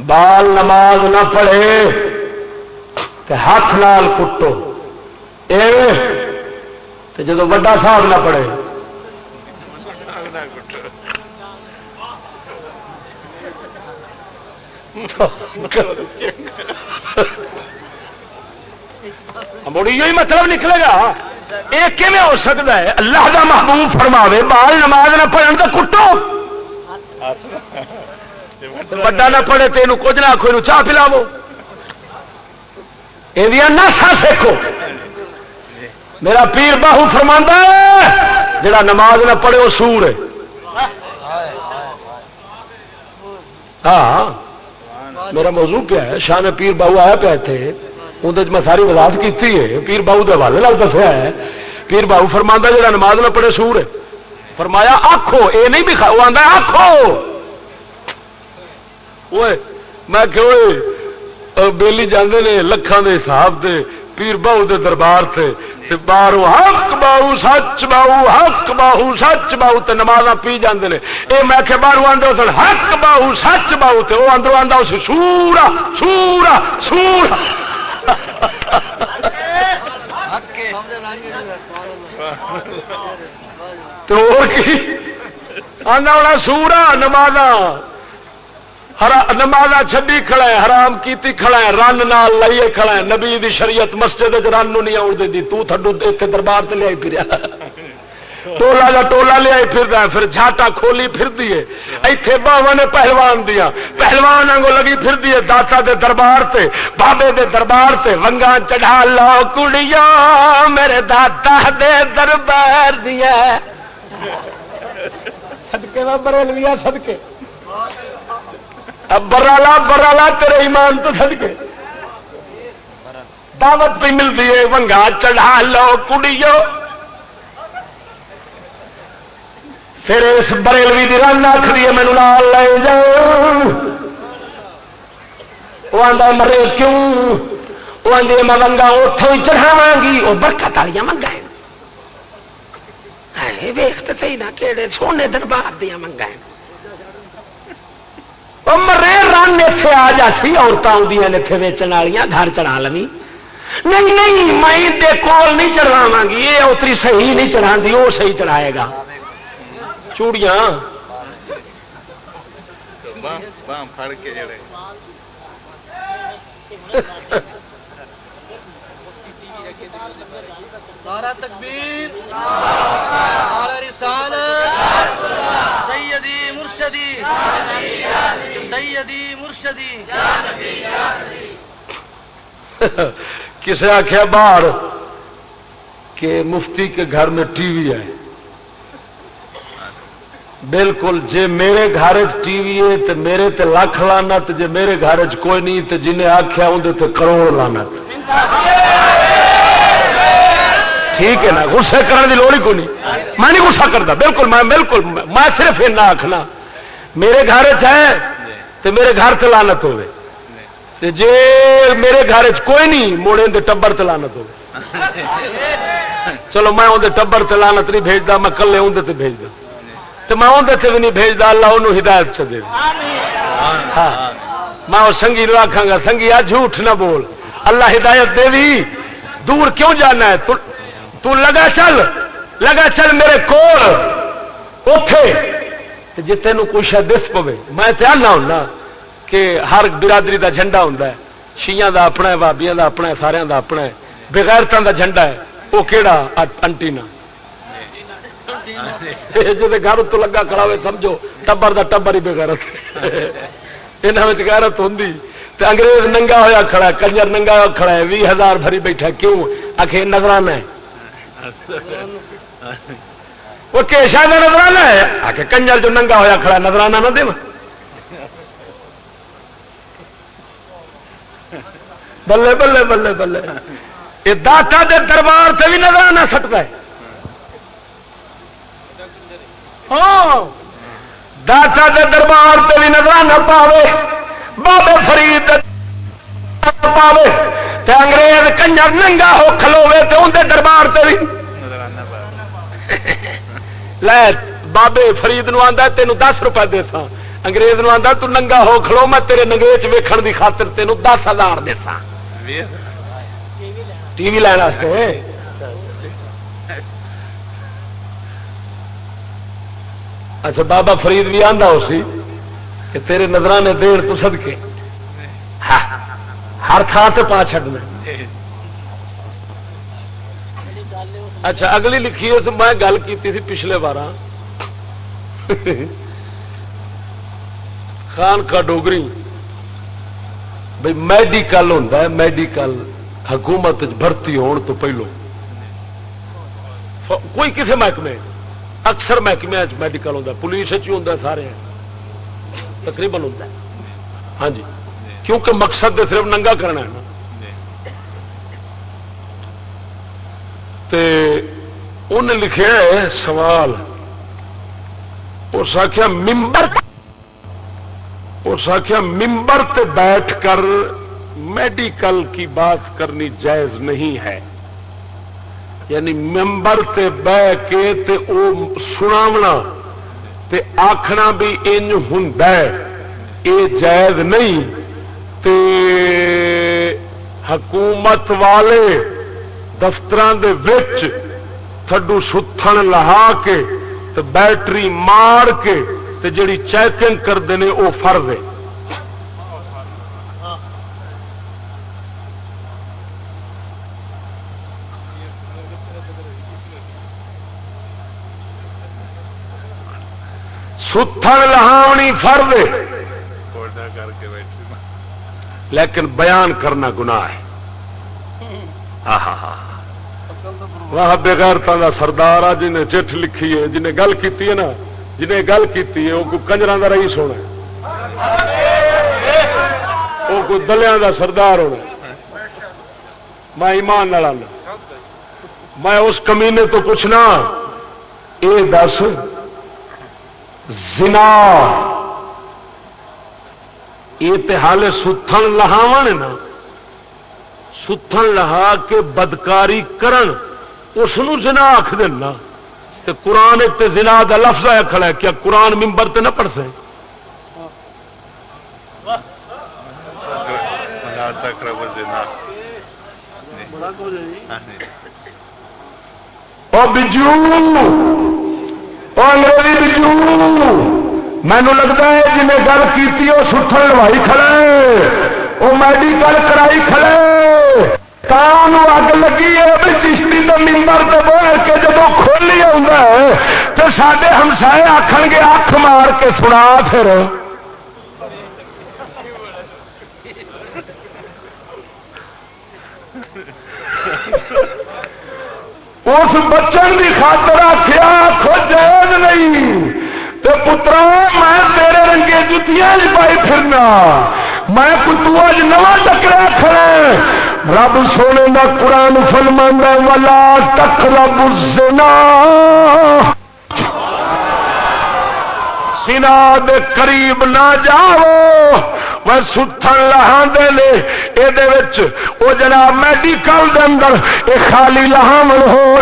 بال نماز نہ پڑھے تو ہاتھ نال کٹو۔ جب وا صاحب نہ پڑھے۔ مڑی مطلب نکلے گا یہ کیون ہو سکتا ہے اللہ کا محبوب فرماوے بال نماز نہ پڑھن تو کٹو بڑا نہ پڑے تو یہ کچھ نہ آخو چاہ پلاو یہ ناسا سیکھو میرا پیر باہو فرما جڑا نماز نہ پڑھے وہ سور ہے ہاں میرا موضوع کیا ہے؟ شاہ نے پیر باہو آیا پہ تھے۔ اندر میں ساری وضاحت کی ہے۔ پیر باہو کے حوالے دسیا ہے۔ پیر باہو فرما جڑا نماز نہ پڑھے سور ہے۔ فرمایا آخو یہ نہیں بھی وہ آتا آخو میں کہ بیلی جانے نے لکھان کے حساب سے پیر باہو دے دربار سے باہر حق باہو، سچ باہو، حق باہو، سچ باہو تے نماز پی جاندے نے۔ اے میں کہ باہر آدھے سن، حق باہو، سچ باہو تے وہ اندروں آدھا اس سورا سورا سورا۔ تو اور کی؟ آنا ہونا سورا نمازا نمازا چڈی کھڑا ہے حرام کیتی کھڑا ہے رن نال لائیے کھڑا ہے نبی دی شریعت مسجد رن نہیں آؤ دی تو تھڈو اتنے دربار سے لیا پھر ٹولا جا ٹولا لیا پھر پھر جھاٹا کھولی پھر دیے ایتھے باوا نے پہلوان دیا پہلوان آگوں لگی پھر دیے داتا دے دربار تے بابے دے دربار تے۔ ونگا چڑھا لو کڑیا میرے داتا دے دربار دیا سدکے میں بریلویا سدکے اب برالا برالا تیرے ایمان تو سد کے دعوت بھی ملتی ہے، ونگا چڑھا لو کڑیو۔ پھر اس بریلوی کی رن آخری ہے مینو نال لے جاؤ۔ وہ آدھا مرے کیوں؟ وہ آدھی میں ونگا اتوں ہی چڑھاوا گی۔ وہ برکت والی منگا ویختے نہ کہڑے سونے دربار دیا منگا مرے رن اتے آ جاسی عورتیں آدی اتنے ویچن والی گھر چڑھا لوی نہیں نہیں میں کول نہیں چڑھاوا گی یہ اتری صحیح نہیں چڑھا وہ صحیح چڑھائے گا۔ چوڑیاں؟ سارا تکبیر سارا رسالت، سیدی مرشدی سیدی مرشدی۔ کسے آخیا باہر کہ مفتی کے گھر میں ٹی وی ہے؟ بالکل، جے میرے گھر ٹی وی ہے تو میرے تے لاکھ لانت جے میرے گھر کوئی نہیں تو جنہیں آخیا اندر کروڑ لانت ٹھیک ہے نا گسے کرنے کی لوڑ ہی کوئی نہیں۔ میں نہیں گسا کرتا، بالکل، میں بالکل، میں صرف ایسا آخنا میرے گھر ہے تو میرے گھر تلانت ہوے جے میرے گھر کوئی نہیں، موڑے دے ٹبر تلانت ہو چلو، میں اندر ٹبر تلانت نہیں بھیجتا میں کلے اندر بھیج دا تو میں اندر بھی نہیں بھیجتا اللہ انہوں ہدایت چ دے۔ ہاں۔ میں وہ سنگھی نو آخا گا سنگھی آ جھوٹ نہ بول۔ اللہ ہدایت دے بھی دور کیوں جانا ہے؟ تو لگا چل لگا چل میرے کول اتے جی تین کچھ دس پوے، میں آنا ہونا کہ ہر برادری دا جھنڈا ہوں شیاں دا اپنا ہے بابیاں دا اپنا ہے سارے دا اپنا ہے بغیرتوں دا جھنڈا ہے وہ کہڑا انٹینا جی گھر تو لگا کھڑا ہوئے سمجھو، ٹبر دا ٹبر ہی بغیرت۔ یہاں غیرت ہوں انگریز ننگا ہوا کھڑا کنجر ننگا ہوا کھڑا ہے بھی ہزار بھری بیٹھا کیوں؟ آخ نظرانہ ہے۔ وہ کیشا کا نظرانہ ہے؟ آ کے کنجر جو ننگا ہوا کھڑا نظرانہ نہ دے بلے بلے بلے بلے۔ یہ داتا دے دربار سے بھی نظرانہ سٹتا ہے ہاں۔ داتا دے دربار سے بھی نظرانہ پاوے۔ بابے فرید پاوے۔ تے انگریز کنجر ننگا ہو کھلوے تے اندر دربار تے بھی لے، بابے فرید نو آندا تینو دس روپے دے سا انگریز نو آندا تو ننگا ہو کھلو، میں تیرے نگیچ ویکھن دی خاطر تینو دس ہزار دے ٹی وی لینا اچھا بابا فرید بھی آندا ہو سی کہ تیرے نظرانے دیر تو صدقے۔ ہاں۔ ہر تھان سے پا چڈنا اچھا اگلی لکھی ہے میں گل کی تھی پچھلے بار خان کا ڈوگری۔ بھائی میڈیکل ہوتا ہے، میڈیکل حکومت بھرتی ہون تو پہلو۔ کوئی کسی محکمے، اکثر محکمے میڈیکل ہوتا پولیس ہوں سارے۔ تقریباً ہوتا ہاں جی۔ کیونکہ مقصد صرف ننگا کرنا ہے نا۔ انہیں لکھا ہے سوال۔ اس آخیا ممبر اس آخیا ممبر تے بیٹھ کر میڈیکل کی بات کرنی جائز نہیں ہے۔ یعنی ممبر تے بہ کے تے او سناونا تے آخنا بھی انج ہوں یہ جائز نہیں۔ تے حکومت والے دفتر تھڈو ستھن لہا کے تے بیٹری مار کے تے جڑی چیکنگ کرتے ہیں وہ فرض ہے۔ ستھن لہاونی فرد لیکن بیان کرنا گناہ ہے۔ واہ بغیر کا سردار آ جنہیں چٹھ لکھی ہے جنہیں گل کی نا جنہیں گل کی وہ کوئی کنجر کا رئیس ہونا وہ کوئی دلیا کا سردار ہونا میں ایمان والا میں اس کمینے تو پوچھنا یہ دس زنا یہ حال ستھن لہاو نا۔ ستھن لہا کے بدکاری کرن اس جنا آخ دینا۔ تے قرآن تے زنا دا لفظ آیا کھڑا ہے کیا قرآن ممبر تے نہ پڑھ سکے۔ بجو بجو۔ مینو لگتا ہے جن گل کی وہ ستھر لوائی کھڑے وہ میڈیکل کرائی کھڑے اگ لگی ہے چشتی تو ممبر تو بہر کے جب کھولی آ تو سارے ہمسائے آخ گے اکھ مار کے سنا پھر اس بچن کی خاطر آخیا خود جائز نہیں پترا میں تیرے رنگے جتیاں پائی پھرنا۔ میں کتو اج نواں ٹکرا کھڑا رب سونے کا قرآن فلم والا تک رب سنا دے قریب نہ جاؤ ستھن لہاندے نے۔ یہ جناب میڈیکل دے اندر یہ خالی لہاون ہو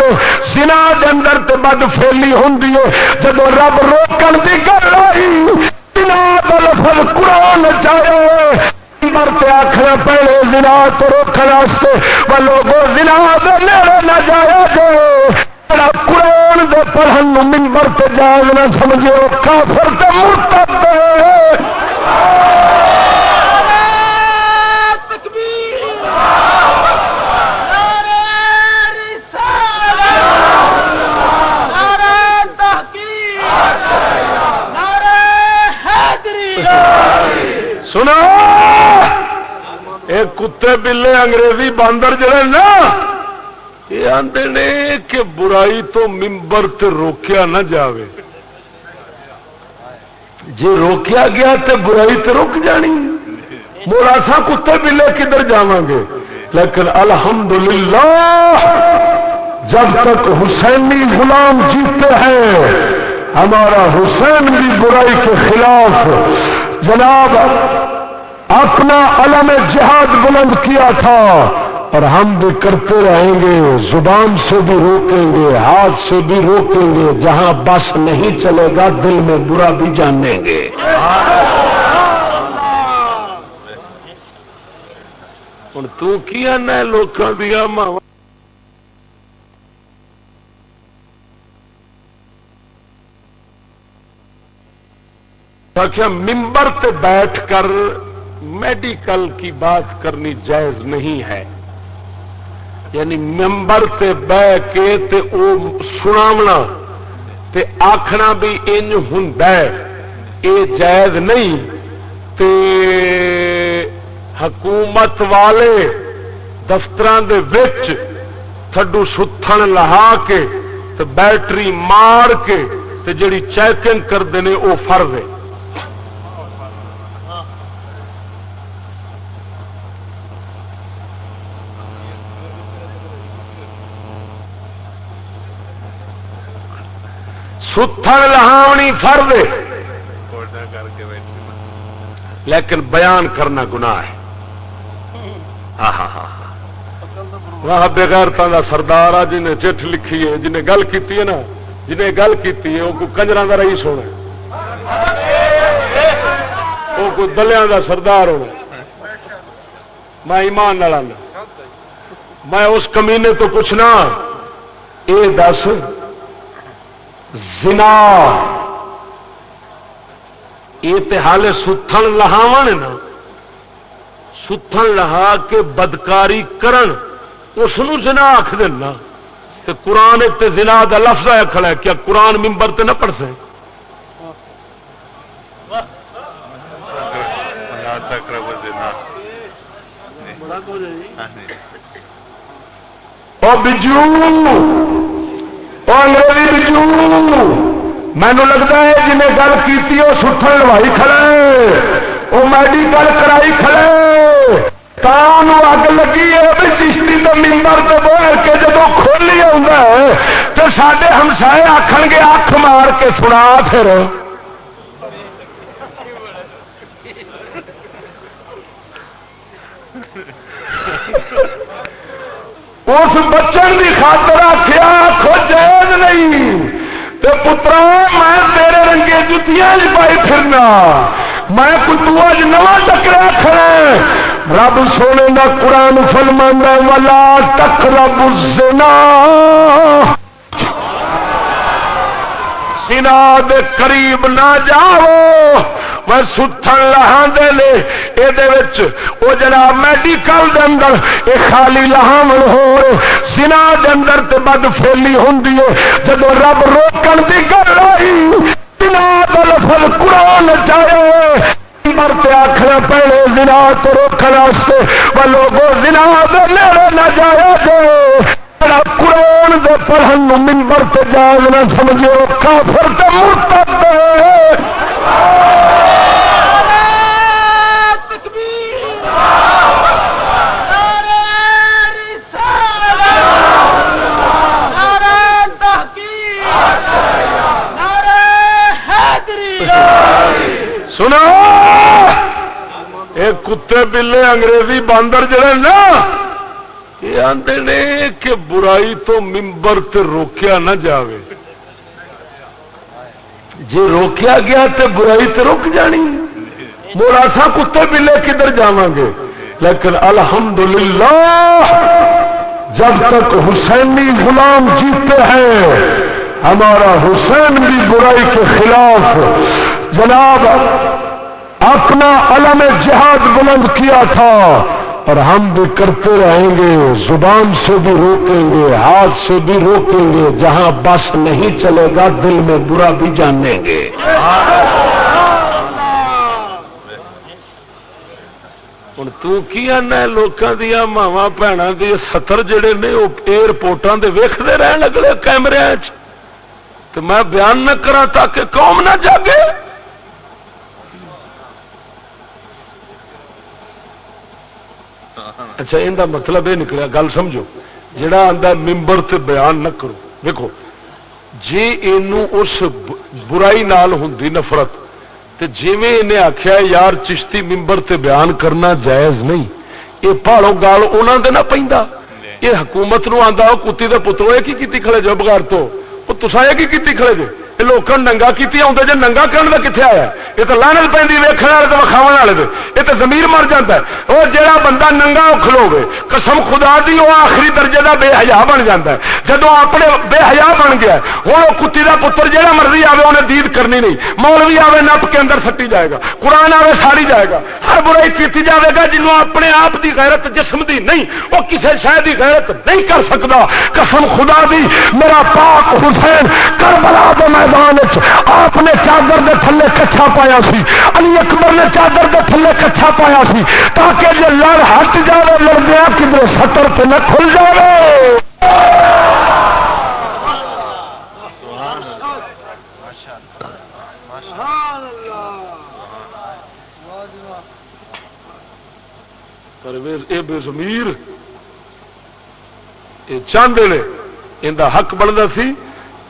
سنا دے اندر تے بد فیلی ہوں جب رب روکن کی گل آئی سنا کا لفظ قرآن چاہے۔ مرتے آخر پہلے زنا تو روکنے واسطے۔ وہ لوگوں زنا دے نہ جایا جو قرآن دے پڑھن ممبر تے جاگ نہ سمجھو کافر تے مرتب سنا ایک کتے بلے انگریزی باندر جڑے نا یہ آتے نے کہ برائی تو ممبر تے روکیا نہ جاوے۔ جی روکیا گیا تے برائی تے روک جانی۔ موڑا سا کتے بلے کدھر جا گے۔ لیکن الحمدللہ، جب تک حسینی غلام جیتے ہیں، ہمارا حسین بھی برائی کے خلاف۔ جناب، اپنا علم جہاد بلند کیا تھا۔ اور ہم بھی کرتے رہیں گے، زبان سے بھی روکیں گے، ہاتھ سے بھی روکیں گے، جہاں بس نہیں چلے گا، دل میں برا بھی جانیں گے۔ ہوں تو کیا لوگوں دیا ماوا ممبر تے بیٹھ کر میڈیکل کی بات کرنی جائز نہیں ہے۔ یعنی ممبر تے بہ کے تے او سناونا تے آخنا بھی انج ہوں یہ جائز نہیں۔ تے حکومت والے دفتر تھڈو ستھن لہا کے تے بیٹری مار کے تے جڑی چیکنگ کرتے ہیں وہ فرض ہے۔ ستھن لہاونی فرد لیکن بیان کرنا گناہ ہے۔ وہ بغیرتا کا سردار آ جنہیں چٹھ لکھی ہے جنہیں گل کی نا جنہیں گل کی وہ کوئی کنجر کا رئیس ہونا وہ کوئی دلیا کا سردار ہونا میں ایمان نال میں اس کمینے تو پوچھنا یہ دس زنا۔ یہ حال ستھن لہاو نا۔ ستھن لہا کے بدکاری کرن اس زنا آخ دینا تو قرآن ایک زنا کا لفظ آیا کھڑا ہے کیا قرآن ممبر تے نہ پڑھ سکے۔ بجو۔ انگریزی بجو مینو لگتا ہے جی جنہیں گل کی وہ ستھن لوائی کھڑے وہ میڈیکل کرائی کھڑے اگ لگی ہے چشتی تو ممبر تو بول کے جب کھولی آ تو سارے ہمسائے آخ گے اکھ مار کے سنا پھر۔ اس بچن کی خاطر آخیا آخو جائز نہیں۔ تو پترا، میں تیرے رنگے جتیاں پائی پھرنا۔ میں کتو اج نواں ٹکرا کھڑا رب سونے کا قرآن فلما والا تک رب سنا سنا دے قریب نہ جاؤ۔ میں ستھن لہاندے نے یہ جناب میڈیکل دے اندر یہ خالی لہاون ہو۔ سنا دے اندر تے بد فیلی ہوں جب رب روکن دی گل آئی سنا کا لفظ قرآن چاہے مرتے آخر پہلے زنا تو روکنے لوگوں زنا دے نیڑے نہ جایا جائے۔ قرآن دے پڑھن ممبر تے جاگ نہ سمجھو کافر تے مرتب سنا یہ کتے بلے انگریزی باندر جڑے نا یہ آتے نے کہ برائی تو ممبر تے روکیا نہ جاوے۔ جی روکیا گیا تو برائی تو رک جانی۔ موڑا سا کتے بلے کدھر جا گے۔ لیکن الحمدللہ، جب تک حسینی غلام جیتے ہیں، ہمارا حسین بھی برائی کے خلاف۔ جناب، اپنا علم جہاد بلند کیا تھا۔ اور ہم بھی کرتے رہیں گے، زبان سے بھی روکیں گے، ہاتھ سے بھی روکیں گے، جہاں بس نہیں چلے گا، دل میں برا بھی جانیں گے۔ ہوں تکوں دیا ماوا بھنوں کی ستر جڑے نے، وہ ایئرپورٹوں کے ویختے رہن اگلے کیمرے تو میں بیان نہ کرا تاکہ قوم نہ جاگے۔ اچھا یہ مطلب یہ نکلا گل سمجھو، جڑا آتا ممبر تے بیان نہ کرو۔ دیکھو جی یہ اس برائی نال ہوں نفرت تو جی انہیں آخیا یار چشتی ممبر تے بیان کرنا جائز نہیں۔ یہ پہاڑوں گال انہوں دے نہ پہ یہ حکومت نو آتا وہ کتی کے پترو یہ کی کھڑے جو، بغیر تو؟ وہ تسا یہ کی کھڑے جے لوگوں ننگا کی آتے جی ننگا کرنے کا کتنے آیا یہ تو لانت پہ ویکن والے تو وکھاو والے یہ تو زمیر مر جاتا ہے وہ جہاں بندہ ننگا کھلو گے قسم خدا دی وہ آخری درجے کا بے حیا بن جاتا ہے جب اپنے بے حیا بن گیا ہوں وہ کتی کا پتر جہاں مرضی آئے انہیں دید کرنی نہیں مولوی آئے نپ کے اندر سٹی جائے گا قرآن آئے ساڑی جائے گا ہر برائی کی جائے گا جنوب اپنے آپ کی غیرت جسم دی نہیں وہ کسی شہر کی غیرت نہیں کر سکتا قسم خدا دی میرا پاک حسین کربلا دے میدان آپ نے چادر دے تھلے کچھا پایا سی، علی اکبر نے چادر دے تھلے کچھا پایا سی، تاکہ جی لڑ ہٹ جائے لڑدیا کدھر سطر پہ نہ کھل جائے اے بے زمیر یہ چاہتے نے ان کا حق بنتا سی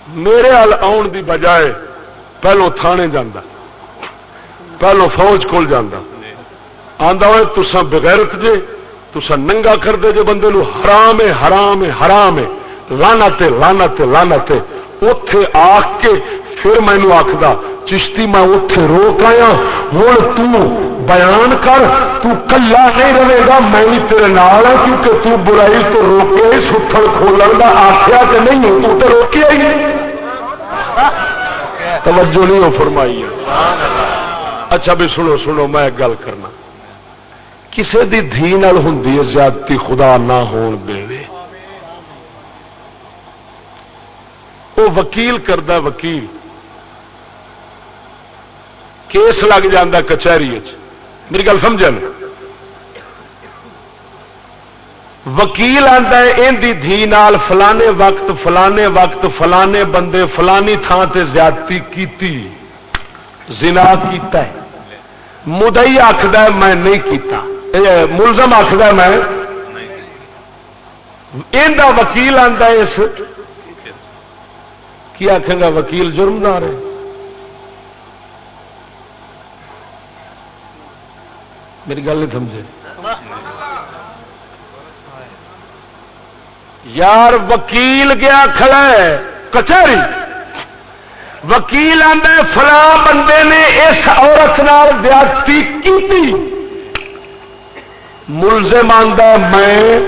میرے ہل آن دی بجائے پہلو تھانے جانا پہلو فوج کول جانا آدھا ہوئے تسا بغیرت جے تسا ننگا کر دے جے بندے نو حرام ہے حرام ہے حرام ہے۔ لانا تے لانا تے لانا تے اتے آ کے پھر مینو آخدا چشتی میں اتے روک آیا ہوں بیان کر، تو کلا نہیں رہے گا، میں بھی تیرے نال ہوں کیونکہ تو برائی تو روکے ستھڑ کھولن کا آخیا کہ نہیں، تو تو روکیا ہی توجہ نہیں ہو فرمائی۔ اچھا بھی سنو سنو، میں گل کرنا۔ کسی دی دھی نال ہوں زیادتی خدا نہ ہون دے۔ وہ وکیل کرتا وکیل۔ کیس لگ جا کچہری میری گل سمجھ وکیل آتا ہے ان دی دھی نال فلانے وقت فلانے وقت، فلانے بندے، فلانی تھان تے زیادتی کیتی، زنا کیتا ہے۔ مدئی آخد میں نہیں کیتا۔ ملزم آخد میں ان دا وکیل آتا ہے اس۔ کی آخے گا، وکیل جرمدار ہے۔ میری گل نہیں سمجھے۔ یار وکیل گیا کھڑا ہے، کچہری۔ وکیل آدھے فلاں بندے نے اس عورت نال زیادتی کی ملزم آدھا میں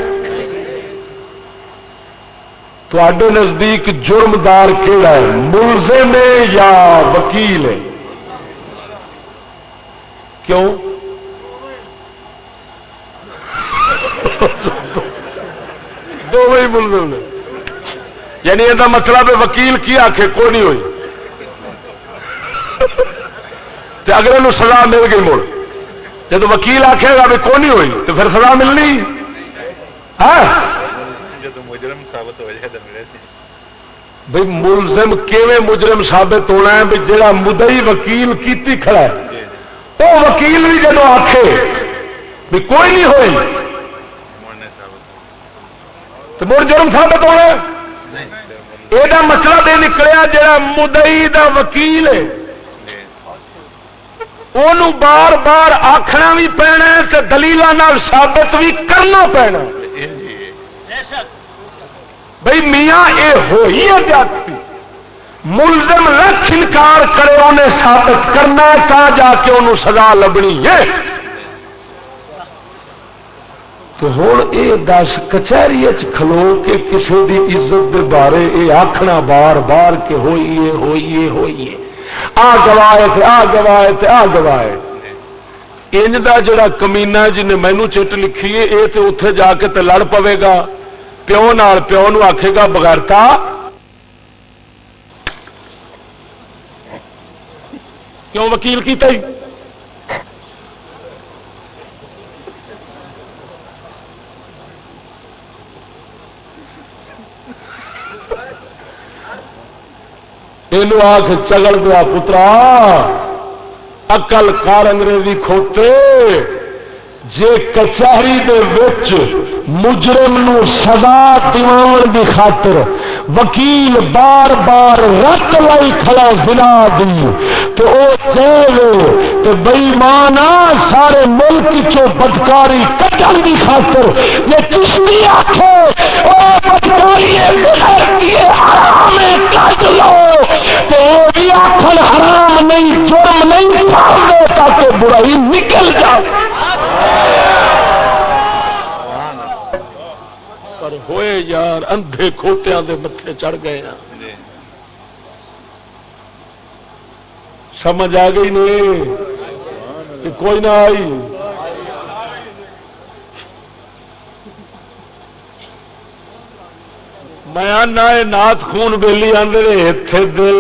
تے نزدیک جرمدار کہڑا ہے؟ ملزم ہے یا وکیل ہے؟ کیوں؟ دونوں ملزم نے یعنی یہ مطلب وکیل کی آخ کو نہیں ہوئی۔ اگر یہ سزا مل گئی مڑ جب وکیل آخے گا بھی کو نہیں ہوئی تو پھر سزا ملنی۔ ہاں؟ بھائی ملزم کیویں مجرم ثابت ہونا ہے بھی جڑا مدئی وکیل کیتی کھڑا ہے۔ وہ وکیل بھی جدو آخے بھی کوئی نہیں ہوئی تو مڑ جرم ثابت ہونا یہ مطلب یہ نکلیا جا مدئی دا وکیل ہے۔ بار بار آخنا بھی پینا تو دلیل ثابت بھی کرنا پینا بھائی میاں یہ ہوئی ہے جاتی ملزم لکھ انکار کرے، انہیں ثابت کرنا تا جا کے انہوں سزا لبنی ہے۔ تو ہوں یہ دس کچہری کھلو کے کسی دی عزت دے بارے یہ آخنا بار بار کہ ہوئیے ہوئیے ہوئیے۔ آ گوائے تھے آ گوائے تھے آ گوائے۔ انج دا جڑا کمینا جن مینو چٹ لکھی ہے یہ تو اتے جا کے تے لڑ پوے گا۔ پیو نال پیو نو آکھے گا بغیرتا کیوں وکیل کیتا ہی یہ آخ چگل دیا پترا اقل کار انگریزی کھوتے جے کچہری دے وچ مجرم نو سزا دیوان دی خاطر وکیل بار بار رت لائی کھڑا زنا دی۔ تو او چاہے تو بئیمانا سارے ملک چو بدکاری کٹن دی خاطر۔ یہ چشتی آخو او بدکاری حرام کٹ لو۔ تو بھی دشمن حرام نہیں، جرم نہیں دے تاکہ برائی نکل جائے۔ پر ہوئے یار اندھے کھوتیاں دے متھے چڑھ گئے ہیں۔ سمجھ آ گئی نہیں کہ کوئی نہ آئی۔ میں آنا نات خون بےلی آدھے اتے دل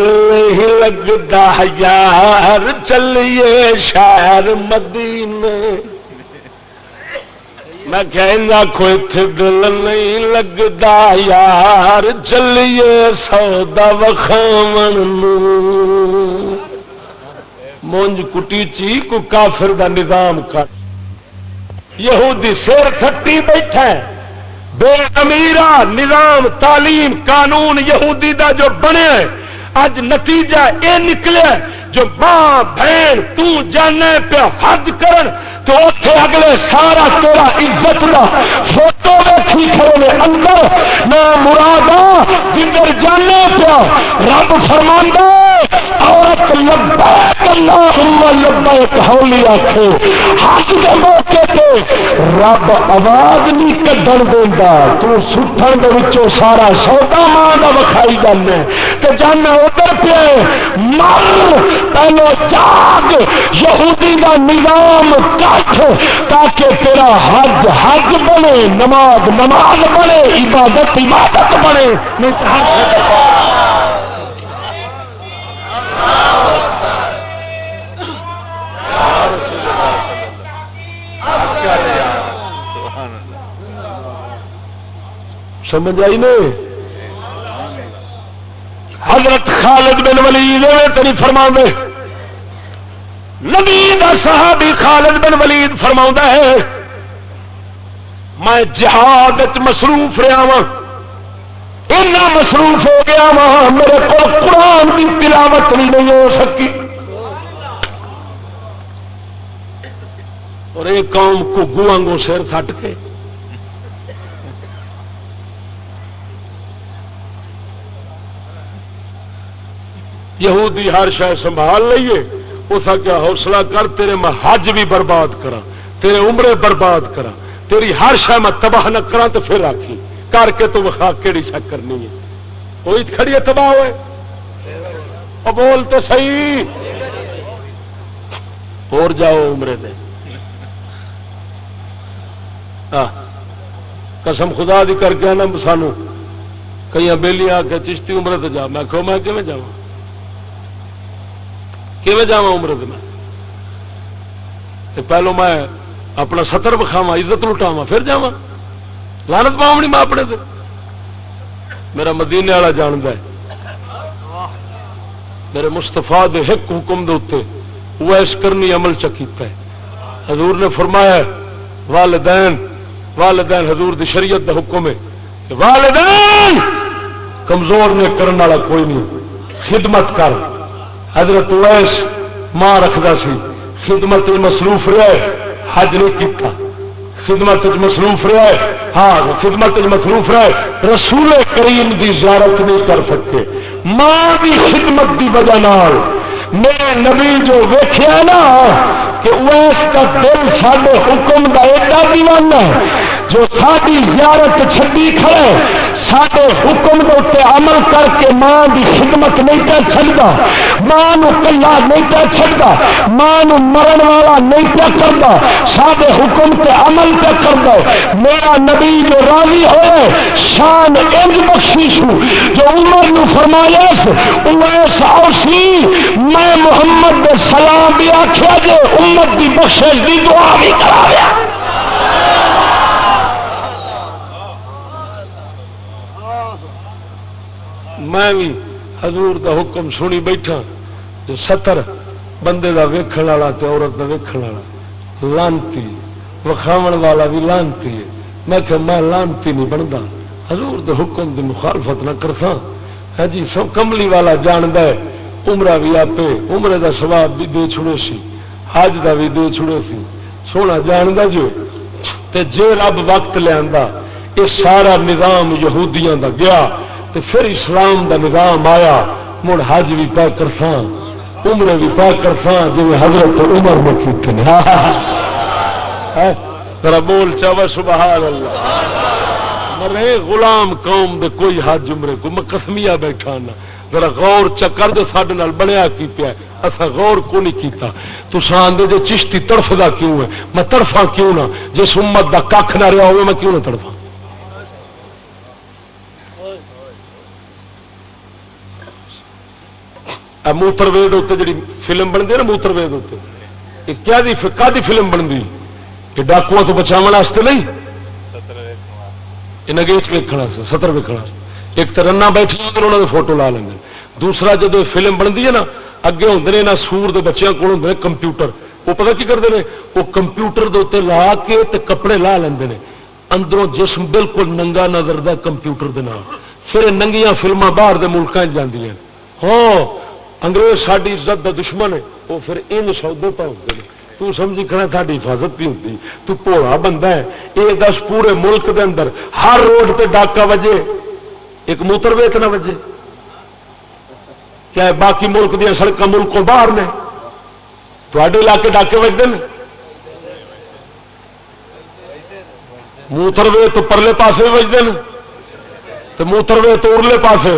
ہی لگتا یار چلیے شہر مدینے۔ میں کہنا آخو اتے دل نہیں لگتا یار چلیے سودا وکھاو مونج کٹی چی کو کافر دا نظام کر۔ یہودی سر تھٹی بیٹھا ہے بے امیرا نظام، تعلیم، قانون یہودی دا جو بنے اج نتیجہ اے نکلے جو ماں، بہن تانے پہ حج کرن۔ تو اتے اگلے سارا تیرا عزت کا فوٹو ویکھی کھڑے نے اندر، نہ مراد جدھر جانے پیا۔ رب فرما عورت لبا لبا ایک ہولی آخے ہاتھ کے موقع پہ رب آواز نہیں کڈن دینا تو سٹن کے سارا سودا ماں کا وکھائی جانا تو جانا ادھر پہ مر، پہلو جاگ، یہودی کا نظام کر تاکہ تیرا حج حج بنے، نماز نماز بنے، عبادت عبادت بنے۔ سمجھ آئی نہیں حضرت خالد بن ولید، تیری فرما دے۔ نبی کا صحابی خالد بن ولید فرما ہے، میں جہاد مصروف رہا وا مصروف ہو گیا وا میرے کو قرآن کی تلاوت بھی نہیں ہو سکی۔ اور ایک قوم کو آنگوں سر کٹ کے۔ یہودی ہر شاید سنبھال لیے اس کیا حوصلہ کر، تیرے میں حج بھی برباد کرا، تیرے عمرے برباد کرا، تیری ہر شہ میں تباہ نہ کرا تو پھر آخی کر کے تو وقا کہڑی شک کرنی ہے۔ کوئی کھڑی ہے تباہ ہوئے؟ بول تو صحیح۔ اور جاؤ عمرے دے۔ قسم خدا دی کر کے نا سانو کئی بہلی آ کے چشتی عمرے تو جا۔ میں کہو میں کیون جاؤں جا عمر میں پہلو میں اپنا ستر بکھاوا عزت لٹاوا پھر جا لانت پاؤں نہیں میں اپنے دے میرا مدینے والا جاند ہے میرے مستفا دے ایک حکم دے اتنے وہ اس کرنی عمل چکیتا ہے حضور نے فرمایا والدین والدین حضور دی شریعت دا حکم ہے والدین کمزور نے کرنے والا کوئی نہیں خدمت کر حضرت ویس ماں رکھتا سی، خدمت مصروف رہے، حج نہیں کیتا۔ خدمت مصروف رہے ہاں خدمت مصروف رہے، رسول کریم دی زیارت نہیں کر سکتے ماں کی خدمت کی وجہ نال میرے نبی جو ویخیا نا کہ ویس کا دل سارے حکم کا ایڈا دیوانا جو ساری زیارت چھڈی کھڑے سارے حکم کے اتنے عمل کر کے ماں کی خدمت نہیں پہ چڑھتا ماں کلا نہیں پہ چڑھتا ماں مرن والا نہیں پہ کرتا سارے حکم تے عمل پہ کرتا میرا نبی جو راضی ہوئے، شان انج بخشی سو جو عمر نو فرمایا اویس اوسی، میں محمد سلام بھی آخیا جے، امت کی بخش کی دعا بھی کرا دیا میں بھی حضور دا حکم سنی بیٹھا جو ستر بندے دا ویکھن والا تے عورت دا ویکھن والا۔ لانتی وکھاو والا بھی لانتی ہے۔ میں کہ میں لانتی نہیں بنتا حضور دے حکم دی مخالفت نہ کرتا ہے جی سب کملی والا جاند ہے۔ عمرہ بھی آپ عمرے دا سواب بھی دے چھڑے سی۔ حج دا بھی دے چھڑے سی۔ سونا جاندا جو۔ تے جے رب وقت لیا یہ سارا نظام یہودیاں دا گیا۔ تو پھر اسلام دا نظام آیا، مڑ حج بھی پہ کرسان عمرے بھی پا کرتا جی حضرت عمر میں کیتے ہیں بول چاوا سبحان اللہ مرے غلام قوم دے کوئی حج عمرے کو میں قسمیا بیٹھا نا۔ ذرا غور چکر جو سڈے بنیا کی پیا اصا غور کو نہیں کیتا؟ تو آدھے جی چشتی تڑفتا کیوں ہے؟ میں تڑفا کیوں نہ جس امت کا کھ نہ رہا ہوئے میں کیوں نہ تڑفا موتر وید اتنے جی فلم بنتی ہے نا موتر وید اتنے کیا دی فکا دی فلم بنتی یہ ڈاکو تو بچاؤ واسطے نہیں؟ یہ نگیچ ویکنا سطر ویکنا ایک تو رنا بیٹھی انہوں نے فوٹو لا لیں دوسرا جب فلم بنتی ہے نا، اگے ہوں نے سور کے بچوں کو ہوں کمپیوٹر۔ وہ پتا کی کرتے ہیں وہ کمپیوٹر کے اتنے لا کے تے کپڑے لا لیں اندروں جسم بالکل ننگا نظر دا کمپیوٹر دے نام پھر ننگیاں فلما باہر کے ملک جی ہاں انگریز ساری عزت کا دشمن ہے وہ پھر ان سودے پہ ہوتے ہیں تو سمجھی کھڑا تاری حفاظت بھی ہوتی تو پوڑا بندہ ہے۔ یہ دس پورے ملک دے اندر ہر روڈ پہ ڈاکا وجے، ایک موتر ویت نہ وجے۔ کیا باقی ملک دیا سڑک ملکوں باہر نے؟ تے علاقے ڈاکے وجتے ہیں موتر وے تو پرلے پاسے وجتے ہیں تو موتر وے تو ارلے پاسے۔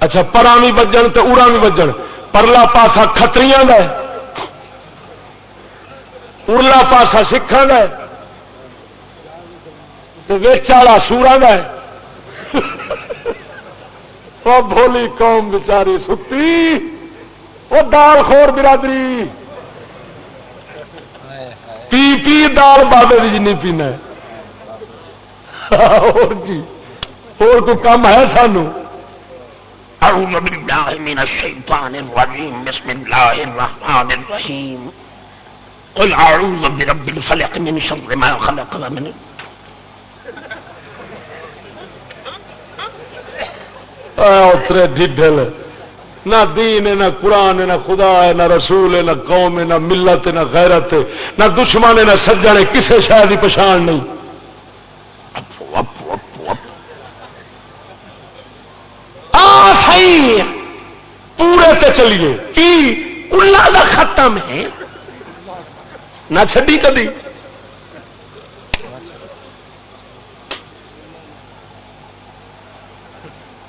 اچھا پرا بھی بجن تو ارا بھی بجن۔ پرلا پاسا کتری کا ارلا پاسا سکھان کا والا سورا کا بولی قوم بچاری ستی۔ وہ دال خور برادری۔ پی پی دال بابے کی جن پینا جی، اور کوئی کام ہے سانو؟ أعوذ بالله من الشيطان الرجيم. بسم الله الرحمن الرحيم. قل أعوذ برب الفلق من شر ما خلق ومن اترے ڈھل نہ دین ہے نہ قرآن ہے نہ خدا ہے نہ رسول ہے نہ قوم ہے نہ ملت ہے نہ غیرت ہے نہ دشمن ہے نہ سجن ہے کسی شہر کی پچھان نہیں؟ پورے تے چلیے۔ کی؟ اللہ کا ختم ہے۔ نہ چڈی کدی۔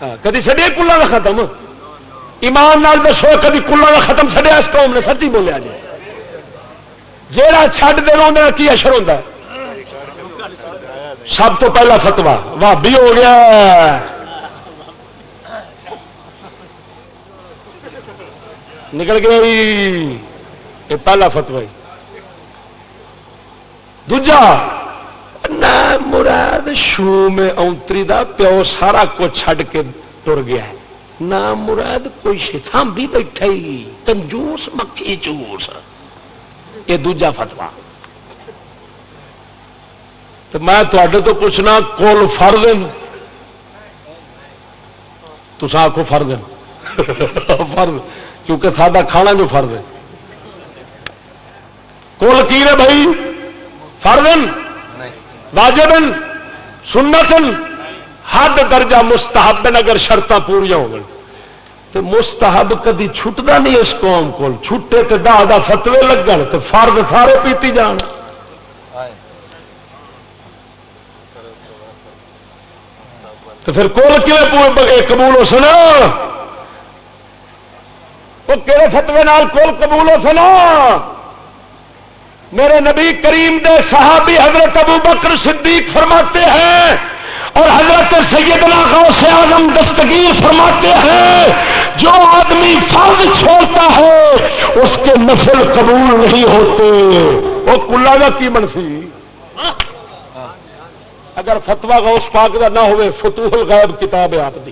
ہاں، کدی چڈیا کلا کا ختم ایمان نال دسو، کدی کلا کا ختم چڈیا اس قوم نے، سچی بولیا جی۔ جا چڈ دے کی اشر ہوتا سب تو پہلا فتوا بھابی ہو گیا۔ نکل گیا یہ پہلا فتوا دوجا مراد شو میں اونتری دا پیو سارا کچھ چھڈ کے تر گیا ہے۔ نہ مراد کوئی شام بھی بیٹھا ہی۔ کنجوس مکھی، چوس۔ یہ دوجا فتوا تو میں تے تو پوچھنا، کول فر دن تو آخو فر فرد کیونکہ سادہ کھانا جو فرد ہے۔ کل کی ہے بھائی؟ فردن واجبن سنتن حد درجہ مستحب اگر شرط پوریا ہو گئی تو مستحب کدی چھٹتا نہیں اس قوم کو چھٹے تو ڈا دا فتوے لگن تو فرد سارے پیتی جان۔ تو پھر کول کیوں قبول ہو سنا۔ وہ کہڑے فتوے نال کول قبول ہو سنا؟ میرے نبی کریم دے صحابی حضرت ابو بکر صدیق فرماتے ہیں اور حضرت سیدنا غوث اعظم دستگیر فرماتے ہیں، جو آدمی فرض چھوڑتا ہے، اس کے نفل قبول نہیں ہوتے۔ وہ کلا کا کی منفی؟ اگر فتوا غوث پاک کا نہ ہوئے، فتوح الغیب کتاب ہے آپ کی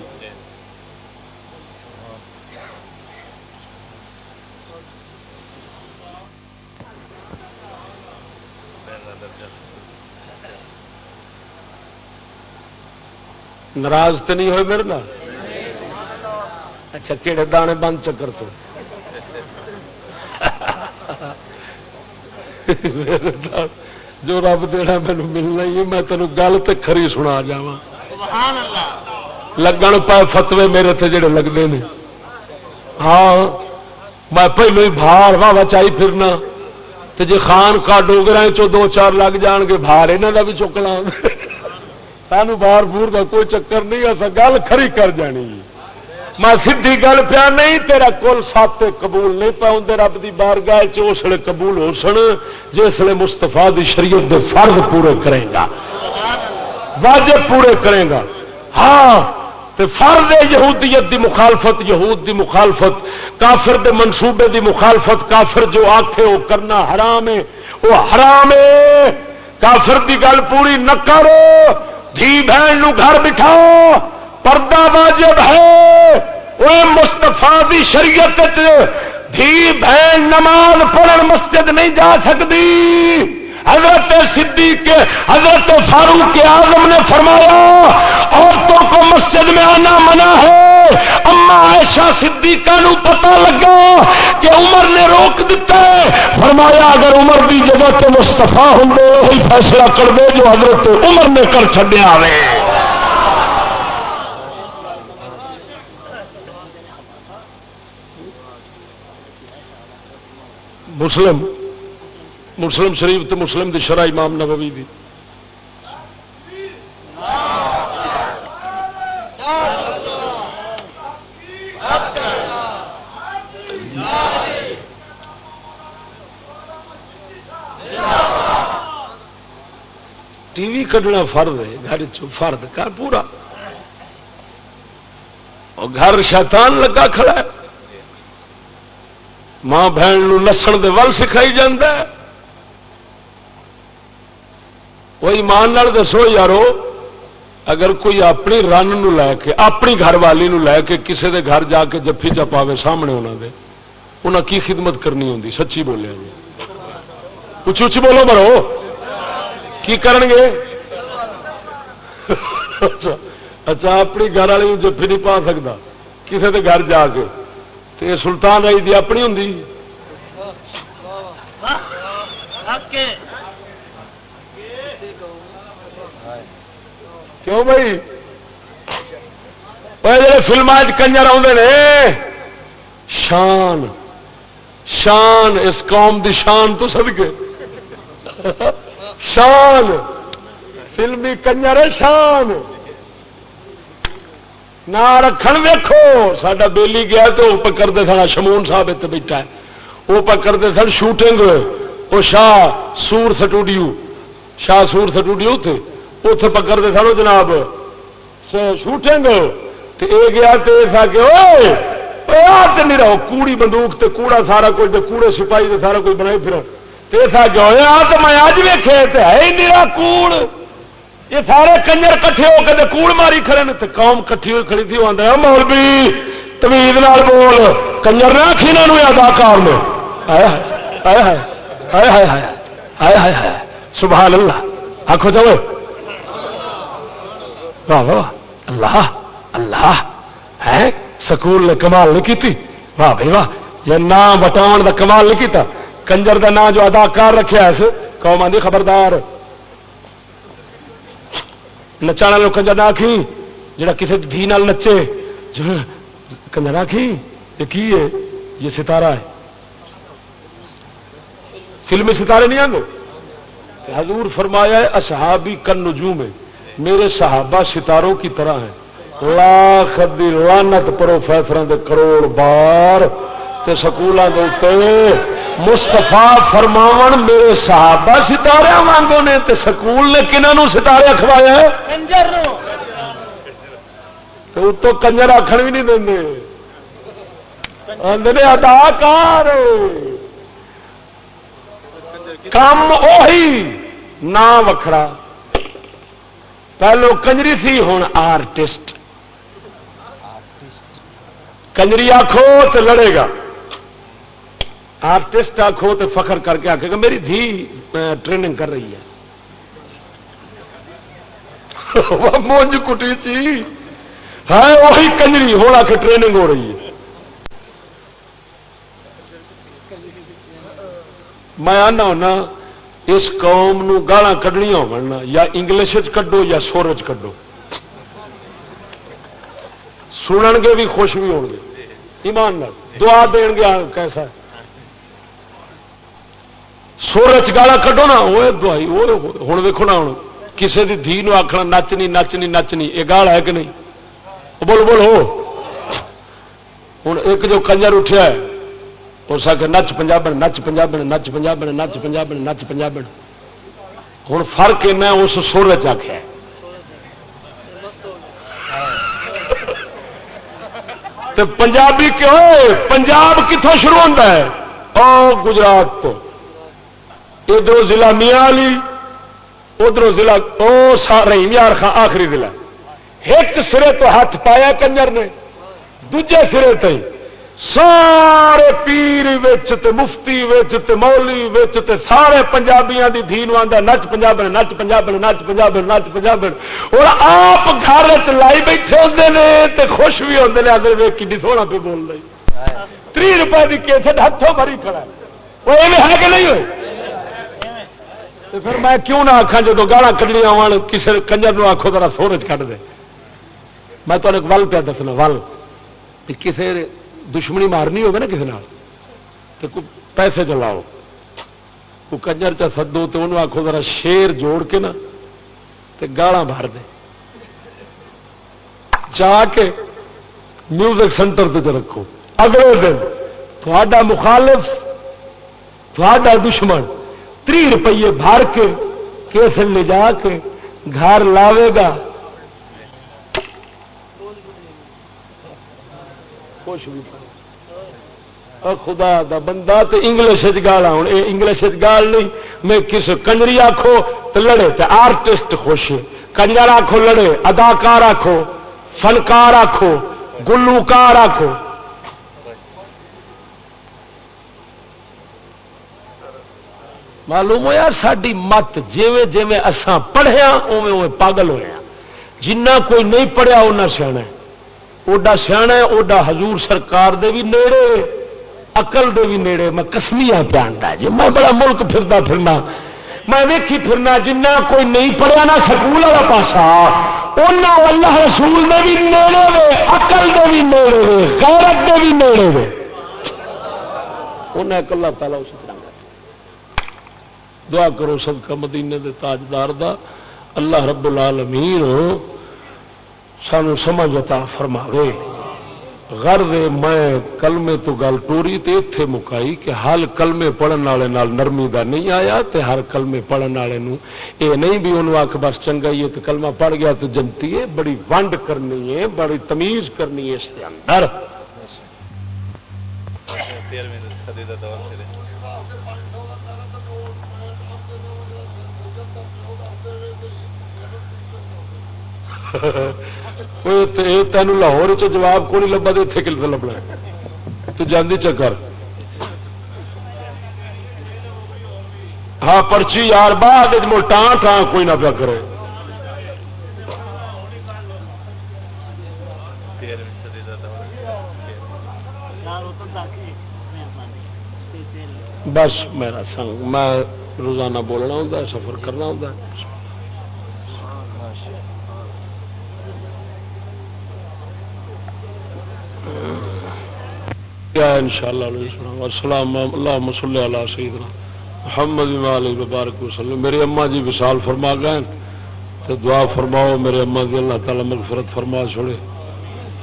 ناراض تو نہیں ہوئے میرے نال؟ اچھا کہڑے دانے بند چکر تو۔ جو رب دینا مینو ملنا ہی میں تینوں گل تو کھری سنا جا لگن پائے فتوے میرے تھے جڑے لگتے ہیں ہاں میں پہلو ہی بھار واہ چائی پھرنا۔ تے جی خان کا ڈوگر چو دو چار لگ جان گے بھار یہاں کا بھی چکنا سانو بار بور کا کوئی چکر نہیں ایسا گل کھری کر جانی۔ میں سیدھی گل پیا، نہیں، تیرا کل سات قبول نہیں پاؤں رب کی بار گاہ چلے قبول ہو سن جسے مستفا دی شریعت دے فرض پورے کرے گا۔ واجب پورے کرے گا۔ ہاں فرض یہودیت دی مخالفت، یہود دی مخالفت، کافر دے منصوبے دی مخالفت، کافر جو آخے وہ کرنا حرام ہے، وہ حرام ہے۔ کافر دی گل پوری نہ کرو۔ دھی بہن نو گھر بٹھاؤ، پردہ واجب ہے۔ وہ مستفا کی شریعت دھی بہن نماز پڑھن مسجد نہیں جا سکتی حضرت صدیق کے حضرت فاروق کے آزم نے فرمایا، عورتوں کو مسجد میں آنا منع ہے۔ اما ایشا صدیقہ نو پتا لگا کہ عمر نے روک دیتا ہے۔ فرمایا، اگر عمر کی جگہ تو مستفا ہوں وہی فیصلہ کر دے جو حضرت عمر نے کر چڈیا رہے مسلم مسلم شریف تو مسلم دی شرح امام نبوی دی۔ ٹی وی کھڈنا فرد ہے، گھر فرد کر پورا۔ اور گھر شیطان لگا کھڑا ہے۔ ماں بہن نسن دے ول سکھائی جاندہ ہے۔ وہ ایمان دسو یارو اگر کوئی اپنی رن نو لے کے اپنی گھر والی نو لے کے کسے دے گھر جا کے جفی چپاوے سامنے انہوں دے انہیں کی خدمت کرنی ہوں سچی بولے کچھ جی۔ اچھی اچھا بولو مرو کی کرن گے؟ اچھا, اچھا، اپنی گھر والی جفی نہیں پا سکتا کسے دے گھر جا کے۔ تے سلطان رائی دی اپنی ہوں کیوں بھائی؟ جی فلم کنجر آدھے شان شان، اس قوم دی شان تو سد کے شان، فلمی کنجر شان۔ نہ رکھن ویکو سڈا بیلی گیا تو وہ پکڑتے سن شمون صاحب اتنے بیٹھا ہے۔ وہ پکڑتے سن شوٹنگ وہ شاہ سور سٹوڈیو، شاہ سور سٹوڈیو تھے اتے پکڑتے سنو جناب۔ شوٹنگ۔ یہ گیا تو نہیں رہو۔ کوڑی بندوق تے کوڑا سارا کچھ کوڑے سپاہی تے سارا کچھ بنائی پھر تو میں اج ویخے ہے ہی نہیں کوڑ۔ یہ سارے کنجر کٹھے ہو کے کوڑ ماری کھڑے تے قوم کٹھی ہوئی کھڑی تھی۔ آدھا مولوی، تمیز نال بول۔ کنجر نے آخی یہ اداکار نے سبحان اللہ۔ آخو چلو اللہ اللہ، ہے؟ سکول نے کمال نہیں کی واہ بھائی، واہ، یہ نام بٹاؤ کا کمال نہیں کیتا؟ کنجر کا نام جو اداکار رکھا اس قوم آدھی خبردار۔ نچا والے کنجر نہ آخی جا کسی دھی نال نچے۔ کنجر آخی یہ کی ہے؟ یہ ستارہ ہے۔ فلمی ستارے نہیں آگے حضور فرمایا ہے، اصحابی کن نجوم ہے۔ میرے صحابہ ستاروں کی طرح ہیں۔ لاکھ دی لانت پروفیسر دے کروڑ بار تے سکولوں کے مستفا فرماو میرے صحابہ ستارے وانگو نے تے سکول نے کنہوں ستارے اخوایا تو تو کنجر آخر بھی نہیں دیں آدھے اداکار۔ کام اہی نہ وکھرا۔ پہلو کنجری سی ہوں آرٹسٹ۔ کنجری آخو تو لڑے گا۔ آرٹسٹ آخو تو فخر کر کے آخے گا، میری دھی ٹریننگ کر رہی ہے۔ مونج کٹی چی۔ ہے وہی کنجری ہونا کہ ٹریننگ ہو رہی ہے۔ میں آنا ہونا اس قوم نو گالا کھڑنیا ہونا یا انگلش کڈو یا سور کڈو۔ سنن گے بھی خوش بھی ہو گے۔ ایمان نال۔ دعا دین گیا کیسا سورج گالا کٹو نا وہ دعائی وہ ہوں ویکو نا ہوں کسی کی دھی آخنا نچنی نچنی نچنی یہ گال ہے کہ نہیں؟ بول بول، ہو۔ ہوں ایک جو کنجر اٹھیا ہے اس آ کے نچ پنجاب نچ پنجاب نچ پنجاب نچ پنجاب نچ پنجاب ہوں فرق ایسا اس سر چکھا تو پنجابی کیوں پنجاب کتوں شروع ہوتا ہے؟ او، گجرات تو۔ ادھر ضلع میاں علی ادھر ضلع، او سارے یار خان، آخری ضلع۔ ایک سرے تو ہاتھ پایا کنجر نے دجے سرے تھی سارے پیر تے مفتی تے مولی تے سارے پنجابیاں دی دھی آدھا نچ پنجاب نچ پنجاب نچ پنجاب نچ پنجاب اور آپ گھر لائی بیٹھے ہوتے ہیں تے خوش بھی ہوتے ہیں اگر ویک کی سونا پہ بول رہی۔ تری روپئے کی کیسٹ ہاتھوں بھری کھڑا وہ ہے کہ نہیں ہوئے؟ پھر میں کیوں نہ آخا جب گالا کھڑی آن کسی کنجر آخو ذرا سورج کٹ دے۔ میں تمہیں ول پیا دسنا، ول۔ کسی دشمنی مارنی ہوگی نا کسی تو پیسے چلاؤ کو کنجر چ سدو تو انہوں آخو ذرا شیر جوڑ کے نا گالا بھر دے۔ جا کے میوزک سینٹر پہ رکھو۔ اگلے دن تھوڑا مخالف تھوڑا دشمن تری روپیے بھر کے کیس لے جا کے گھر لاوے گا۔ خوش بھی خدا دا بندہ تو انگلش گالا ہوں یہ انگلش گال نہیں، میں کس کنجری آخو تو لڑے تو آرٹسٹ خوش کنجر آخو لڑے، اداکار آخو فنکار آخو گلوکار آخو معلوم ہوا ساری مت جیویں جیویں اسان پڑھیا اوے اوے پاگل ہوا جنہ کوئی نہیں پڑھیا انہیں سیاح اوڈا سیاح اوڈا حضور سرکار دے بھی نیڑے۔ اقل دے بھی نیڑے، میں کسمیا پیانتا جی میں بڑا ملک پھردا پھرنا، میں ویکھی پھرنا، جنہ کوئی نہیں پڑھیا نا سکول والا پاسا۔ اللہ رسول دے بھی نیڑے وے اقل دے بھی نیڑے وے، غیرت دے بھی نیڑے وے۔ انہیں کلا پہلا اس طرح دعا کرو سب کا مدینے دے تاجدار دا۔ اللہ رب العالمین سانو سمجھ عطا فرماوے۔ غر دے میں کلمے تو گل ٹوری تے ایتھے مکائی کہ حال کلمے پڑھن والے نال نرمی دا نہیں آیا تے ہر کلمے پڑھن والے نو اے نہیں بھی انہوں آکھ بس چنگا یہ تے کلمہ پڑھ گیا تو جنتی ہے، بڑی ونڈ کرنی ہے، بڑی تمیز کرنی ہے اس کے اندر۔ تین لاہور جواب کو نہیں لبا تو اتنے کل لبنا تو جاندی چکر ہاں پرچی یار بعد ٹان ٹان کوئی نہ پیا کرے بس میرا سنگ میں روزانہ بولنا ہوں سفر کرنا ہوں ان شاء اللہ السلام اللہ مسل اللہ سیدنا محمد مبارک وسلم میرے اما جی وسال فرما گئے۔ تو دعا فرماؤ میرے اما کی اللہ تعالی مغفرت فرما چھوڑے۔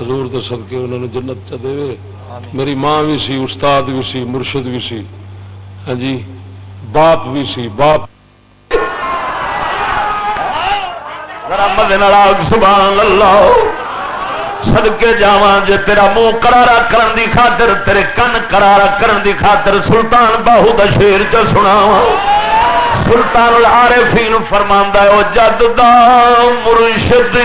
حضور تو سد کے انہوں نے جنت چ دے۔ میری ماں بھی سی استاد بھی سی مرشد بھی سی۔ ہاں جی باپ بھی سی باپ۔ سبحان اللہ۔ سدکے جا جے تیرا منہ کرارا کرن دی خاطر تیرے کن کرارا کرن دی خاطر سلطان باہو دا شیر چ سنا سلطان العارفین فرماندا ہے او جد دا مرشد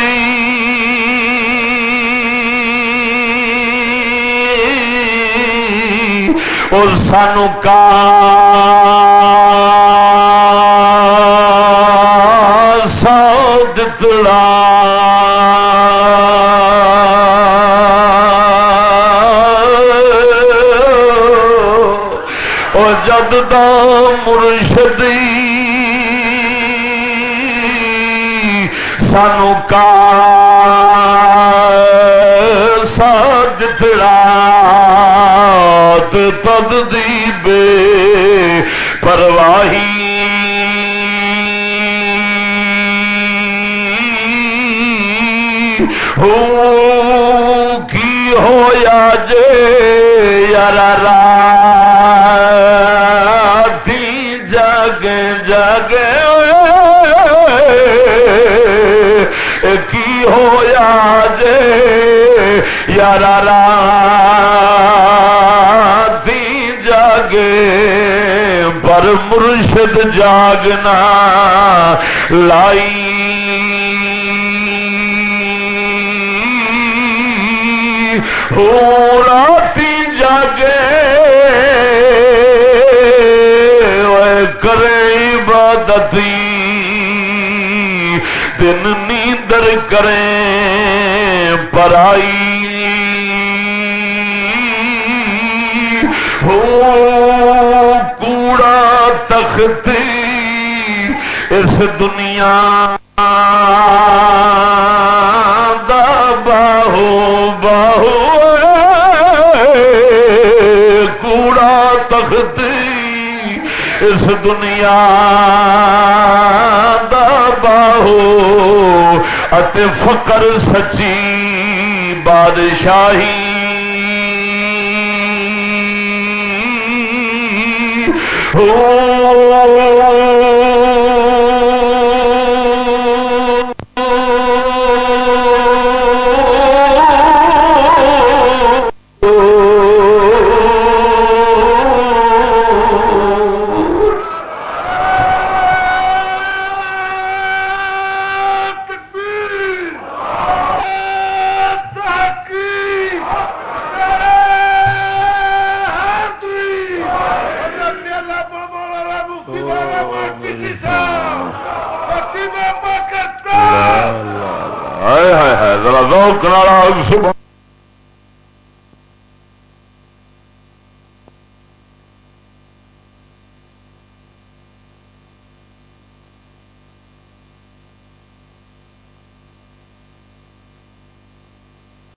او سانو کا سود تڑا مرشدی سانو کا سد جتڑا تد دی بے پرواہی۔ ہو کی ہویا جے یار دی جگ کی ہویا جے یار دی جاگے۔ پر مرشد جاگنا لائی۔ ہو راتی جاگے۔ کرے عبادتی دن نیندر کریں پرائی ہو کوڑا تختی اس دنیا دا باہو باہو کوڑا تختی اس دنیا دا باہو اتے فقر سچی بادشاہی ہو۔